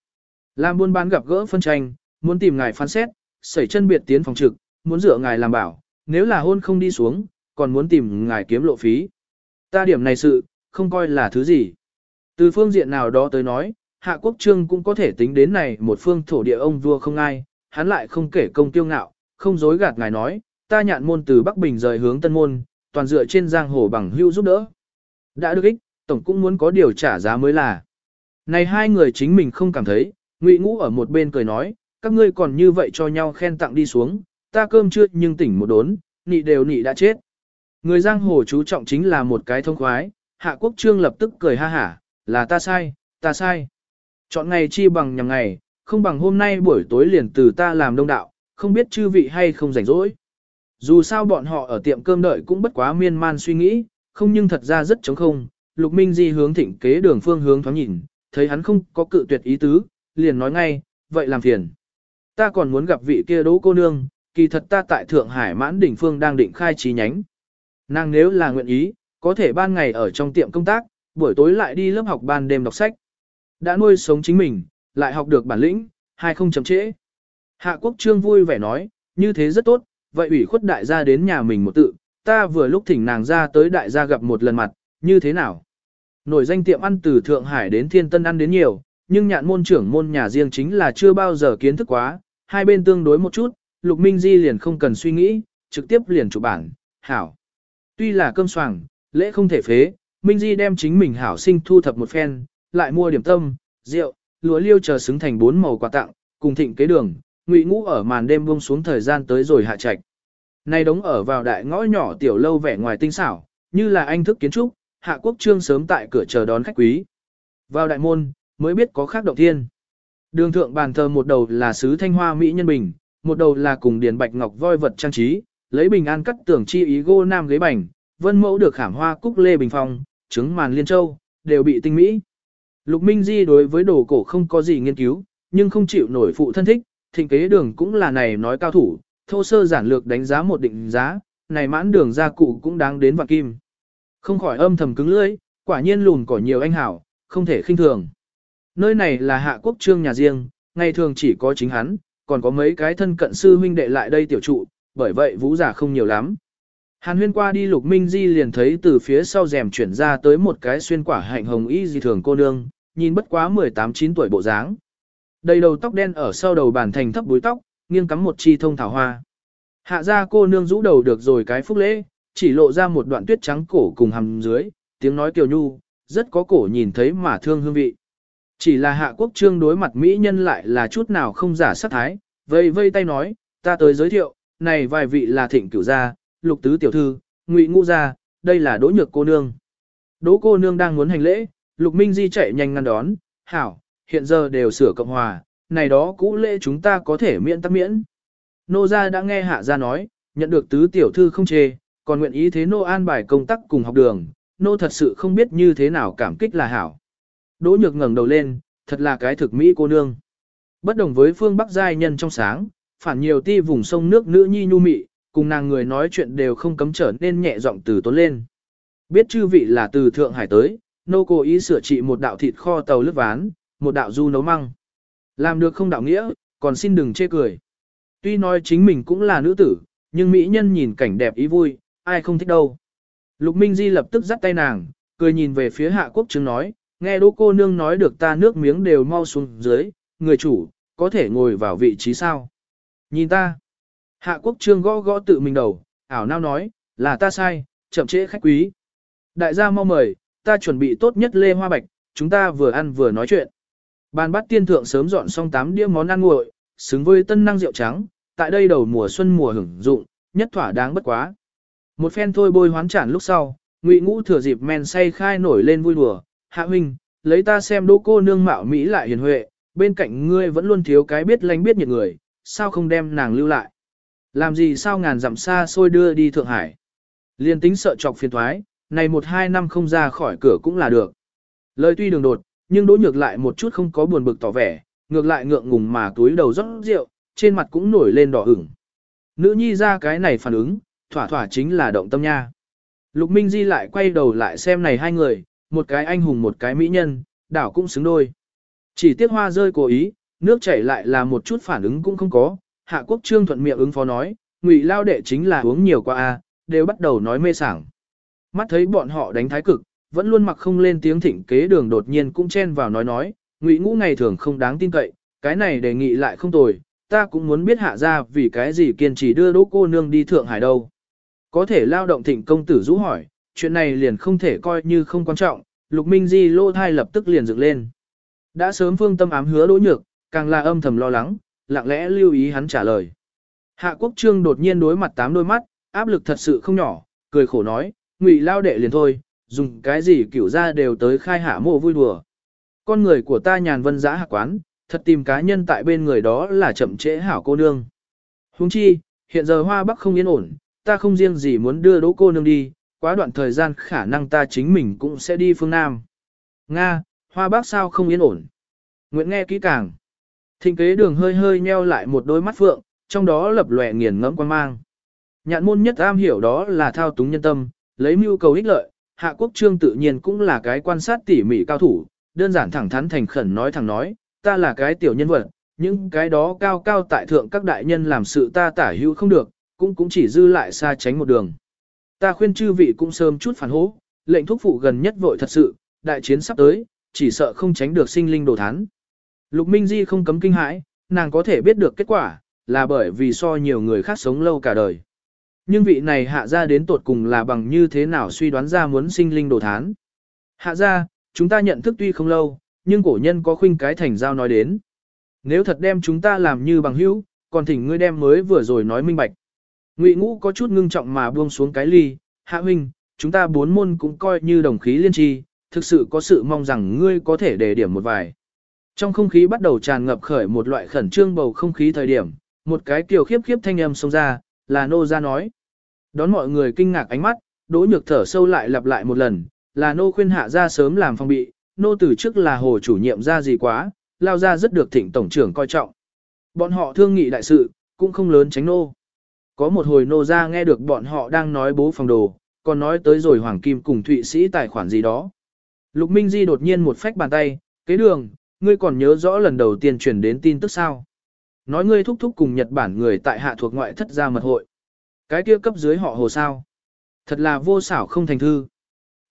Làm buôn bán gặp gỡ phân tranh, muốn tìm ngài phán xét, sẩy chân biệt tiến phòng trực, muốn dựa ngài làm bảo, nếu là hôn không đi xuống, còn muốn tìm ngài kiếm lộ phí. Ta điểm này sự, không coi là thứ gì. Từ phương diện nào đó tới nói, Hạ Quốc Trương cũng có thể tính đến này một phương thổ địa ông vua không ai, hắn lại không kể công tiêu ngạo, không dối gạt ngài nói, ta nhạn môn từ Bắc Bình rời hướng Tân Môn, toàn dựa trên giang hồ bằng hưu giúp đỡ. Đã được ích, tổng cũng muốn có điều trả giá mới là. Này hai người chính mình không cảm thấy, Ngụy Ngũ ở một bên cười nói, các ngươi còn như vậy cho nhau khen tặng đi xuống, ta cơm chưa nhưng tỉnh một đốn, nị đều nị đã chết. Người giang hồ chú trọng chính là một cái thông khoái, Hạ Quốc Trương lập tức cười ha hả, là ta sai, ta sai. Chọn ngày chi bằng nhằm ngày, không bằng hôm nay buổi tối liền từ ta làm đông đạo, không biết chư vị hay không rảnh rỗi. Dù sao bọn họ ở tiệm cơm đợi cũng bất quá miên man suy nghĩ, không nhưng thật ra rất trống không, Lục Minh Di hướng thịnh kế đường phương hướng thoáng nhìn, thấy hắn không có cự tuyệt ý tứ, liền nói ngay, vậy làm phiền. Ta còn muốn gặp vị kia đỗ cô nương, kỳ thật ta tại Thượng Hải mãn đỉnh phương đang định khai trí nhánh. Nàng nếu là nguyện ý, có thể ban ngày ở trong tiệm công tác, buổi tối lại đi lớp học ban đêm đọc sách. Đã nuôi sống chính mình, lại học được bản lĩnh, hay không chậm trễ. Hạ quốc trương vui vẻ nói, như thế rất tốt, vậy ủy khuất đại gia đến nhà mình một tự, ta vừa lúc thỉnh nàng ra tới đại gia gặp một lần mặt, như thế nào? Nổi danh tiệm ăn từ Thượng Hải đến Thiên Tân ăn đến nhiều, nhưng nhạn môn trưởng môn nhà riêng chính là chưa bao giờ kiến thức quá, hai bên tương đối một chút, Lục Minh Di liền không cần suy nghĩ, trực tiếp liền chụp bản, hảo. Tuy là cơm soảng, lễ không thể phế, Minh Di đem chính mình hảo sinh thu thập một phen, lại mua điểm tâm, rượu, lúa liêu chờ xứng thành bốn màu quà tặng, cùng thịnh kế đường, ngụy ngũ ở màn đêm buông xuống thời gian tới rồi hạ trạch. Nay đống ở vào đại ngõ nhỏ tiểu lâu vẻ ngoài tinh xảo, như là anh thức kiến trúc, hạ quốc trương sớm tại cửa chờ đón khách quý. Vào đại môn, mới biết có khác động thiên. Đường thượng bàn thờ một đầu là sứ thanh hoa mỹ nhân bình, một đầu là cùng điền bạch ngọc voi vật trang trí, lấy bình an cắt tưởng chi ý gô nam ghế bành, vân mẫu được khảm hoa cúc lê bình phong, trứng màn liên châu, đều bị tinh mỹ. Lục Minh Di đối với đồ cổ không có gì nghiên cứu, nhưng không chịu nổi phụ thân thích, thịnh kế đường cũng là này nói cao thủ, thô sơ giản lược đánh giá một định giá, này mãn đường gia cụ cũng đáng đến vạn kim. Không khỏi âm thầm cứng lưỡi, quả nhiên lùn cỏ nhiều anh hảo, không thể khinh thường. Nơi này là hạ quốc trương nhà riêng, ngày thường chỉ có chính hắn, còn có mấy cái thân cận sư huynh đệ lại đây tiểu trụ, bởi vậy vũ giả không nhiều lắm. Hàn huyên qua đi lục minh di liền thấy từ phía sau rèm chuyển ra tới một cái xuyên quả hạnh hồng y di thường cô nương, nhìn bất quá 18-9 tuổi bộ dáng. Đầy đầu tóc đen ở sau đầu bàn thành thấp búi tóc, nghiêng cắm một chi thông thảo hoa. Hạ ra cô nương rũ đầu được rồi cái phúc lễ, chỉ lộ ra một đoạn tuyết trắng cổ cùng hầm dưới, tiếng nói kiều nhu, rất có cổ nhìn thấy mà thương hương vị. Chỉ là hạ quốc trương đối mặt Mỹ nhân lại là chút nào không giả sắc thái, vây vây tay nói, ta tới giới thiệu, này vài vị là thịnh cửu gia, lục tứ tiểu thư, ngụy ngũ gia, đây là đỗ nhược cô nương. Đỗ cô nương đang muốn hành lễ, lục minh di chạy nhanh ngăn đón, hảo, hiện giờ đều sửa cộng hòa, này đó cũ lễ chúng ta có thể miễn tắc miễn. Nô gia đã nghe hạ gia nói, nhận được tứ tiểu thư không chê, còn nguyện ý thế nô an bài công tác cùng học đường, nô thật sự không biết như thế nào cảm kích là hảo. Đỗ nhược ngẩng đầu lên, thật là cái thực mỹ cô nương. Bất đồng với phương Bắc giai nhân trong sáng, phản nhiều ti vùng sông nước nữ nhi nhu mị, cùng nàng người nói chuyện đều không cấm trở nên nhẹ giọng từ tốn lên. Biết chư vị là từ Thượng Hải tới, nô cố ý sửa trị một đạo thịt kho tàu lướt ván, một đạo du nấu măng. Làm được không đạo nghĩa, còn xin đừng chê cười. Tuy nói chính mình cũng là nữ tử, nhưng mỹ nhân nhìn cảnh đẹp ý vui, ai không thích đâu. Lục Minh Di lập tức dắt tay nàng, cười nhìn về phía hạ quốc chứng nói, nghe đỗ cô nương nói được ta nước miếng đều mau xuống dưới, người chủ, có thể ngồi vào vị trí sao. Nhìn ta. Hạ quốc trương gõ gõ tự mình đầu, ảo nao nói, là ta sai, chậm trễ khách quý. Đại gia mau mời, ta chuẩn bị tốt nhất lê hoa bạch, chúng ta vừa ăn vừa nói chuyện. Bàn bắt tiên thượng sớm dọn xong 8 đĩa món ăn nguội, xứng với tân năng rượu trắng, tại đây đầu mùa xuân mùa hưởng dụng, nhất thỏa đáng bất quá. Một phen thôi bôi hoán trản lúc sau, Ngụy Ngũ thừa dịp men say khai nổi lên vui đùa, "Hạ huynh, lấy ta xem đỗ cô nương mạo mỹ lại hiền huệ, bên cạnh ngươi vẫn luôn thiếu cái biết lanh biết nhiệt người, sao không đem nàng lưu lại? Làm gì sao ngàn dặm xa xôi đưa đi Thượng Hải? Liên tính sợ chọc phiền thoái, này một hai năm không ra khỏi cửa cũng là được." Lời tuy đường đột, nhưng đỗ nhược lại một chút không có buồn bực tỏ vẻ, ngược lại ngượng ngùng mà túi đầu rót rượu, trên mặt cũng nổi lên đỏ ửng. Nữ nhi ra cái này phản ứng, thỏa thỏa chính là động tâm nha. Lục Minh Di lại quay đầu lại xem này hai người, một cái anh hùng một cái mỹ nhân, đảo cũng xứng đôi. Chỉ tiếc hoa rơi cố ý, nước chảy lại là một chút phản ứng cũng không có, Hạ Quốc Trương thuận miệng ứng phó nói, Ngụy Lao đệ chính là uống nhiều quá a, đều bắt đầu nói mê sảng. Mắt thấy bọn họ đánh thái cực, vẫn luôn mặc không lên tiếng thịnh kế đường đột nhiên cũng chen vào nói nói, Ngụy Ngũ ngày thường không đáng tin cậy, cái này đề nghị lại không tồi, ta cũng muốn biết hạ ra vì cái gì kiên trì đưa đỗ cô nương đi Thượng Hải đâu. Có thể lao động thịnh công tử rũ hỏi, chuyện này liền không thể coi như không quan trọng, Lục Minh Di lô thai lập tức liền dựng lên. Đã sớm phương tâm ám hứa đỗ nhược, càng là âm thầm lo lắng, lặng lẽ lưu ý hắn trả lời. Hạ Quốc Trương đột nhiên đối mặt tám đôi mắt, áp lực thật sự không nhỏ, cười khổ nói, ngụy lao đệ liền thôi, dùng cái gì kiểu ra đều tới khai hạ mộ vui đùa. Con người của ta nhàn vân giã hạ quán, thật tìm cá nhân tại bên người đó là chậm trễ hảo cô nương. Huống chi, hiện giờ hoa bắc không yên ổn, ta không riêng gì muốn đưa đỗ cô nương đi, quá đoạn thời gian khả năng ta chính mình cũng sẽ đi phương Nam. Nga, hoa Bắc sao không yên ổn. Nguyện nghe kỹ càng. Thịnh kế đường hơi hơi nheo lại một đôi mắt phượng, trong đó lập lòe nghiền ngẫm quan mang. Nhạn môn nhất am hiểu đó là thao túng nhân tâm, lấy mưu cầu ích lợi, hạ quốc trương tự nhiên cũng là cái quan sát tỉ mỉ cao thủ, đơn giản thẳng thắn thành khẩn nói thẳng nói, ta là cái tiểu nhân vật, những cái đó cao cao tại thượng các đại nhân làm sự ta tả hữu không được, cũng cũng chỉ dư lại xa tránh một đường. Ta khuyên chư vị cũng sớm chút phản hố, lệnh thúc phụ gần nhất vội thật sự, đại chiến sắp tới, chỉ sợ không tránh được sinh linh đồ thán. Lục Minh Di không cấm kinh hãi, nàng có thể biết được kết quả, là bởi vì so nhiều người khác sống lâu cả đời. Nhưng vị này hạ ra đến tột cùng là bằng như thế nào suy đoán ra muốn sinh linh đồ thán. Hạ ra, chúng ta nhận thức tuy không lâu, nhưng cổ nhân có khuynh cái thành giao nói đến. Nếu thật đem chúng ta làm như bằng hữu, còn thỉnh ngươi đem mới vừa rồi nói minh bạch. Ngụy ngũ có chút ngưng trọng mà buông xuống cái ly, hạ huynh, chúng ta bốn môn cũng coi như đồng khí liên tri, thực sự có sự mong rằng ngươi có thể đề điểm một vài. Trong không khí bắt đầu tràn ngập khởi một loại khẩn trương bầu không khí thời điểm, một cái kiều khiếp khiếp thanh âm xông ra, là nô ra nói. Đón mọi người kinh ngạc ánh mắt, đỗ nhược thở sâu lại lặp lại một lần, là nô khuyên hạ ra sớm làm phòng bị, nô từ trước là hồ chủ nhiệm ra gì quá, lao ra rất được thịnh tổng trưởng coi trọng. Bọn họ thương nghị đại sự, cũng không lớn tránh nô. Có một hồi nô ra nghe được bọn họ đang nói bố phòng đồ, còn nói tới rồi Hoàng Kim cùng Thụy Sĩ tài khoản gì đó. Lục Minh Di đột nhiên một phách bàn tay, kế đường, ngươi còn nhớ rõ lần đầu tiên truyền đến tin tức sao. Nói ngươi thúc thúc cùng Nhật Bản người tại hạ thuộc ngoại thất gia mật hội. Cái kia cấp dưới họ hồ sao. Thật là vô xảo không thành thư.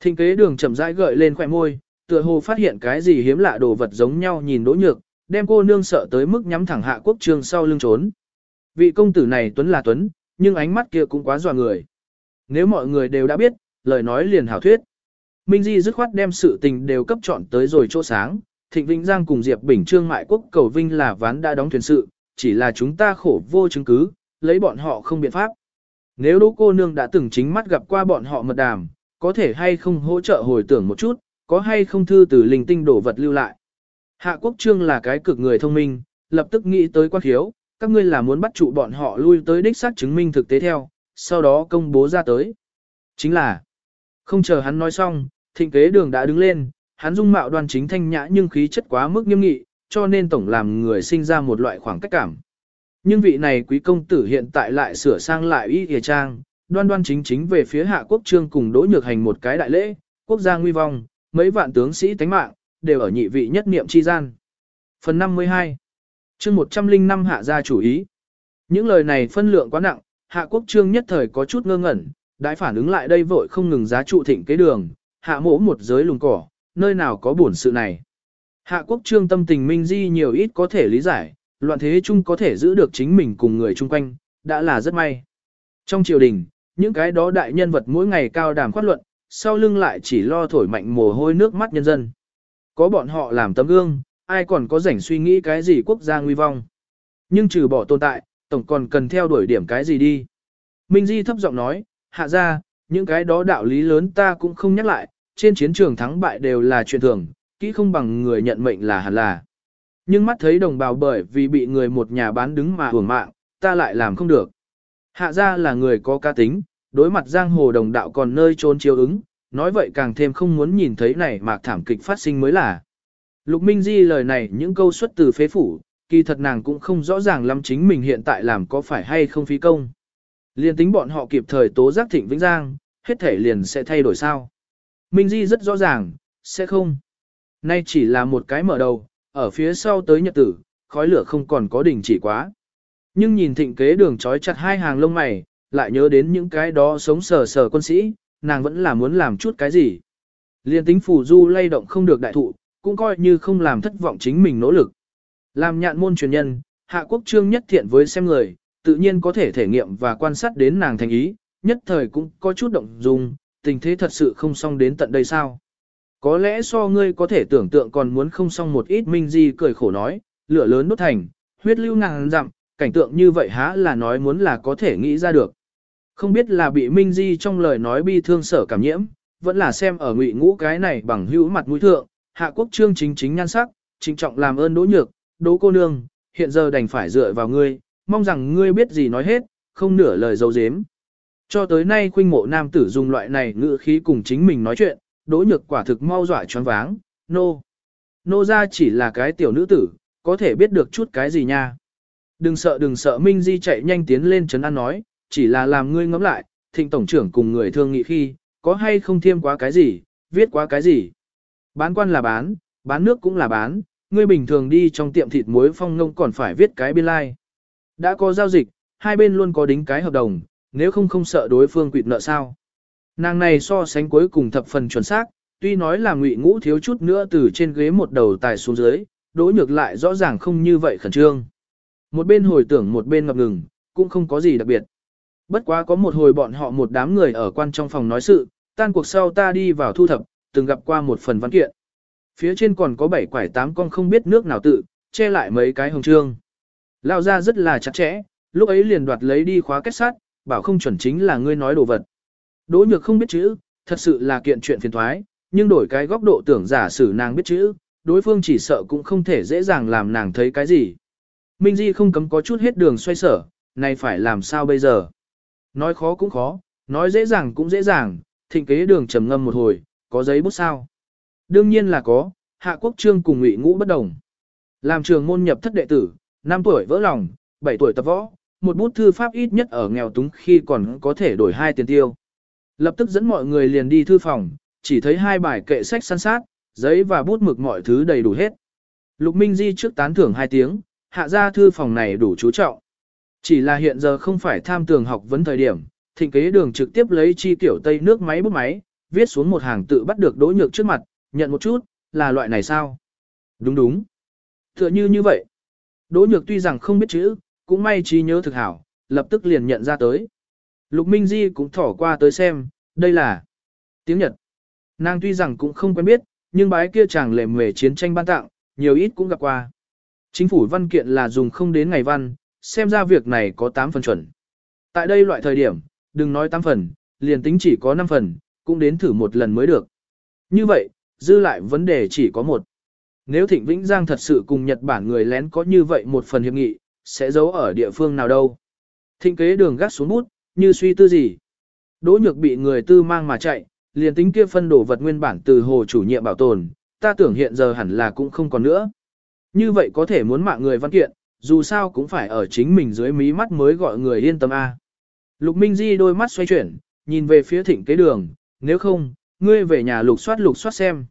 Thịnh kế đường chậm rãi gợi lên khỏe môi, tựa hồ phát hiện cái gì hiếm lạ đồ vật giống nhau nhìn đỗ nhược, đem cô nương sợ tới mức nhắm thẳng hạ quốc trương sau lưng trốn. Vị công tử này tuấn là tuấn, nhưng ánh mắt kia cũng quá dọa người. Nếu mọi người đều đã biết, lời nói liền hảo thuyết. Minh Di dứt khoát đem sự tình đều cấp chọn tới rồi chỗ sáng, Thịnh Vĩnh Giang cùng Diệp Bình Trương Mại Quốc cầu vinh là ván đã đóng thuyền sự, chỉ là chúng ta khổ vô chứng cứ, lấy bọn họ không biện pháp. Nếu đỗ cô nương đã từng chính mắt gặp qua bọn họ mật đàm, có thể hay không hỗ trợ hồi tưởng một chút, có hay không thư từ linh tinh đổ vật lưu lại. Hạ Quốc Trương là cái cực người thông minh, lập tức nghĩ tới quan khiếu, các ngươi là muốn bắt trụ bọn họ lui tới đích xác chứng minh thực tế theo, sau đó công bố ra tới. Chính là, không chờ hắn nói xong, thịnh kế đường đã đứng lên, hắn dung mạo đoan chính thanh nhã nhưng khí chất quá mức nghiêm nghị, cho nên tổng làm người sinh ra một loại khoảng cách cảm. Nhưng vị này quý công tử hiện tại lại sửa sang lại y hề trang, đoan đoan chính chính về phía hạ quốc trương cùng đỗ nhược hành một cái đại lễ, quốc gia nguy vong, mấy vạn tướng sĩ tánh mạng, đều ở nhị vị nhất niệm chi gian. Phần 52 chương 105 hạ gia chủ ý. Những lời này phân lượng quá nặng, hạ quốc trương nhất thời có chút ngơ ngẩn, đại phản ứng lại đây vội không ngừng giá trụ thịnh kế đường, hạ mỗ một giới lùng cỏ, nơi nào có buồn sự này. Hạ quốc trương tâm tình minh di nhiều ít có thể lý giải, loạn thế chung có thể giữ được chính mình cùng người chung quanh, đã là rất may. Trong triều đình, những cái đó đại nhân vật mỗi ngày cao đàm khoát luận, sau lưng lại chỉ lo thổi mạnh mồ hôi nước mắt nhân dân. Có bọn họ làm tấm gương, ai còn có rảnh suy nghĩ cái gì quốc gia nguy vong. Nhưng trừ bỏ tồn tại, tổng còn cần theo đuổi điểm cái gì đi. Minh Di thấp giọng nói, hạ ra, những cái đó đạo lý lớn ta cũng không nhắc lại, trên chiến trường thắng bại đều là chuyện thường, kỹ không bằng người nhận mệnh là hẳn là. Nhưng mắt thấy đồng bào bởi vì bị người một nhà bán đứng mà hưởng mạng, ta lại làm không được. Hạ ra là người có cá tính, đối mặt giang hồ đồng đạo còn nơi trốn chiếu ứng, nói vậy càng thêm không muốn nhìn thấy này mà thảm kịch phát sinh mới là. Lục Minh Di lời này những câu xuất từ phế phủ, kỳ thật nàng cũng không rõ ràng lắm chính mình hiện tại làm có phải hay không phí công. Liên tính bọn họ kịp thời tố giác thịnh vĩnh giang, hết thể liền sẽ thay đổi sao. Minh Di rất rõ ràng, sẽ không. Nay chỉ là một cái mở đầu, ở phía sau tới nhật tử, khói lửa không còn có đỉnh chỉ quá. Nhưng nhìn thịnh kế đường trói chặt hai hàng lông mày, lại nhớ đến những cái đó sống sờ sờ quân sĩ, nàng vẫn là muốn làm chút cái gì. Liên tính phù du lay động không được đại thụ, cũng coi như không làm thất vọng chính mình nỗ lực. Làm nhạn môn truyền nhân, hạ quốc trương nhất thiện với xem người, tự nhiên có thể thể nghiệm và quan sát đến nàng thành ý, nhất thời cũng có chút động dung, tình thế thật sự không xong đến tận đây sao. Có lẽ so ngươi có thể tưởng tượng còn muốn không xong một ít minh di cười khổ nói, lửa lớn đốt thành, huyết lưu ngàn dặm, cảnh tượng như vậy há là nói muốn là có thể nghĩ ra được. Không biết là bị minh di trong lời nói bi thương sở cảm nhiễm, vẫn là xem ở ngụy ngũ cái này bằng hữu mặt mũi thượng, hạ quốc trương chính chính nhan sắc, trịnh trọng làm ơn đỗ nhược, đỗ cô nương, hiện giờ đành phải dựa vào ngươi, mong rằng ngươi biết gì nói hết, không nửa lời dấu dếm. Cho tới nay khuynh mộ nam tử dùng loại này ngữ khí cùng chính mình nói chuyện, đỗ nhược quả thực mau dọa choáng váng, nô. Nô ra chỉ là cái tiểu nữ tử, có thể biết được chút cái gì nha. Đừng sợ đừng sợ Minh Di chạy nhanh tiến lên trấn an nói, chỉ là làm ngươi ngẫm lại, thịnh tổng trưởng cùng người thương nghị khi, có hay không thêm quá cái gì, viết quá cái gì. Bán quan là bán, bán nước cũng là bán, ngươi bình thường đi trong tiệm thịt muối phong ngông còn phải viết cái biên lai. Like. Đã có giao dịch, hai bên luôn có đính cái hợp đồng, nếu không không sợ đối phương quỵt nợ sao. Nàng này so sánh cuối cùng thập phần chuẩn xác, tuy nói là ngụy ngũ thiếu chút nữa từ trên ghế một đầu tài xuống dưới, đỗ nhược lại rõ ràng không như vậy khẩn trương. Một bên hồi tưởng một bên ngập ngừng, cũng không có gì đặc biệt. Bất quá có một hồi bọn họ một đám người ở quan trong phòng nói sự, tan cuộc sau ta đi vào thu thập, từng gặp qua một phần văn kiện. Phía trên còn có bảy quải tám con không biết nước nào tự, che lại mấy cái hồng trương. Lao ra rất là chặt chẽ, lúc ấy liền đoạt lấy đi khóa kết sát, bảo không chuẩn chính là ngươi nói đồ vật. Đỗ nhược không biết chữ, thật sự là kiện chuyện phiền thoái, nhưng đổi cái góc độ tưởng giả sử nàng biết chữ, đối phương chỉ sợ cũng không thể dễ dàng làm nàng thấy cái gì. Minh Di không cấm có chút hết đường xoay sở, này phải làm sao bây giờ? Nói khó cũng khó, nói dễ dàng cũng dễ dàng, thịnh kế đường trầm ngâm một hồi, có giấy bút sao? Đương nhiên là có, Hạ Quốc Trương cùng Ngụy Ngũ bất đồng. Làm trường môn nhập thất đệ tử, 5 tuổi vỡ lòng, 7 tuổi tập võ, một bút thư pháp ít nhất ở nghèo túng khi còn có thể đổi hai tiền tiêu. Lập tức dẫn mọi người liền đi thư phòng, chỉ thấy hai bài kệ sách săn sát, giấy và bút mực mọi thứ đầy đủ hết. Lục Minh Di trước tán thưởng hai tiếng, hạ ra thư phòng này đủ chú trọng. Chỉ là hiện giờ không phải tham tường học vấn thời điểm, thịnh kế đường trực tiếp lấy chi tiểu tây nước máy bút máy, viết xuống một hàng tự bắt được đỗ nhược trước mặt, nhận một chút, là loại này sao? Đúng đúng. Tựa như như vậy. Đỗ nhược tuy rằng không biết chữ, cũng may trí nhớ thực hảo, lập tức liền nhận ra tới. Lục Minh Di cũng thỏ qua tới xem, đây là tiếng Nhật. Nàng tuy rằng cũng không quen biết, nhưng bái kia chàng lệ mề chiến tranh ban tặng, nhiều ít cũng gặp qua. Chính phủ văn kiện là dùng không đến ngày văn, xem ra việc này có 8 phần chuẩn. Tại đây loại thời điểm, đừng nói 8 phần, liền tính chỉ có 5 phần, cũng đến thử một lần mới được. Như vậy, dư lại vấn đề chỉ có một. Nếu Thịnh Vĩnh Giang thật sự cùng Nhật Bản người lén có như vậy một phần hiệp nghị, sẽ giấu ở địa phương nào đâu. Thịnh kế đường gắt xuống bút, như suy tư gì. Đỗ nhược bị người tư mang mà chạy, liền tính kia phân đổ vật nguyên bản từ hồ chủ nhiệm bảo tồn, ta tưởng hiện giờ hẳn là cũng không còn nữa. Như vậy có thể muốn mạng người văn kiện, dù sao cũng phải ở chính mình dưới mí mắt mới gọi người yên tâm A. Lục Minh Di đôi mắt xoay chuyển, nhìn về phía thỉnh kế đường, nếu không, ngươi về nhà lục soát lục soát xem.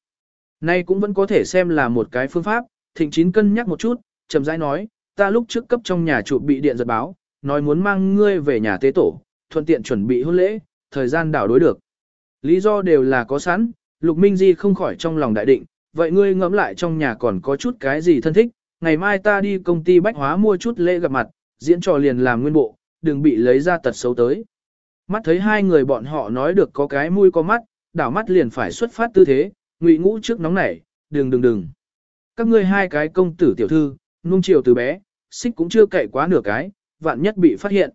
Nay cũng vẫn có thể xem là một cái phương pháp, thịnh chín cân nhắc một chút, chậm rãi nói, ta lúc trước cấp trong nhà trụ bị điện giật báo, nói muốn mang ngươi về nhà tế tổ, thuận tiện chuẩn bị hôn lễ, thời gian đảo đối được. Lý do đều là có sẵn, Lục Minh Di không khỏi trong lòng đại định, vậy ngươi ngẫm lại trong nhà còn có chút cái gì thân thích, ngày mai ta đi công ty bách hóa mua chút lễ gặp mặt, diễn trò liền làm nguyên bộ, đừng bị lấy ra tật xấu tới. Mắt thấy hai người bọn họ nói được có cái mũi có mắt, đảo mắt liền phải xuất phát tư thế, ngụy ngũ trước nóng nảy, đừng đừng đừng. Các ngươi hai cái công tử tiểu thư, nung chiều từ bé, xích cũng chưa cậy quá nửa cái, vạn nhất bị phát hiện.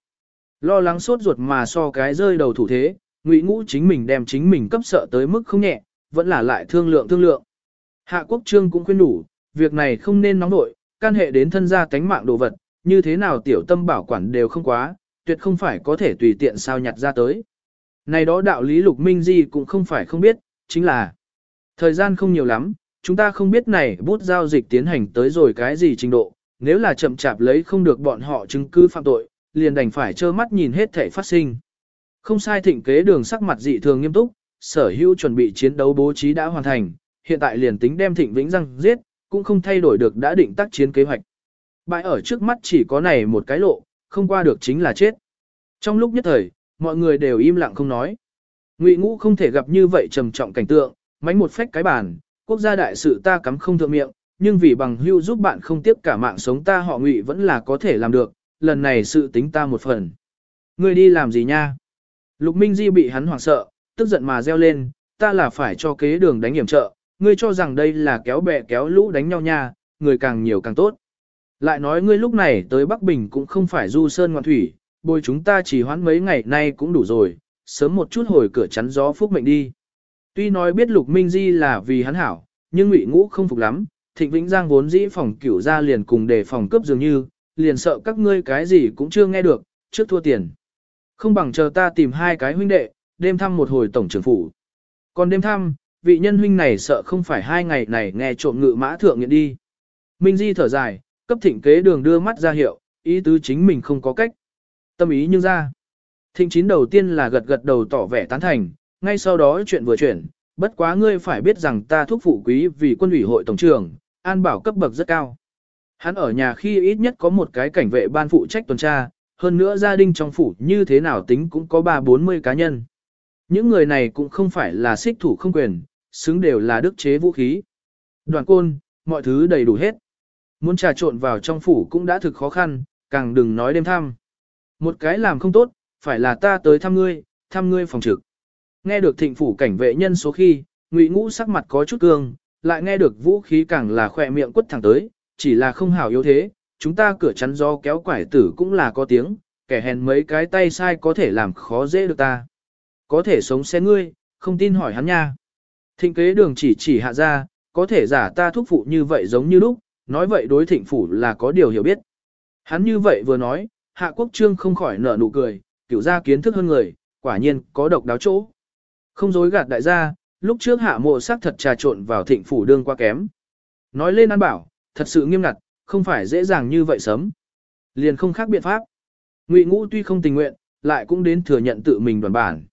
Lo lắng sốt ruột mà so cái rơi đầu thủ thế, ngụy ngũ chính mình đem chính mình cấp sợ tới mức không nhẹ, vẫn là lại thương lượng thương lượng. Hạ quốc trương cũng khuyên đủ, việc này không nên nóng nội, can hệ đến thân gia tánh mạng đồ vật, như thế nào tiểu tâm bảo quản đều không quá, tuyệt không phải có thể tùy tiện sao nhặt ra tới. Này đó đạo lý lục minh gì cũng không phải không biết, chính là thời gian không nhiều lắm, chúng ta không biết này bút giao dịch tiến hành tới rồi cái gì trình độ, nếu là chậm chạp lấy không được bọn họ chứng cứ phạm tội, liền đành phải trơ mắt nhìn hết thể phát sinh. Không sai thịnh kế đường sắc mặt dị thường nghiêm túc, sở hữu chuẩn bị chiến đấu bố trí đã hoàn thành, hiện tại liền tính đem thịnh vĩnh răng giết, cũng không thay đổi được đã định tác chiến kế hoạch. Bại ở trước mắt chỉ có này một cái lộ, không qua được chính là chết. Trong lúc nhất thời, mọi người đều im lặng không nói. Ngụy ngũ không thể gặp như vậy trầm trọng cảnh tượng, mánh một phách cái bàn, quốc gia đại sự ta cắm không thượng miệng, nhưng vì bằng hưu giúp bạn không tiếp cả mạng sống ta họ ngụy vẫn là có thể làm được, lần này sự tính ta một phần. Ngươi đi làm gì nha? Lục Minh Di bị hắn hoảng sợ, tức giận mà reo lên, ta là phải cho kế đường đánh hiểm trợ, ngươi cho rằng đây là kéo bè kéo lũ đánh nhau nha, người càng nhiều càng tốt. Lại nói ngươi lúc này tới Bắc Bình cũng không phải du sơn ngoạn thủy, bồi chúng ta chỉ hoãn mấy ngày nay cũng đủ rồi, sớm một chút hồi cửa chắn gió phúc mệnh đi. Tuy nói biết Lục Minh Di là vì hắn hảo, nhưng Ngụy Ngũ không phục lắm, Thịnh Vĩnh Giang vốn dĩ phòng cửu ra liền cùng đề phòng cướp dường như, liền sợ các ngươi cái gì cũng chưa nghe được, trước thua tiền. Không bằng chờ ta tìm hai cái huynh đệ, đêm thăm một hồi tổng trưởng phủ. Còn đêm thăm, vị nhân huynh này sợ không phải hai ngày này nghe trộm ngự mã thượng nghiện đi. Minh Di thở dài, cấp thịnh kế đường đưa mắt ra hiệu, ý tứ chính mình không có cách. Tâm ý như ra. Thịnh chín đầu tiên là gật gật đầu tỏ vẻ tán thành, ngay sau đó chuyện vừa chuyển, bất quá ngươi phải biết rằng ta thúc phụ quý vì quân ủy hội tổng trưởng, an bảo cấp bậc rất cao. Hắn ở nhà khi ít nhất có một cái cảnh vệ ban phụ trách tuần tra, hơn nữa gia đình trong phủ như thế nào tính cũng có ba bốn mươi cá nhân. Những người này cũng không phải là xích thủ không quyền, xứng đều là đức chế vũ khí. Đoàn côn, mọi thứ đầy đủ hết. Muốn trà trộn vào trong phủ cũng đã thực khó khăn, càng đừng nói đêm thăm. Một cái làm không tốt, phải là ta tới thăm ngươi, thăm ngươi phòng trực. Nghe được thịnh phủ cảnh vệ nhân số khi, ngụy ngũ sắc mặt có chút cương, lại nghe được vũ khí càng là khỏe miệng quất thẳng tới, chỉ là không hảo yếu thế, chúng ta cửa chắn gió kéo quải tử cũng là có tiếng, kẻ hèn mấy cái tay sai có thể làm khó dễ được ta. Có thể sống xe ngươi, không tin hỏi hắn nha. Thịnh kế đường chỉ chỉ hạ ra, có thể giả ta thúc phụ như vậy giống như lúc, nói vậy đối thịnh phủ là có điều hiểu biết. Hắn như vậy vừa nói, hạ quốc trương không khỏi nở nụ cười, cửu gia kiến thức hơn người, quả nhiên có độc đáo chỗ. Không dối gạt đại gia, lúc trước hạ mộ sắc thật trà trộn vào thịnh phủ đương qua kém. Nói lên an bảo, thật sự nghiêm ngặt, không phải dễ dàng như vậy sớm. Liền không khác biện pháp. Ngụy ngũ tuy không tình nguyện, lại cũng đến thừa nhận tự mình đoàn bản.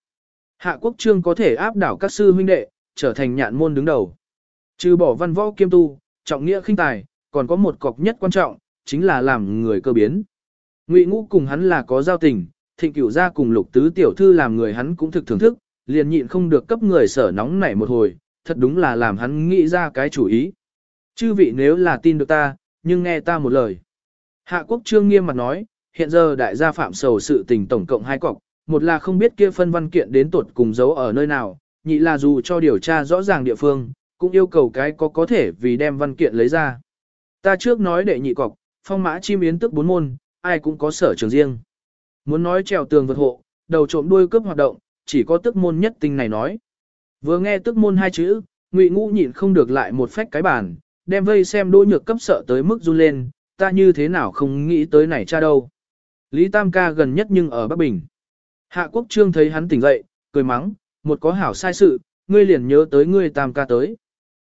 Hạ quốc trương có thể áp đảo các sư huynh đệ, trở thành nhạn môn đứng đầu. Trừ bỏ văn võ kiêm tu, trọng nghĩa khinh tài, còn có một cọc nhất quan trọng, chính là làm người cơ biến. Ngụy ngũ cùng hắn là có giao tình, thịnh cửu gia cùng lục tứ tiểu thư làm người hắn cũng thực thưởng thức, liền nhịn không được cấp người sở nóng nảy một hồi, thật đúng là làm hắn nghĩ ra cái chủ ý. Chư vị nếu là tin được ta, nhưng nghe ta một lời. Hạ quốc trương nghiêm mặt nói, hiện giờ đại gia phạm sầu sự tình tổng cộng hai cọc, một là không biết kia phân văn kiện đến tuột cùng giấu ở nơi nào, nhị là dù cho điều tra rõ ràng địa phương, cũng yêu cầu cái có có thể vì đem văn kiện lấy ra. Ta trước nói đệ nhị cọc, phong mã chim yến tức bốn môn, ai cũng có sở trường riêng. Muốn nói trèo tường vượt hộ, đầu trộm đuôi cướp hoạt động, chỉ có tức môn nhất tinh này nói. Vừa nghe tức môn hai chữ, ngụy ngũ nhịn không được lại một phách cái bàn, đem vây xem đỗ nhược cấp sợ tới mức run lên, ta như thế nào không nghĩ tới này cha đâu. Lý Tam ca gần nhất nhưng ở Bắc Bình. Hạ quốc trương thấy hắn tỉnh dậy, cười mắng, một có hảo sai sự, ngươi liền nhớ tới ngươi Tam ca tới.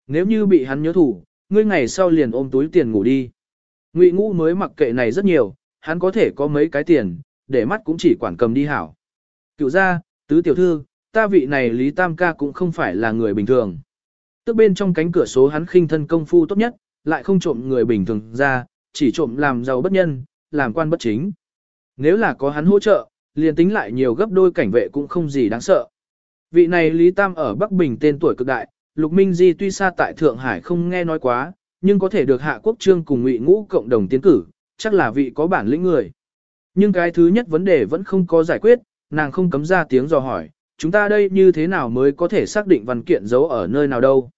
Nếu như bị hắn nhớ thủ, ngươi ngày sau liền ôm túi tiền ngủ đi. Ngụy ngũ mới mặc kệ này rất nhiều, hắn có thể có mấy cái tiền, để mắt cũng chỉ quản cầm đi hảo. Cựu ra, tứ tiểu thư, ta vị này Lý Tam ca cũng không phải là người bình thường. Tức bên trong cánh cửa số hắn khinh thân công phu tốt nhất, lại không trộm người bình thường ra, chỉ trộm làm giàu bất nhân, làm quan bất chính. Nếu là có hắn hỗ trợ, liền tính lại nhiều gấp đôi cảnh vệ cũng không gì đáng sợ. Vị này Lý Tam ở Bắc Bình tên tuổi cực đại, Lục Minh Di tuy xa tại Thượng Hải không nghe nói quá, nhưng có thể được Hạ Quốc Trương cùng Ngụy Ngũ cộng đồng tiến cử, chắc là vị có bản lĩnh người. Nhưng cái thứ nhất vấn đề vẫn không có giải quyết, nàng không cấm ra tiếng dò hỏi, chúng ta đây như thế nào mới có thể xác định văn kiện giấu ở nơi nào đâu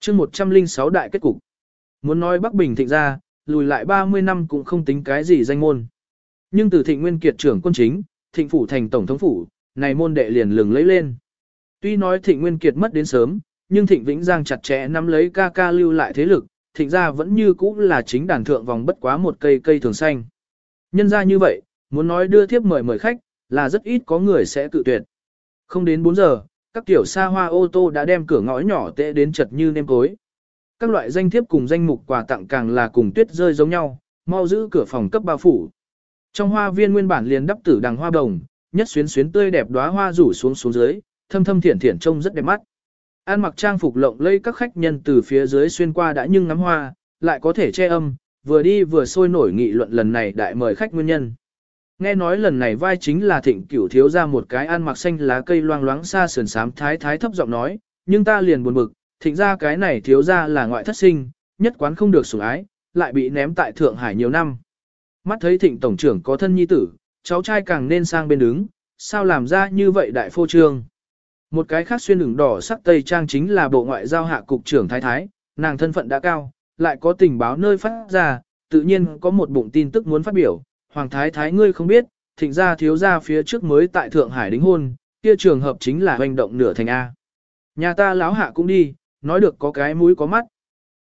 chương 106 đại kết cục. Muốn nói Bắc Bình thịnh ra, lùi lại 30 năm cũng không tính cái gì danh môn. Nhưng từ thịnh nguyên kiệt trưởng quân chính, thịnh phủ thành tổng thống phủ, này môn đệ liền lừng lấy lên. Tuy nói thịnh nguyên kiệt mất đến sớm, nhưng thịnh vĩnh giang chặt chẽ nắm lấy ca ca lưu lại thế lực, thịnh ra vẫn như cũ là chính đàn thượng vòng bất quá một cây cây thường xanh. Nhân ra như vậy, muốn nói đưa thiếp mời mời khách, là rất ít có người sẽ tự tuyệt. Không đến 4 giờ, các tiểu xa hoa ô tô đã đem cửa ngõ nhỏ tệ đến chật như nêm cối. Các loại danh thiếp cùng danh mục quà tặng càng là cùng tuyết rơi giống nhau, mau giữ cửa phòng cấp bao phủ. Trong hoa viên nguyên bản liền đắp tử đằng hoa đồng, nhất xuyến xuyến tươi đẹp đóa hoa rủ xuống xuống dưới, thâm thâm thiển thiển trông rất đẹp mắt. An mặc trang phục lộng lẫy các khách nhân từ phía dưới xuyên qua đã nhưng ngắm hoa, lại có thể che âm, vừa đi vừa sôi nổi nghị luận lần này đại mời khách nguyên nhân. Nghe nói lần này vai chính là thịnh cửu thiếu ra một cái ăn mặc xanh lá cây loang loáng xa sườn sám thái thái thấp giọng nói, nhưng ta liền buồn bực, thịnh ra cái này thiếu ra là ngoại thất sinh, nhất quán không được sủng ái, lại bị ném tại Thượng Hải nhiều năm. Mắt thấy thịnh tổng trưởng có thân nhi tử, cháu trai càng nên sang bên đứng, sao làm ra như vậy đại phô trương. Một cái khác xuyên đường đỏ sắc tây trang chính là bộ ngoại giao hạ cục trưởng thái thái, nàng thân phận đã cao, lại có tình báo nơi phát ra, tự nhiên có một bụng tin tức muốn phát biểu. Hoàng thái thái ngươi không biết, thịnh gia thiếu gia phía trước mới tại Thượng Hải đính hôn, kia trường hợp chính là hoành động nửa thành A. Nhà ta láo hạ cũng đi, nói được có cái mũi có mắt.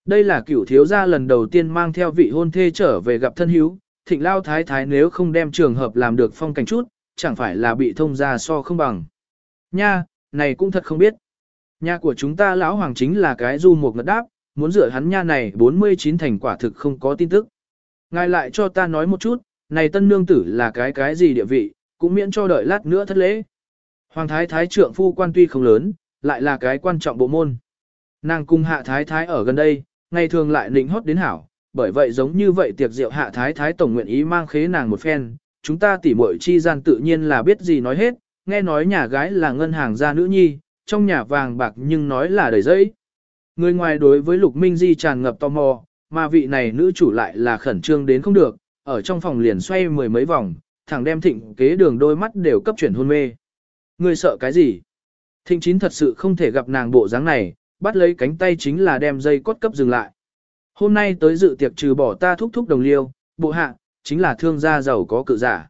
Đây là cửu thiếu gia lần đầu tiên mang theo vị hôn thê trở về gặp thân hiếu, thịnh lao thái thái nếu không đem trường hợp làm được phong cảnh chút, chẳng phải là bị thông ra so không bằng. Nha, này cũng thật không biết. Nhà của chúng ta lão hoàng chính là cái du một ngật đáp, muốn rửa hắn nha này 49 thành quả thực không có tin tức. Ngài lại cho ta nói một chút, này tân nương tử là cái cái gì địa vị, cũng miễn cho đợi lát nữa thất lễ. Hoàng thái thái trượng phu quan tuy không lớn, lại là cái quan trọng bộ môn. Nàng cung hạ thái thái ở gần đây, ngày thường lại nịnh hót đến hảo, bởi vậy giống như vậy tiệc rượu hạ thái thái tổng nguyện ý mang khế nàng một phen, chúng ta tỉ muội chi gian tự nhiên là biết gì nói hết, nghe nói nhà gái là ngân hàng gia nữ nhi, trong nhà vàng bạc nhưng nói là đầy giấy Người ngoài đối với Lục Minh Di tràn ngập tò mò, mà vị này nữ chủ lại là khẩn trương đến không được, ở trong phòng liền xoay mười mấy vòng, thẳng đem thịnh kế đường đôi mắt đều cấp chuyển hôn mê. Người sợ cái gì? Thịnh chín thật sự không thể gặp nàng bộ dáng này, bắt lấy cánh tay chính là đem dây cốt cấp dừng lại. Hôm nay tới dự tiệc trừ bỏ ta thúc thúc đồng liêu, bộ hạ, chính là thương gia giàu có cự giả.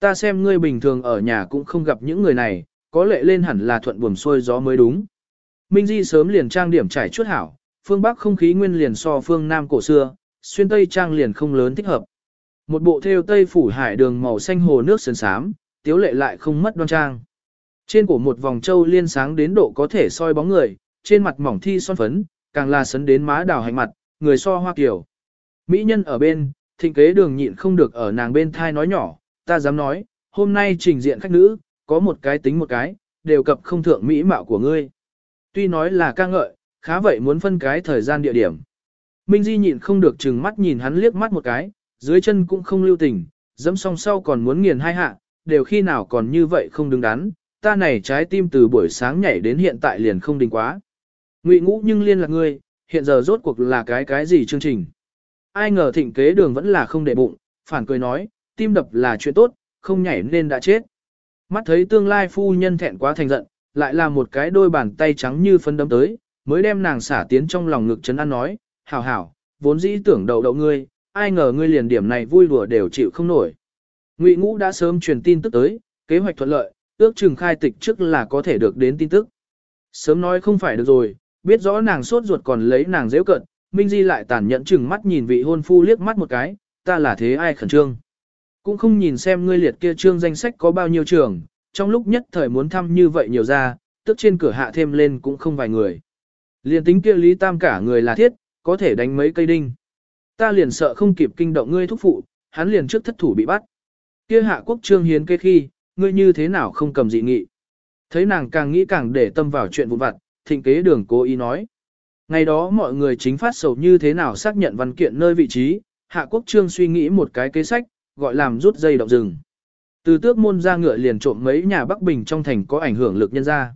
Ta xem ngươi bình thường ở nhà cũng không gặp những người này, có lệ lên hẳn là thuận buồm xuôi gió mới đúng. Minh Di sớm liền trang điểm trải chuốt hảo, phương Bắc không khí nguyên liền so phương Nam cổ xưa, xuyên Tây trang liền không lớn thích hợp. Một bộ theo Tây phủ hải đường màu xanh hồ nước sơn sám, tiếu lệ lại không mất đoan trang. Trên cổ một vòng châu liên sáng đến độ có thể soi bóng người, trên mặt mỏng thi son phấn, càng là sấn đến má đào hành mặt, người so hoa kiểu. Mỹ nhân ở bên, thịnh kế đường nhịn không được ở nàng bên thai nói nhỏ, ta dám nói, hôm nay trình diện khách nữ, có một cái tính một cái, đều cập không thượng mỹ mạo của ngươi. Tuy nói là ca ngợi, khá vậy muốn phân cái thời gian địa điểm. Minh Di nhịn không được chừng mắt nhìn hắn liếc mắt một cái, dưới chân cũng không lưu tình, dẫm song sau còn muốn nghiền hai hạ, đều khi nào còn như vậy không đứng đắn, ta này trái tim từ buổi sáng nhảy đến hiện tại liền không đình quá. Ngụy ngũ nhưng liên lạc ngươi, hiện giờ rốt cuộc là cái cái gì chương trình. Ai ngờ thịnh kế đường vẫn là không để bụng, phản cười nói, tim đập là chuyện tốt, không nhảy nên đã chết. Mắt thấy tương lai phu nhân thẹn quá thành giận, lại là một cái đôi bàn tay trắng như phân đấm tới, mới đem nàng xả tiến trong lòng ngực chấn an nói, hảo hảo, vốn dĩ tưởng đầu đậu ngươi, ai ngờ ngươi liền điểm này vui đùa đều chịu không nổi. Ngụy Ngũ đã sớm truyền tin tức tới, kế hoạch thuận lợi, ước chừng khai tịch trước là có thể được đến tin tức. Sớm nói không phải được rồi, biết rõ nàng sốt ruột còn lấy nàng dễ cận, Minh Di lại tàn nhẫn chừng mắt nhìn vị hôn phu liếc mắt một cái, ta là thế ai khẩn trương. Cũng không nhìn xem ngươi liệt kia trương danh sách có bao nhiêu trường, trong lúc nhất thời muốn thăm như vậy nhiều ra, tức trên cửa hạ thêm lên cũng không vài người. Liên tính kia Lý Tam cả người là thiết, có thể đánh mấy cây đinh. Ta liền sợ không kịp kinh động ngươi thúc phụ, hắn liền trước thất thủ bị bắt. Kia hạ quốc trương hiến kê khi, ngươi như thế nào không cầm dị nghị. Thấy nàng càng nghĩ càng để tâm vào chuyện vụn vặt, thịnh kế đường cố ý nói. Ngày đó mọi người chính phát sầu như thế nào xác nhận văn kiện nơi vị trí, hạ quốc trương suy nghĩ một cái kế sách, gọi làm rút dây động rừng. Từ tước môn ra ngựa liền trộm mấy nhà Bắc Bình trong thành có ảnh hưởng lực nhân ra.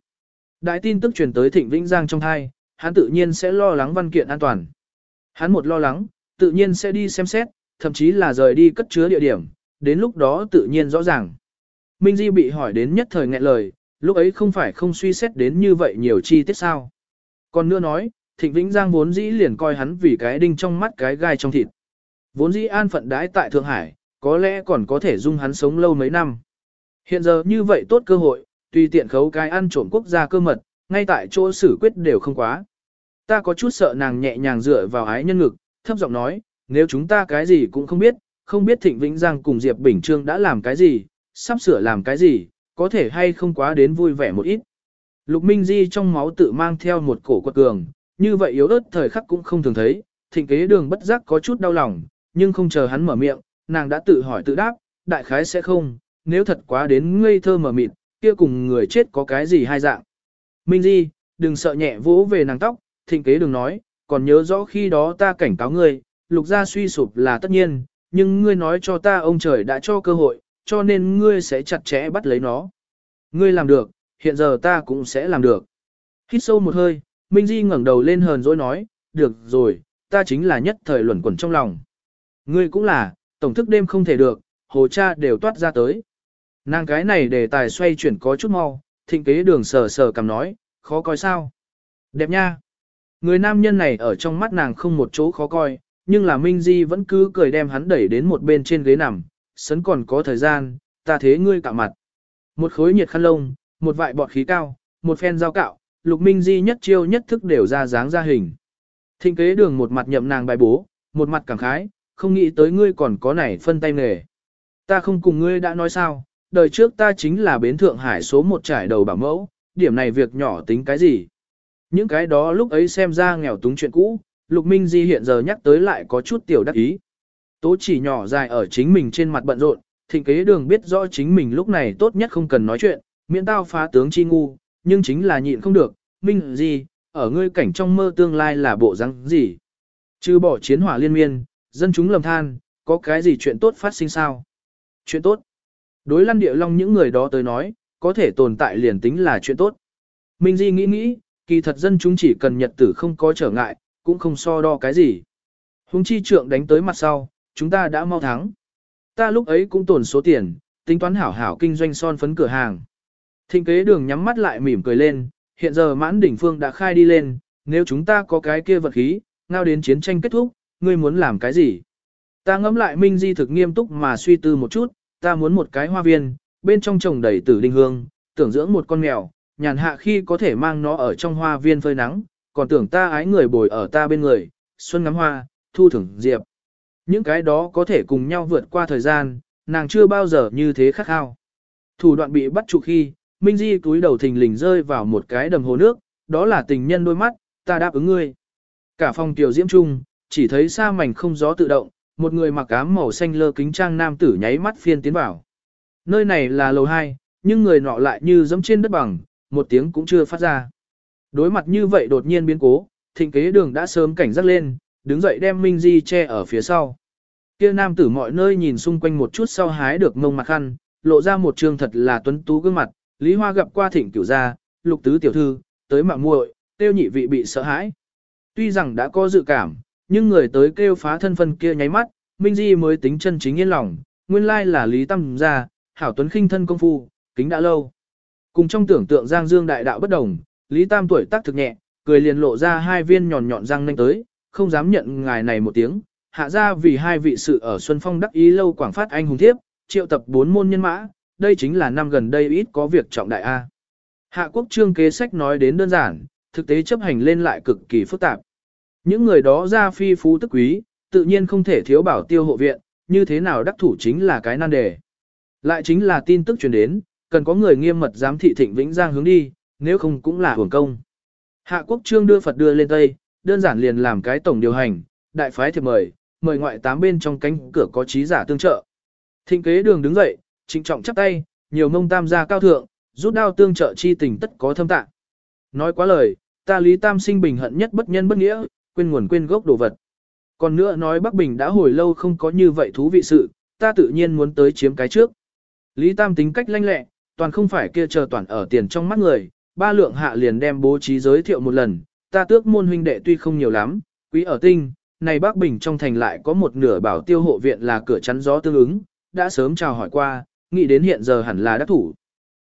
Đại tin tức truyền tới Thịnh Vĩnh Giang trong thai, hắn tự nhiên sẽ lo lắng văn kiện an toàn. Hắn một lo lắng, tự nhiên sẽ đi xem xét, thậm chí là rời đi cất chứa địa điểm, đến lúc đó tự nhiên rõ ràng. Minh Di bị hỏi đến nhất thời nghẹn lời, lúc ấy không phải không suy xét đến như vậy nhiều chi tiết sao. Còn nữa nói, Thịnh Vĩnh Giang vốn dĩ liền coi hắn vì cái đinh trong mắt cái gai trong thịt. Vốn dĩ an phận đãi tại Thượng Hải, có lẽ còn có thể dung hắn sống lâu mấy năm. Hiện giờ như vậy tốt cơ hội, tùy tiện khấu cái ăn trộm quốc gia cơ mật, ngay tại chỗ xử quyết đều không quá. Ta có chút sợ nàng nhẹ nhàng dựa vào ái nhân ngực, thấp giọng nói, nếu chúng ta cái gì cũng không biết, không biết Thịnh Vĩnh Giang cùng Diệp Bình Trương đã làm cái gì, sắp sửa làm cái gì, có thể hay không quá đến vui vẻ một ít. Lục Minh Di trong máu tự mang theo một cổ quật cường, như vậy yếu ớt thời khắc cũng không thường thấy, thịnh kế đường bất giác có chút đau lòng, nhưng không chờ hắn mở miệng, nàng đã tự hỏi tự đáp, đại khái sẽ không, nếu thật quá đến ngây thơ mở mịt, kia cùng người chết có cái gì hai dạng. Minh Di, đừng sợ nhẹ vỗ về nàng tóc, thịnh kế Đường nói, còn nhớ rõ khi đó ta cảnh cáo ngươi, lục gia suy sụp là tất nhiên, nhưng ngươi nói cho ta ông trời đã cho cơ hội, cho nên ngươi sẽ chặt chẽ bắt lấy nó. Ngươi làm được, hiện giờ ta cũng sẽ làm được. Hít sâu một hơi, Minh Di ngẩng đầu lên hờn dỗi nói, được rồi, ta chính là nhất thời luẩn quẩn trong lòng. Ngươi cũng là, tổng thức đêm không thể được, hồ cha đều toát ra tới. Nàng cái này đề tài xoay chuyển có chút mau, thịnh kế đường sờ sờ cầm nói, khó coi sao. Đẹp nha. Người nam nhân này ở trong mắt nàng không một chỗ khó coi, nhưng là Minh Di vẫn cứ cười đem hắn đẩy đến một bên trên ghế nằm, sấn còn có thời gian, ta thế ngươi cạo mặt. Một khối nhiệt khăn lông, một vại bọt khí cao, một phen dao cạo, Lục Minh Di nhất chiêu nhất thức đều ra dáng ra hình. Thịnh kế đường một mặt nhậm nàng bài bố, một mặt cảm khái, không nghĩ tới ngươi còn có này phân tay nghề. Ta không cùng ngươi đã nói sao, đời trước ta chính là bến Thượng Hải số một trải đầu bảo mẫu, điểm này việc nhỏ tính cái gì. Những cái đó lúc ấy xem ra nghèo túng chuyện cũ, Lục Minh Di hiện giờ nhắc tới lại có chút tiểu đắc ý. Tố chỉ nhỏ dài ở chính mình trên mặt bận rộn, thịnh kế đường biết rõ chính mình lúc này tốt nhất không cần nói chuyện, miễn tao phá tướng chi ngu, nhưng chính là nhịn không được, Minh Di, ở ngươi cảnh trong mơ tương lai là bộ răng gì. Chứ bỏ chiến hỏa liên miên, dân chúng lầm than, có cái gì chuyện tốt phát sinh sao? Chuyện tốt. Đối lăn địa long những người đó tới nói, có thể tồn tại liền tính là chuyện tốt. Minh Di nghĩ nghĩ, kỳ thật dân chúng chỉ cần nhật tử không có trở ngại, cũng không so đo cái gì. Hùng chi trượng đánh tới mặt sau, chúng ta đã mau thắng. Ta lúc ấy cũng tổn số tiền, tính toán hảo hảo kinh doanh son phấn cửa hàng. Thịnh kế đường nhắm mắt lại mỉm cười lên, hiện giờ mãn đỉnh phương đã khai đi lên, nếu chúng ta có cái kia vật khí, ngao đến chiến tranh kết thúc, ngươi muốn làm cái gì? Ta ngẫm lại Minh Di thực nghiêm túc mà suy tư một chút, ta muốn một cái hoa viên, bên trong trồng đầy tử đinh hương, tưởng dưỡng một con mèo, nhàn hạ khi có thể mang nó ở trong hoa viên phơi nắng, còn tưởng ta ái người bồi ở ta bên người, xuân ngắm hoa, thu thưởng diệp. Những cái đó có thể cùng nhau vượt qua thời gian, nàng chưa bao giờ như thế khắc khao. Thủ đoạn bị bắt trụ khi, Minh Di túi đầu thình lình rơi vào một cái đầm hồ nước, đó là tình nhân đôi mắt, ta đáp ứng ngươi. Cả phòng tiểu diễm trung, chỉ thấy xa mảnh không gió tự động, một người mặc ám màu xanh lơ kính trang nam tử nháy mắt phiên tiến vào. Nơi này là lầu 2, nhưng người nọ lại như dẫm trên đất bằng, một tiếng cũng chưa phát ra. Đối mặt như vậy đột nhiên biến cố, thịnh kế đường đã sớm cảnh giác lên, đứng dậy đem Minh Di che ở phía sau. Kia nam tử mọi nơi nhìn xung quanh một chút sau hái được mông mặt khăn, lộ ra một trương thật là tuấn tú gương mặt, Lý Hoa gặp qua thịnh cửu gia, lục tứ tiểu thư, tới mạng muội, tiêu nhị vị bị sợ hãi. Tuy rằng đã có dự cảm, nhưng người tới kêu phá thân phân kia nháy mắt, Minh Di mới tính chân chính yên lòng, nguyên lai là Lý Tâm gia, hảo tuấn khinh thân công phu, kính đã lâu. Cùng trong tưởng tượng Giang Dương đại đạo bất đồng, Lý Tam tuổi tác thực nhẹ, cười liền lộ ra hai viên nhọn nhọn răng nanh tới, không dám nhận ngài này một tiếng, hạ ra vì hai vị sự ở Xuân Phong đắc ý lâu quảng phát anh hùng thiếp, triệu tập bốn môn nhân mã, đây chính là năm gần đây ít có việc trọng đại A. Hạ quốc trương kế sách nói đến đơn giản, thực tế chấp hành lên lại cực kỳ phức tạp. Những người đó ra phi phú tức quý, tự nhiên không thể thiếu bảo tiêu hộ viện, như thế nào đắc thủ chính là cái nan đề. Lại chính là tin tức truyền đến, cần có người nghiêm mật giám thị thịnh vĩnh giang hướng đi, nếu không cũng là hưởng công. Hạ quốc trương đưa Phật đưa lên Tây, đơn giản liền làm cái tổng điều hành, đại phái thiệp mời, mời ngoại tám bên trong cánh cửa có trí giả tương trợ. Thịnh kế đường đứng dậy, trịnh trọng chắp tay, nhiều mông tam gia cao thượng, rút đao tương trợ chi tình tất có thâm tạng. Nói quá lời, ta Lý Tam sinh bình hận nhất bất nhân bất nghĩa, quên nguồn quên gốc đồ vật. Còn nữa nói Bắc Bình đã hồi lâu không có như vậy thú vị sự, ta tự nhiên muốn tới chiếm cái trước. Lý Tam tính cách lanh lẹ, toàn không phải kia chờ toàn ở tiền trong mắt người, ba lượng hạ liền đem bố trí giới thiệu một lần, ta tước môn huynh đệ tuy không nhiều lắm, quý ở tinh, này Bắc Bình trong thành lại có một nửa bảo tiêu hộ viện là cửa chắn gió tương ứng, đã sớm chào hỏi qua, nghĩ đến hiện giờ hẳn là đắc thủ.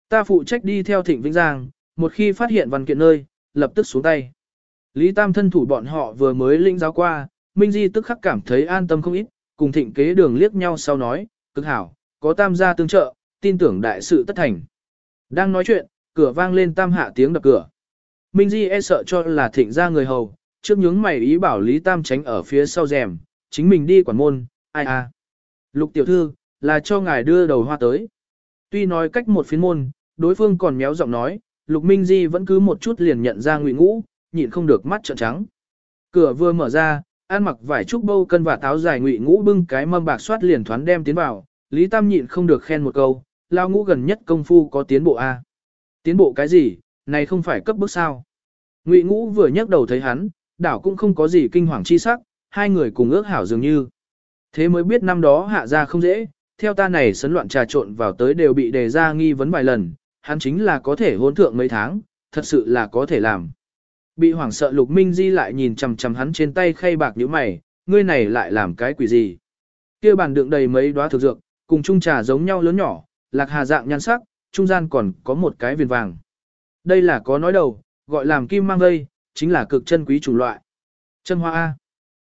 Ta phụ trách đi theo Thịnh Vĩnh Giang, một khi phát hiện văn kiện nơi, lập tức xuống tay. Lý Tam thân thủ bọn họ vừa mới linh giáo qua, Minh Di tức khắc cảm thấy an tâm không ít, cùng thịnh kế đường liếc nhau sau nói, cực hảo, có tam gia tương trợ, tin tưởng đại sự tất thành. Đang nói chuyện, cửa vang lên tam hạ tiếng đập cửa. Minh Di e sợ cho là thịnh ra người hầu, trước nhướng mày ý bảo Lý Tam tránh ở phía sau rèm, chính mình đi quản môn, ai à. Lục tiểu thư, là cho ngài đưa đầu hoa tới. Tuy nói cách một phiến môn, đối phương còn méo giọng nói, Lục Minh Di vẫn cứ một chút liền nhận ra ngụy ngũ, nhịn không được mắt trợn trắng. Cửa vừa mở ra, ăn mặc vải trúc bâu cân và táo dài ngụy ngũ bưng cái mâm bạc soát liền thoán đem tiến vào, Lý Tam nhịn không được khen một câu, lao ngũ gần nhất công phu có tiến bộ a. Tiến bộ cái gì, này không phải cấp bước sao. Ngụy ngũ vừa nhấc đầu thấy hắn, đảo cũng không có gì kinh hoàng chi sắc, hai người cùng ước hảo dường như. Thế mới biết năm đó hạ ra không dễ, theo ta này sấn loạn trà trộn vào tới đều bị đề ra nghi vấn vài lần, hắn chính là có thể hôn thượng mấy tháng, thật sự là có thể làm. Bị hoảng sợ Lục Minh Di lại nhìn chằm chằm hắn trên tay khay bạc như mày, ngươi này lại làm cái quỷ gì? Kia bàn đựng đầy mấy đóa thực dược, cùng chung trà giống nhau lớn nhỏ, lạc hà dạng nhan sắc, trung gian còn có một cái viền vàng. Đây là có nói đầu, gọi làm kim mang vây, chính là cực chân quý chủng loại. Chân hoa A.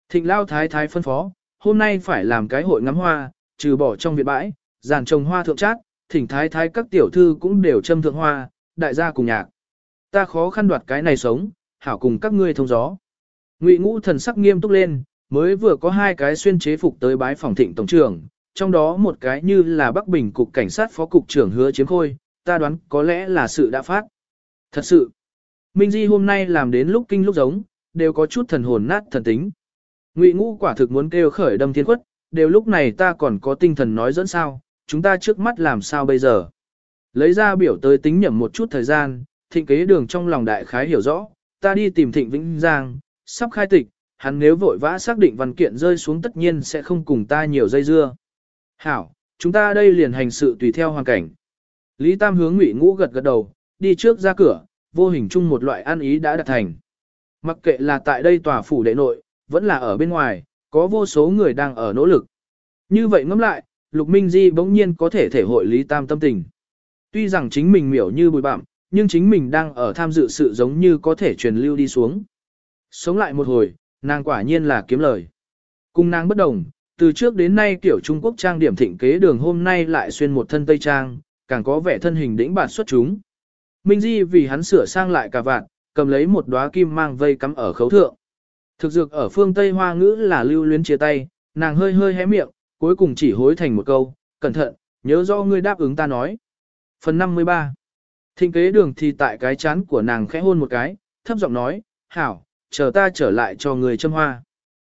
Thịnh lao thái thái phân phó, hôm nay phải làm cái hội ngắm hoa, trừ bỏ trong viện bãi, giàn trồng hoa thượng trát, thỉnh thái thái các tiểu thư cũng đều châm thượng hoa, đại gia cùng nhạc. Ta khó khăn đoạt cái này sống, hảo cùng các ngươi thông gió. Ngụy ngũ thần sắc nghiêm túc lên, mới vừa có hai cái xuyên chế phục tới bái phòng thịnh tổng trưởng, trong đó một cái như là Bắc Bình cục cảnh sát phó cục trưởng hứa chiếm khôi, ta đoán có lẽ là sự đã phát. Thật sự, Minh Di hôm nay làm đến lúc kinh lúc giống, đều có chút thần hồn nát thần tính. Ngụy ngũ quả thực muốn kêu khởi đâm thiên quất, đều lúc này ta còn có tinh thần nói dẫn sao, chúng ta trước mắt làm sao bây giờ. Lấy ra biểu tới tính nhẩm một chút thời gian, thịnh kế đường trong lòng đại khái hiểu rõ, ta đi tìm thịnh Vĩnh Giang, sắp khai tịch, hắn nếu vội vã xác định văn kiện rơi xuống tất nhiên sẽ không cùng ta nhiều dây dưa. Hảo, chúng ta đây liền hành sự tùy theo hoàn cảnh. Lý Tam hướng Ngụy Ngũ gật gật đầu, đi trước ra cửa, vô hình chung một loại ăn ý đã đạt thành. Mặc kệ là tại đây tòa phủ đệ nội, vẫn là ở bên ngoài, có vô số người đang ở nỗ lực. Như vậy ngẫm lại, Lục Minh Di bỗng nhiên có thể thể hội Lý Tam tâm tình. Tuy rằng chính mình miểu như bụi bặm, nhưng chính mình đang ở tham dự sự giống như có thể truyền lưu đi xuống. Sống lại một hồi, nàng quả nhiên là kiếm lời. Cùng nàng bất đồng, từ trước đến nay kiểu Trung Quốc trang điểm thịnh kế đường hôm nay lại xuyên một thân tây trang, càng có vẻ thân hình đĩnh bản xuất chúng. Minh Di vì hắn sửa sang lại cả vạn, cầm lấy một đóa kim mang vây cắm ở khấu thượng. Thực dược ở phương Tây Hoa ngữ là lưu luyến chia tay, nàng hơi hơi hé miệng, cuối cùng chỉ hối thành một câu, cẩn thận, nhớ do ngươi đáp ứng ta nói. Phần 53 Thịnh kế đường thì tại cái chán của nàng khẽ hôn một cái, thấp giọng nói, hảo, chờ ta trở lại cho người châm hoa.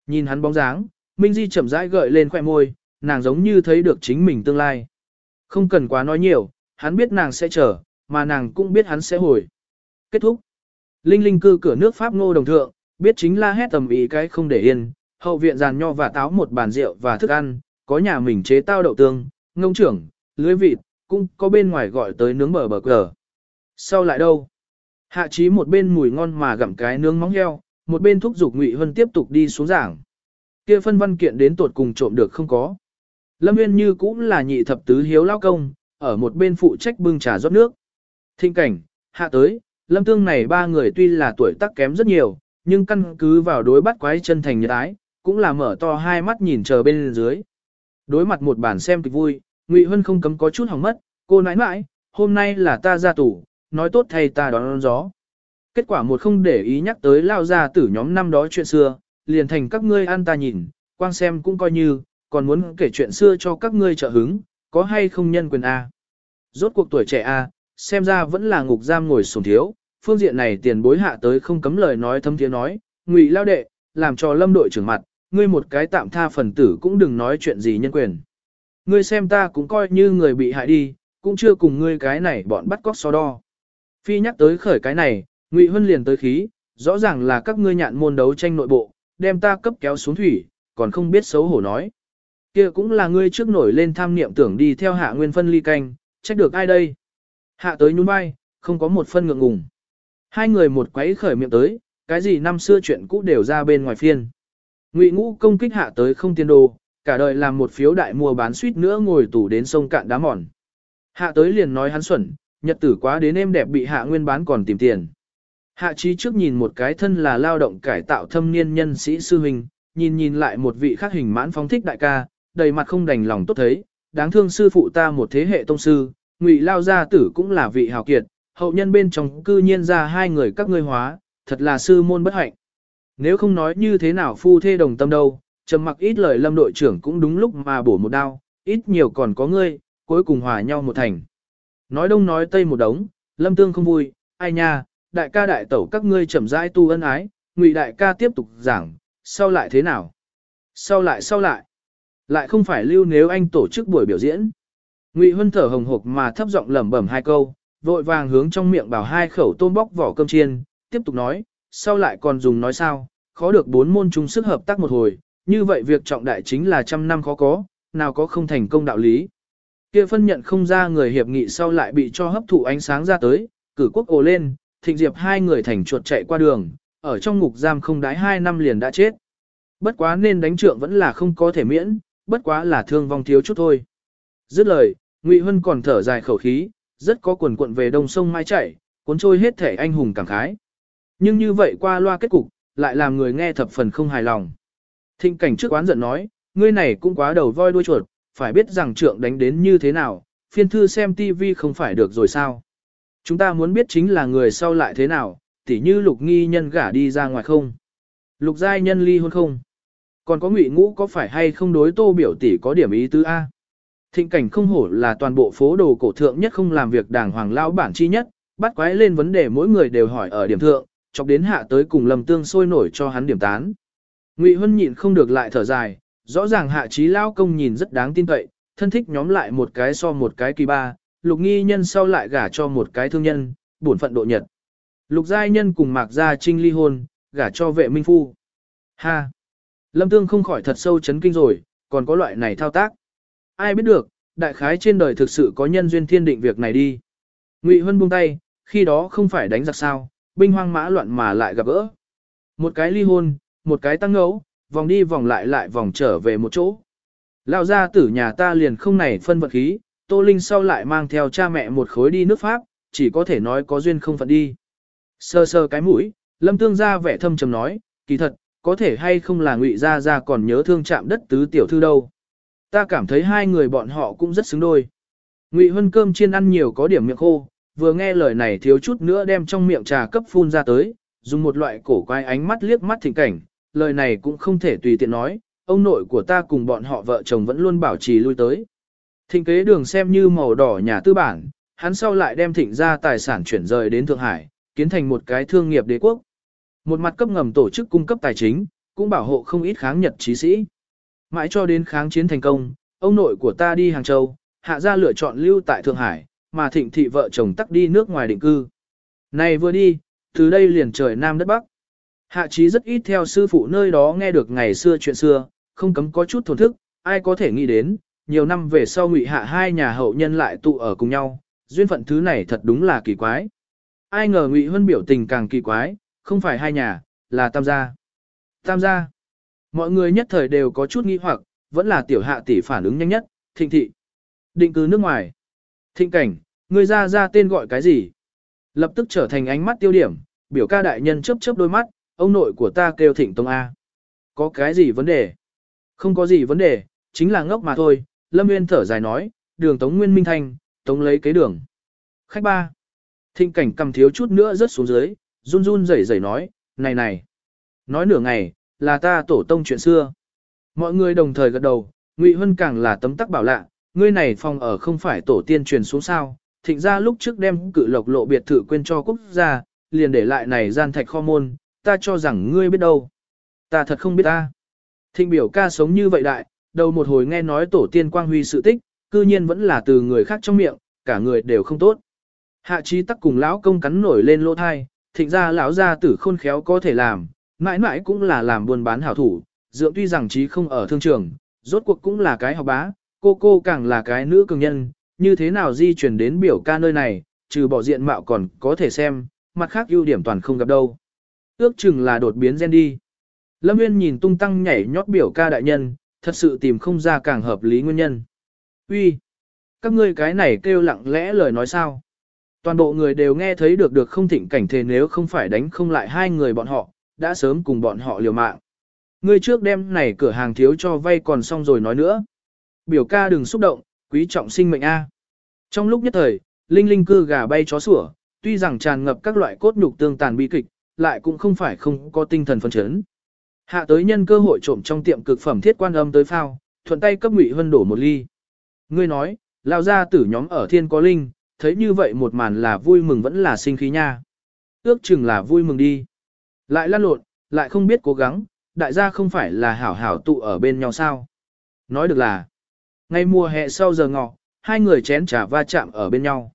Nhìn hắn bóng dáng, Minh Di chậm rãi gợi lên khoẻ môi, nàng giống như thấy được chính mình tương lai. Không cần quá nói nhiều, hắn biết nàng sẽ chờ, mà nàng cũng biết hắn sẽ hồi. Kết thúc. Linh Linh cư cửa nước Pháp ngô đồng thượng, biết chính la hét tầm ý cái không để yên, hậu viện giàn nho và táo một bàn rượu và thức ăn, có nhà mình chế tao đậu tương, ngông trưởng, lưới vịt, cũng có bên ngoài gọi tới nướng bờ bờ cờ. Sau lại đâu? Hạ trí một bên mùi ngon mà gặm cái nướng móng heo, một bên thúc giục Ngụy Hân tiếp tục đi xuống giảng. Kia phân văn kiện đến tột cùng trộm được không có. Lâm Nguyên như cũng là nhị thập tứ hiếu lao công, ở một bên phụ trách bưng trà rót nước. Thinh cảnh, hạ tới, Lâm Tương này ba người tuy là tuổi tác kém rất nhiều, nhưng căn cứ vào đối bắt quái chân thành nhật ái, cũng là mở to hai mắt nhìn chờ bên dưới. Đối mặt một bản xem kịch vui, Ngụy Hân không cấm có chút hỏng mất, cô nãi nãi, hôm nay là ta ra tủ, nói tốt thay ta đón gió. Kết quả một không để ý nhắc tới lao ra tử nhóm năm đó chuyện xưa, liền thành các ngươi ăn ta nhìn, quang xem cũng coi như, còn muốn kể chuyện xưa cho các ngươi trợ hứng, có hay không nhân quyền A. Rốt cuộc tuổi trẻ A, xem ra vẫn là ngục giam ngồi sổn thiếu, phương diện này tiền bối hạ tới không cấm lời nói thâm tiếng nói, ngụy lao đệ, làm cho lâm đội trưởng mặt, ngươi một cái tạm tha phần tử cũng đừng nói chuyện gì nhân quyền. Ngươi xem ta cũng coi như người bị hại đi, cũng chưa cùng ngươi cái này bọn bắt cóc so đo. Phi nhắc tới khởi cái này, Ngụy Huân liền tới khí, rõ ràng là các ngươi nhạn môn đấu tranh nội bộ, đem ta cấp kéo xuống thủy, còn không biết xấu hổ nói. Kia cũng là ngươi trước nổi lên tham niệm tưởng đi theo hạ nguyên phân ly canh, trách được ai đây? Hạ tới nhún vai, không có một phân ngượng ngùng. Hai người một quấy khởi miệng tới, cái gì năm xưa chuyện cũ đều ra bên ngoài phiên. Ngụy ngũ công kích hạ tới không tiền đồ, cả đời làm một phiếu đại mua bán suýt nữa ngồi tủ đến sông cạn đá mòn. Hạ tới liền nói hắn xuẩn, nhật tử quá đến em đẹp bị hạ nguyên bán còn tìm tiền. Hạ trí trước nhìn một cái thân là lao động cải tạo thâm niên nhân sĩ sư hình, nhìn nhìn lại một vị khác hình mãn phóng thích đại ca, đầy mặt không đành lòng tốt thấy, đáng thương sư phụ ta một thế hệ tông sư, ngụy lao gia tử cũng là vị hào kiệt, hậu nhân bên trong cư nhiên ra hai người các ngươi hóa, thật là sư môn bất hạnh. Nếu không nói như thế nào phu thê đồng tâm đâu, trầm mặc ít lời lâm đội trưởng cũng đúng lúc mà bổ một đao, ít nhiều còn có ngươi, cuối cùng hòa nhau một thành. Nói đông nói tây một đống, lâm tương không vui, ai nha, đại ca đại tẩu các ngươi chậm rãi tu ân ái, ngụy đại ca tiếp tục giảng, sau lại thế nào? Sau lại sau lại, lại không phải lưu nếu anh tổ chức buổi biểu diễn. Ngụy Huân thở hồng hộc mà thấp giọng lẩm bẩm hai câu, vội vàng hướng trong miệng bảo hai khẩu tôm bóc vỏ cơm chiên, tiếp tục nói, sau lại còn dùng nói sao, khó được bốn môn chung sức hợp tác một hồi, như vậy việc trọng đại chính là trăm năm khó có, nào có không thành công đạo lý. Kia phân nhận không ra người hiệp nghị sau lại bị cho hấp thụ ánh sáng ra tới, cử quốc ồ lên, thịnh diệp hai người thành chuột chạy qua đường, ở trong ngục giam không đái hai năm liền đã chết. Bất quá nên đánh trượng vẫn là không có thể miễn, bất quá là thương vong thiếu chút thôi. Dứt lời, Ngụy Hân còn thở dài khẩu khí, rất có quần quận về đông sông mai chảy, cuốn trôi hết thể anh hùng cảm khái. Nhưng như vậy qua loa kết cục, lại làm người nghe thập phần không hài lòng. Thịnh cảnh trước quán giận nói, ngươi này cũng quá đầu voi đuôi chuột, phải biết rằng trượng đánh đến như thế nào, phiên thư xem TV không phải được rồi sao. Chúng ta muốn biết chính là người sau lại thế nào, tỉ như lục nghi nhân gả đi ra ngoài không. Lục giai nhân ly hôn không. Còn có ngụy ngũ có phải hay không đối tô biểu tỷ có điểm ý tứ A. Thịnh cảnh không hổ là toàn bộ phố đồ cổ thượng nhất không làm việc đàng hoàng lao bản chi nhất, bắt quái lên vấn đề mỗi người đều hỏi ở điểm thượng, chọc đến hạ tới cùng lầm tương sôi nổi cho hắn điểm tán. Ngụy Huân nhịn không được lại thở dài, rõ ràng hạ trí lao công nhìn rất đáng tin cậy, thân thích nhóm lại một cái so một cái kỳ ba, lục nghi nhân sau lại gả cho một cái thương nhân, bổn phận độ nhật. Lục giai nhân cùng mạc gia trinh ly hôn, gả cho vệ minh phu. Ha! Lâm Tương không khỏi thật sâu chấn kinh rồi, còn có loại này thao tác. Ai biết được, đại khái trên đời thực sự có nhân duyên thiên định việc này đi. Ngụy Hân buông tay, khi đó không phải đánh giặc sao, binh hoang mã loạn mà lại gặp gỡ. Một cái ly hôn, một cái tăng ngẫu, vòng đi vòng lại lại vòng trở về một chỗ. Lão gia tử nhà ta liền không này phân vật khí, Tô Linh sau lại mang theo cha mẹ một khối đi nước Pháp, chỉ có thể nói có duyên không phận đi. Sơ sơ cái mũi, Lâm Tương ra vẻ thâm trầm nói, kỳ thật, có thể hay không là ngụy gia gia còn nhớ thương chạm đất tứ tiểu thư đâu. Ta cảm thấy hai người bọn họ cũng rất xứng đôi. Ngụy Hân cơm chiên ăn nhiều có điểm miệng khô, vừa nghe lời này thiếu chút nữa đem trong miệng trà cấp phun ra tới, dùng một loại cổ quái ánh mắt liếc mắt thỉnh cảnh, lời này cũng không thể tùy tiện nói, ông nội của ta cùng bọn họ vợ chồng vẫn luôn bảo trì lui tới. Thịnh kế đường xem như màu đỏ nhà tư bản, hắn sau lại đem thịnh ra tài sản chuyển rời đến Thượng Hải, kiến thành một cái thương nghiệp đế quốc. Một mặt cấp ngầm tổ chức cung cấp tài chính, cũng bảo hộ không ít kháng Nhật trí sĩ. Mãi cho đến kháng chiến thành công, ông nội của ta đi Hàng Châu, hạ gia lựa chọn lưu tại Thượng Hải, mà thịnh thị vợ chồng tắc đi nước ngoài định cư. Này vừa đi, từ đây liền trời Nam đất Bắc. Hạ trí rất ít theo sư phụ nơi đó nghe được ngày xưa chuyện xưa, không cấm có chút thổn thức, ai có thể nghĩ đến, nhiều năm về sau ngụy hạ hai nhà hậu nhân lại tụ ở cùng nhau, duyên phận thứ này thật đúng là kỳ quái. Ai ngờ ngụy huân biểu tình càng kỳ quái, không phải hai nhà, là tam gia. Tam gia. Mọi người nhất thời đều có chút nghi hoặc, vẫn là tiểu hạ tỷ phản ứng nhanh nhất, thịnh thị. Định cư nước ngoài. Thịnh cảnh, người ra ra tên gọi cái gì? Lập tức trở thành ánh mắt tiêu điểm, biểu ca đại nhân chớp chớp đôi mắt, ông nội của ta kêu thịnh tông A. Có cái gì vấn đề? Không có gì vấn đề, chính là ngốc mà thôi, Lâm Nguyên thở dài nói, đường tống nguyên minh thanh, tống lấy cái đường. Khách ba. Thịnh cảnh cầm thiếu chút nữa rớt xuống dưới, run run rẩy rẩy nói, này này. Nói nửa ngày, là ta tổ tông chuyện xưa. Mọi người đồng thời gật đầu, Ngụy Hân càng là tấm tắc bảo lạ, ngươi này phòng ở không phải tổ tiên truyền xuống sao, thịnh ra lúc trước đem cự lộc lộ biệt thự quên cho quốc gia, liền để lại này gian thạch kho môn, ta cho rằng ngươi biết đâu. Ta thật không biết ta. Thịnh biểu ca sống như vậy đại, đầu một hồi nghe nói tổ tiên quang huy sự tích, cư nhiên vẫn là từ người khác trong miệng, cả người đều không tốt. Hạ trí tắc cùng lão công cắn nổi lên lỗ thai, thịnh ra lão gia tử khôn khéo có thể làm, mãi mãi cũng là làm buôn bán hảo thủ, dượng tuy rằng trí không ở thương trường, rốt cuộc cũng là cái học bá, cô cô càng là cái nữ cường nhân, như thế nào di chuyển đến biểu ca nơi này, trừ bỏ diện mạo còn có thể xem, mặt khác ưu điểm toàn không gặp đâu. Ước chừng là đột biến gen đi. Lâm Nguyên nhìn tung tăng nhảy nhót biểu ca đại nhân, thật sự tìm không ra càng hợp lý nguyên nhân. Uy, Các ngươi cái này kêu lặng lẽ lời nói sao? Toàn bộ người đều nghe thấy được được không thịnh cảnh thề nếu không phải đánh không lại hai người bọn họ, đã sớm cùng bọn họ liều mạng. Ngươi trước đêm này cửa hàng thiếu cho vay còn xong rồi nói nữa. Biểu ca đừng xúc động, quý trọng sinh mệnh A. Trong lúc nhất thời, linh linh cư gà bay chó sủa, tuy rằng tràn ngập các loại cốt nhục tương tàn bi kịch, lại cũng không phải không có tinh thần phấn chấn. Hạ tới nhân cơ hội trộm trong tiệm cực phẩm thiết quan âm tới phao, thuận tay cấp Ngụy Hân đổ một ly. Ngươi nói, lao ra tử nhóm ở thiên có linh, thấy như vậy một màn là vui mừng vẫn là sinh khí nha. Ước chừng là vui mừng đi. Lại lăn lộn, lại không biết cố gắng, đại gia không phải là hảo hảo tụ ở bên nhau sao. Nói được là, ngay mùa hè sau giờ ngọ, hai người chén trà va chạm ở bên nhau.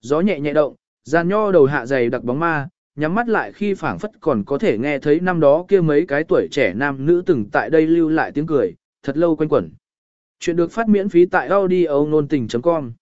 Gió nhẹ nhẹ động, gian nho đầu hạ dày đặc bóng ma, nhắm mắt lại khi phảng phất còn có thể nghe thấy năm đó kia mấy cái tuổi trẻ nam nữ từng tại đây lưu lại tiếng cười, thật lâu quanh quẩn. Chuyện được phát miễn phí tại audio nôn tình.com